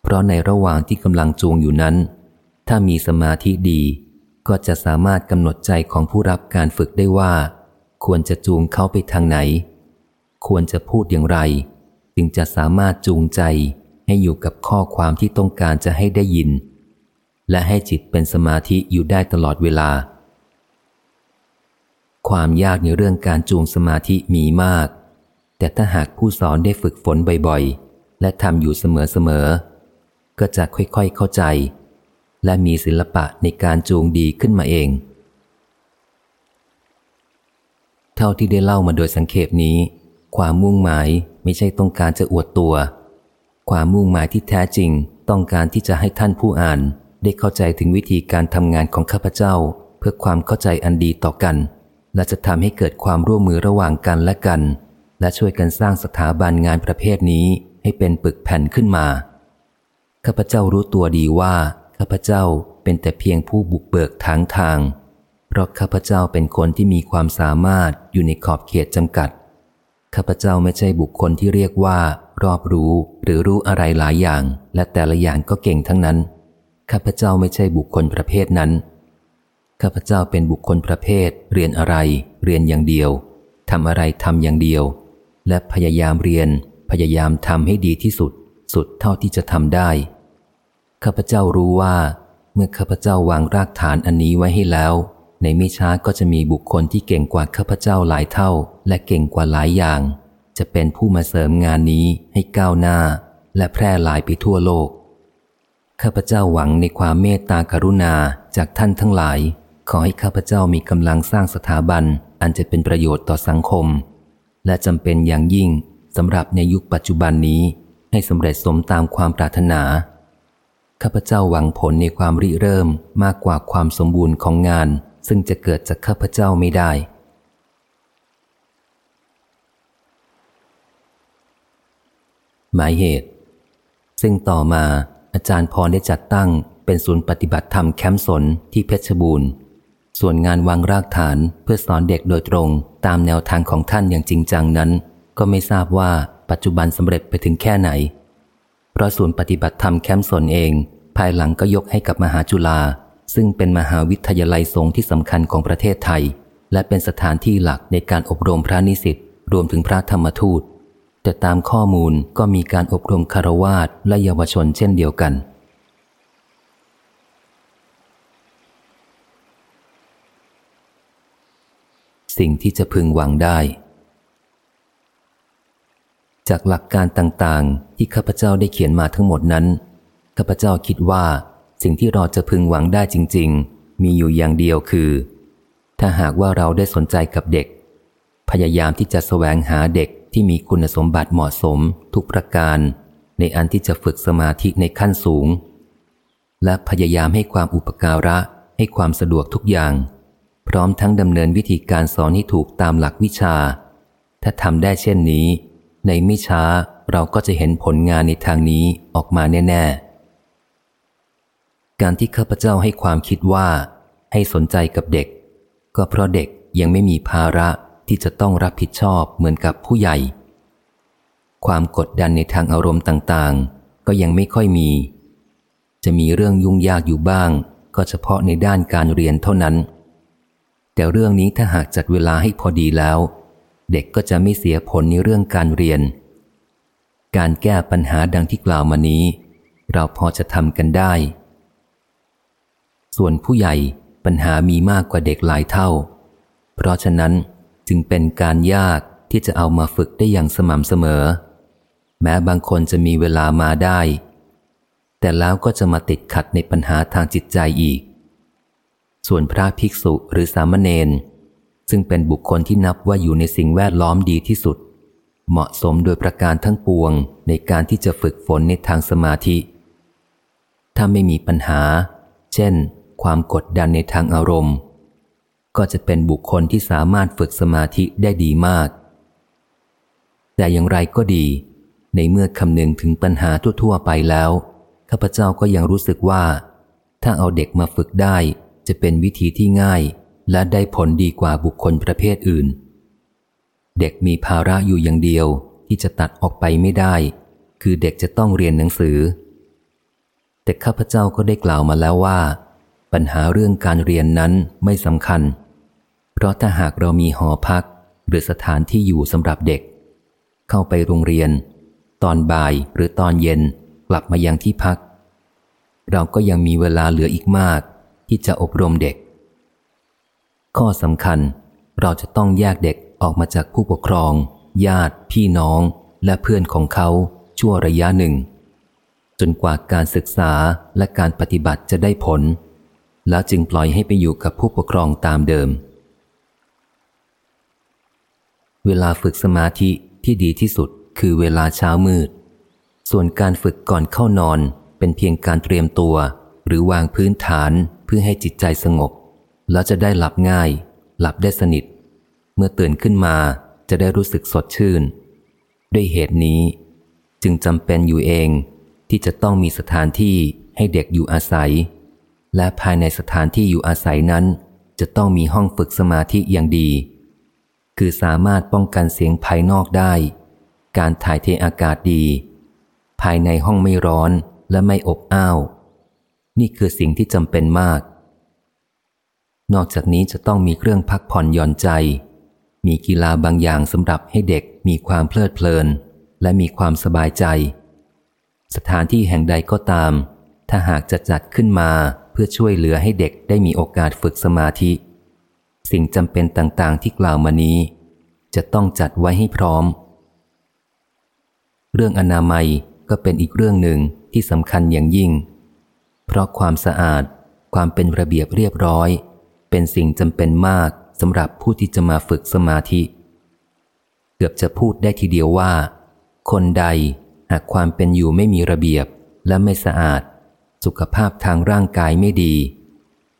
เพราะในระหว่างที่กำลังจูงอยู่นั้น ถ้ามีสมาธิดี ก็จะสามารถกำหนดใจของผู้รับการฝึกได้ว่า ควรจะจูงเขาไปทางไหน ควรจะพูดอย่างไร จึงจะสามารถจูงใจให้อยู่กับข้อความที่ต้องการจะให้ได้ยิน และให้จิตเป็นสมาธิอยู่ได้ตลอดเวลา ความยากในเรื่องการจูงสมาธิมีมาก แต่ถ้าหากผู้สอนได้ฝึกฝนบ่อยๆ และทำอยู่เสมอๆ ก็จะค่อยๆเข้าใจ และมีศิลปะในการจูงดีขึ้นมาเอง เท่าที่ได้เล่ามาโดยสังเขปนี้ ความมุ่งหมายไม่ใช่ต้องการจะอวดตัว ความมุ่งหมายที่แท้จริงต้องการที่จะให้ท่านผู้อ่าน ได้เข้าใจถึงวิธีการทำงานของข้าพเจ้า เพื่อความเข้าใจอันดีต่อกัน และจะทำให้เกิดความร่วมมือระหว่างกันและกัน และช่วยกันสร้างสถาบันงานประเภทนี้ให้เป็นปึกแผ่นขึ้นมาข้าพเจ้ารู้ตัวดีว่า ข้าพเจ้าเป็นแต่เพียงผู้บุกเบิกทางทาง เพราะข้าพเจ้าเป็นคนที่มีความสามารถอยู่ในขอบเขตจำกัด ข้าพเจ้าไม่ใช่บุคคลที่เรียกว่า รอบรู้หรือรู้อะไรหลายอย่าง และแต่ละอย่างก็เก่งทั้งนั้น ข้าพเจ้าไม่ใช่บุคคลประเภทนั้น ข้าพเจ้าเป็นบุคคลประเภท เรียนอะไร เรียนอย่างเดียวทำอะไรทำอย่างเดียว และพยายามเรียน พยายามทำให้ดีที่สุด สุดเท่าที่จะทำได้ ข้าพเจ้ารู้ว่า เมื่อข้าพเจ้าวางรากฐานอันนี้ไว้ให้แล้ว ในไม่ช้าก็จะมีบุคคลที่เก่งกว่าข้าพเจ้าหลายเท่า และเก่งกว่าหลายอย่าง จะเป็นผู้มาเสริมงานนี้ให้ก้าวหน้า และแพร่หลายไปทั่วโลกข้าพเจ้าหวังในความเมตตากรุณาจากท่านทั้งหลาย ขอให้ข้าพเจ้ามีกำลังสร้างสถาบันอันจะเป็นประโยชน์ต่อสังคม และจำเป็นอย่างยิ่งสำหรับในยุคปัจจุบันนี้ให้สำเร็จสมตามความปรารถนา ข้าพเจ้าหวังผลในความริเริ่มมากกว่าความสมบูรณ์ของงาน ซึ่งจะเกิดจากข้าพเจ้าไม่ได้ หมายเหตุ ซึ่งต่อมาอาจารย์พรได้จัดตั้งเป็นศูนย์ปฏิบัติธรรมแคมป์สนที่เพชรบูรณ์ ส่วนงานวางรากฐานเพื่อสอนเด็กโดยตรงตามแนวทางของท่านอย่างจริงจังนั้น ก็ไม่ทราบว่าปัจจุบันสำเร็จไปถึงแค่ไหน ราะศูนย์ปฏิบัติธรรมแคมป์สนเอง ภายหลังก็ยกให้กับมหาจุฬาซึ่งเป็นมหาวิทยาลัยสงฆ์ที่สำคัญของประเทศไทย และเป็นสถานที่หลักในการอบรมพระนิสิตรวมถึงพระธรรมทูต แต่ตามข้อมูลก็มีการอบรมคารวาสและเยาวชนเช่นเดียวกัน สิ่งที่จะพึงหวังได้ จากหลักการต่างๆ ที่ข้าพเจ้าได้เขียนมาทั้งหมดนั้น ข้าพเจ้าคิดว่า สิ่งที่เราจะพึงหวังได้จริง ๆ มีอยู่อย่างเดียวคือ ถ้าหากว่าเราได้สนใจกับเด็ก พยายามที่จะแสวงหาเด็กที่มีคุณสมบัติเหมาะสม ทุกประการ ในอันที่จะฝึกสมาธิในขั้นสูง และพยายามให้ความอุปการะให้ความสะดวกทุกอย่าง พร้อมทั้งดำเนินวิธีการสอนให้ถูกตามหลักวิชา ถ้าทำได้เช่นนี้ ในไม่ช้าเราก็จะเห็นผลงานในทางนี้ออกมาแน่ ๆ การที่ข้าพเจ้าให้ความคิดว่า ให้สนใจกับเด็ก ก็เพราะเด็กยังไม่มีภาระที่จะต้องรับผิดชอบเหมือนกับผู้ใหญ่ ความกดดันในทางอารมณ์ต่างๆ ก็ยังไม่ค่อยมี จะมีเรื่องยุ่งยากอยู่บ้าง ก็เฉพาะในด้านการเรียนเท่านั้น แต่เรื่องนี้ถ้าหากจัดเวลาให้พอดีแล้ว เด็กก็จะไม่เสียผลในเรื่องการเรียน การแก้ปัญหาดังที่กล่าวมานี้ เราพอจะทำกันได้ ส่วนผู้ใหญ่ปัญหามีมากกว่าเด็กหลายเท่า เพราะฉะนั้นจึงเป็นการยากที่จะเอามาฝึกได้อย่างสม่ำเสมอ แม้บางคนจะมีเวลามาได้ แต่แล้วก็จะมาติดขัดในปัญหาทางจิตใจอีก ส่วนพระภิกษุหรือสามเณร ซึ่งเป็นบุคคลที่นับว่าอยู่ในสิ่งแวดล้อมดีที่สุด เหมาะสมโดยประการทั้งปวงในการที่จะฝึกฝนในทางสมาธิ ถ้าไม่มีปัญหา เช่น ความกดดันในทางอารมณ์ ก็จะเป็นบุคคลที่สามารถฝึกสมาธิได้ดีมาก แต่อย่างไรก็ดี ในเมื่อคำนึงถึงปัญหาทั่วๆไปแล้วข้าพเจ้าก็ยังรู้สึกว่า ถ้าเอาเด็กมาฝึกได้จะเป็นวิธีที่ง่าย และได้ผลดีกว่าบุคคลประเภทอื่น เด็กมีภาระอยู่อย่างเดียวที่จะตัดออกไปไม่ได้ คือเด็กจะต้องเรียนหนังสือ แต่ข้าพเจ้าก็ได้กล่าวมาแล้วว่า ปัญหาเรื่องการเรียนนั้นไม่สำคัญ เพราะถ้าหากเรามีหอพัก หรือสถานที่อยู่สำหรับเด็ก เข้าไปโรงเรียน ตอนบ่ายหรือตอนเย็นกลับมายังที่พัก เราก็ยังมีเวลาเหลืออีกมาก ที่จะอบรมเด็ก ข้อสำคัญ เราจะต้องแยกเด็กออกมาจากผู้ปกครอง ญาติ พี่น้อง และเพื่อนของเขาชั่วระยะหนึ่ง จนกว่าการศึกษาและการปฏิบัติจะได้ผล แล้วจึงปล่อยให้ไปอยู่กับผู้ปกครองตามเดิม เวลาฝึกสมาธิที่ดีที่สุดคือเวลาเช้ามืด ส่วนการฝึกก่อนเข้านอนเป็นเพียงการเตรียมตัว หรือวางพื้นฐานเพื่อให้จิตใจสงบ แล้วจะได้หลับง่าย หลับได้สนิท เมื่อตื่นขึ้นมาจะได้รู้สึกสดชื่น ด้วยเหตุนี้ จึงจำเป็นอยู่เองที่จะต้องมีสถานที่ให้เด็กอยู่อาศัย และภายในสถานที่อยู่อาศัยนั้น จะต้องมีห้องฝึกสมาธิอย่างดี คือสามารถป้องกันเสียงภายนอกได้ การถ่ายเทอากาศดี ภายในห้องไม่ร้อนและไม่อบอ้าว นี่คือสิ่งที่จำเป็นมาก นอกจากนี้จะต้องมีเครื่องพักผ่อนหย่อนใจ มีกีฬาบางอย่างสำหรับให้เด็กมีความเพลิดเพลิน และมีความสบายใจ สถานที่แห่งใดก็ตาม ถ้าหากจะจัดขึ้นมาเพื่อช่วยเหลือให้เด็กได้มีโอกาสฝึกสมาธิ สิ่งจำเป็นต่างๆที่กล่าวมานี้ จะต้องจัดไว้ให้พร้อม เรื่องอนามัยก็เป็นอีกเรื่องหนึ่งที่สำคัญอย่างยิ่ง เพราะความสะอาด ความเป็นระเบียบเรียบร้อย เป็นสิ่งจำเป็นมากสำหรับผู้ที่จะมาฝึกสมาธิ เกือบจะพูดได้ทีเดียวว่า คนใดหากความเป็นอยู่ไม่มีระเบียบและไม่สะอาด สุขภาพทางร่างกายไม่ดี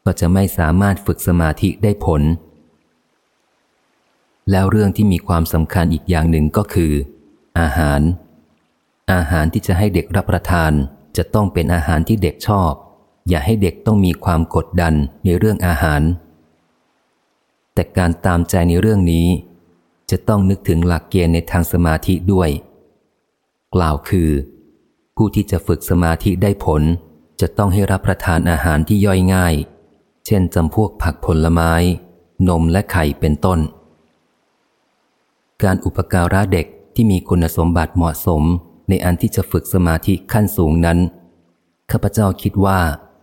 ก็จะไม่สามารถฝึกสมาธิได้ผล แล้วเรื่องที่มีความสำคัญอีกอย่างหนึ่งก็คือ อาหาร อาหารที่จะให้เด็กรับประทานจะต้องเป็นอาหารที่เด็กชอบ อย่าให้เด็กต้องมีความกดดันในเรื่องอาหาร แต่การตามใจในเรื่องนี้ จะต้องนึกถึงหลักเกณฑ์ในทางสมาธิด้วย กล่าวคือ ผู้ที่จะฝึกสมาธิได้ผล จะต้องให้รับประทานอาหารที่ย่อยง่าย เช่นจำพวกผักผลไม้ นมและไข่เป็นต้น การอุปการะเด็กที่มีคุณสมบัติเหมาะสมในอันที่จะฝึกสมาธิขั้นสูงนั้นข้าพเจ้าคิดว่า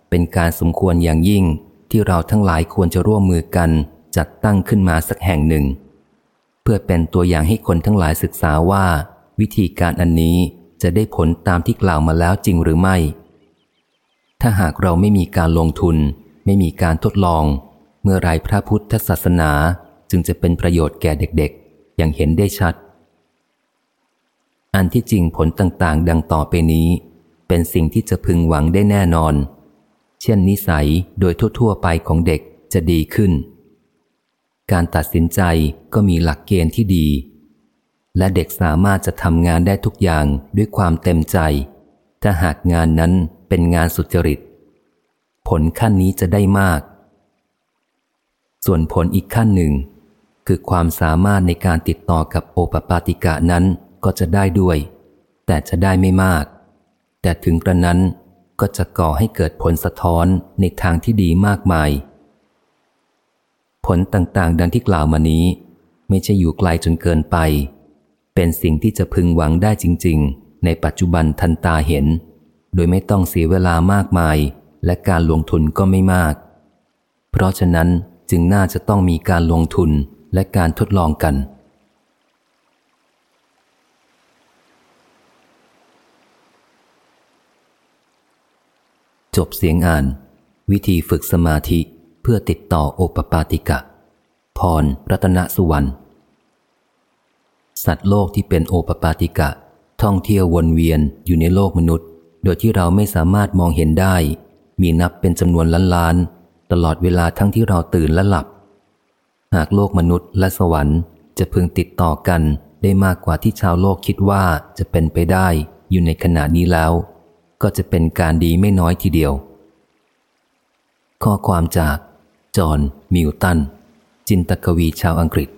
เป็นการสมควรอย่างยิ่งที่เราทั้งหลายควรจะร่วมมือกันจัดตั้งขึ้นมาสักแห่งหนึ่ง เพื่อเป็นตัวอย่างให้คนทั้งหลายศึกษาว่า วิธีการอันนี้จะได้ผลตามที่กล่าวมาแล้วจริงหรือไม่ ถ้าหากเราไม่มีการลงทุน ไม่มีการทดลอง เมื่อไรพระพุทธศาสนาจึงจะเป็นประโยชน์แก่เด็กๆ อย่างเห็นได้ชัด อันที่จริงผลต่างๆ ดังต่อไปนี้ เป็นสิ่งที่จะพึงหวังได้แน่นอน เช่นนิสัยโดยทั่ว ๆ ไปของเด็กจะดีขึ้น การตัดสินใจก็มีหลักเกณฑ์ที่ดี และเด็กสามารถจะทำงานได้ทุกอย่างด้วยความเต็มใจ ถ้าหากงานนั้นเป็นงานสุจริต ผลขั้นนี้จะได้มาก ส่วนผลอีกขั้นหนึ่ง คือความสามารถในการติดต่อกับโอปปาติกะนั้นก็จะได้ด้วย แต่จะได้ไม่มาก แต่ถึงกระนั้น ก็จะก่อให้เกิดผลสะท้อนในทางที่ดีมากมาย ผลต่างๆ ดังที่กล่าวมานี้ ไม่ใช่อยู่ไกลจนเกินไป เป็นสิ่งที่จะพึงหวังได้จริง ๆ ในปัจจุบันทันตาเห็น โดยไม่ต้องเสียเวลามากมาย และการลงทุนก็ไม่มาก เพราะฉะนั้นจึงน่าจะต้องมีการลงทุนและการทดลองกัน จบเสียงอ่าน วิธีฝึกสมาธิเพื่อติดต่อโอปปาติกะ พรรัตนสุวรรณสัตว์โลกที่เป็นโอปปาติกะ ท่องเที่ยววนเวียนอยู่ในโลกมนุษย์ โดยที่เราไม่สามารถมองเห็นได้ มีนับเป็นจำนวนล้านล้าน ตลอดเวลาทั้งที่เราตื่นและหลับ หากโลกมนุษย์และสวรรค์ จะพึงติดต่อกันได้มากกว่าที่ชาวโลกคิดว่าจะเป็นไปได้อยู่ในขณะนี้แล้ว ก็จะเป็นการดีไม่น้อยทีเดียว ข้อความจาก จอห์นมิวตัน จินตกวีชาวอังกฤษ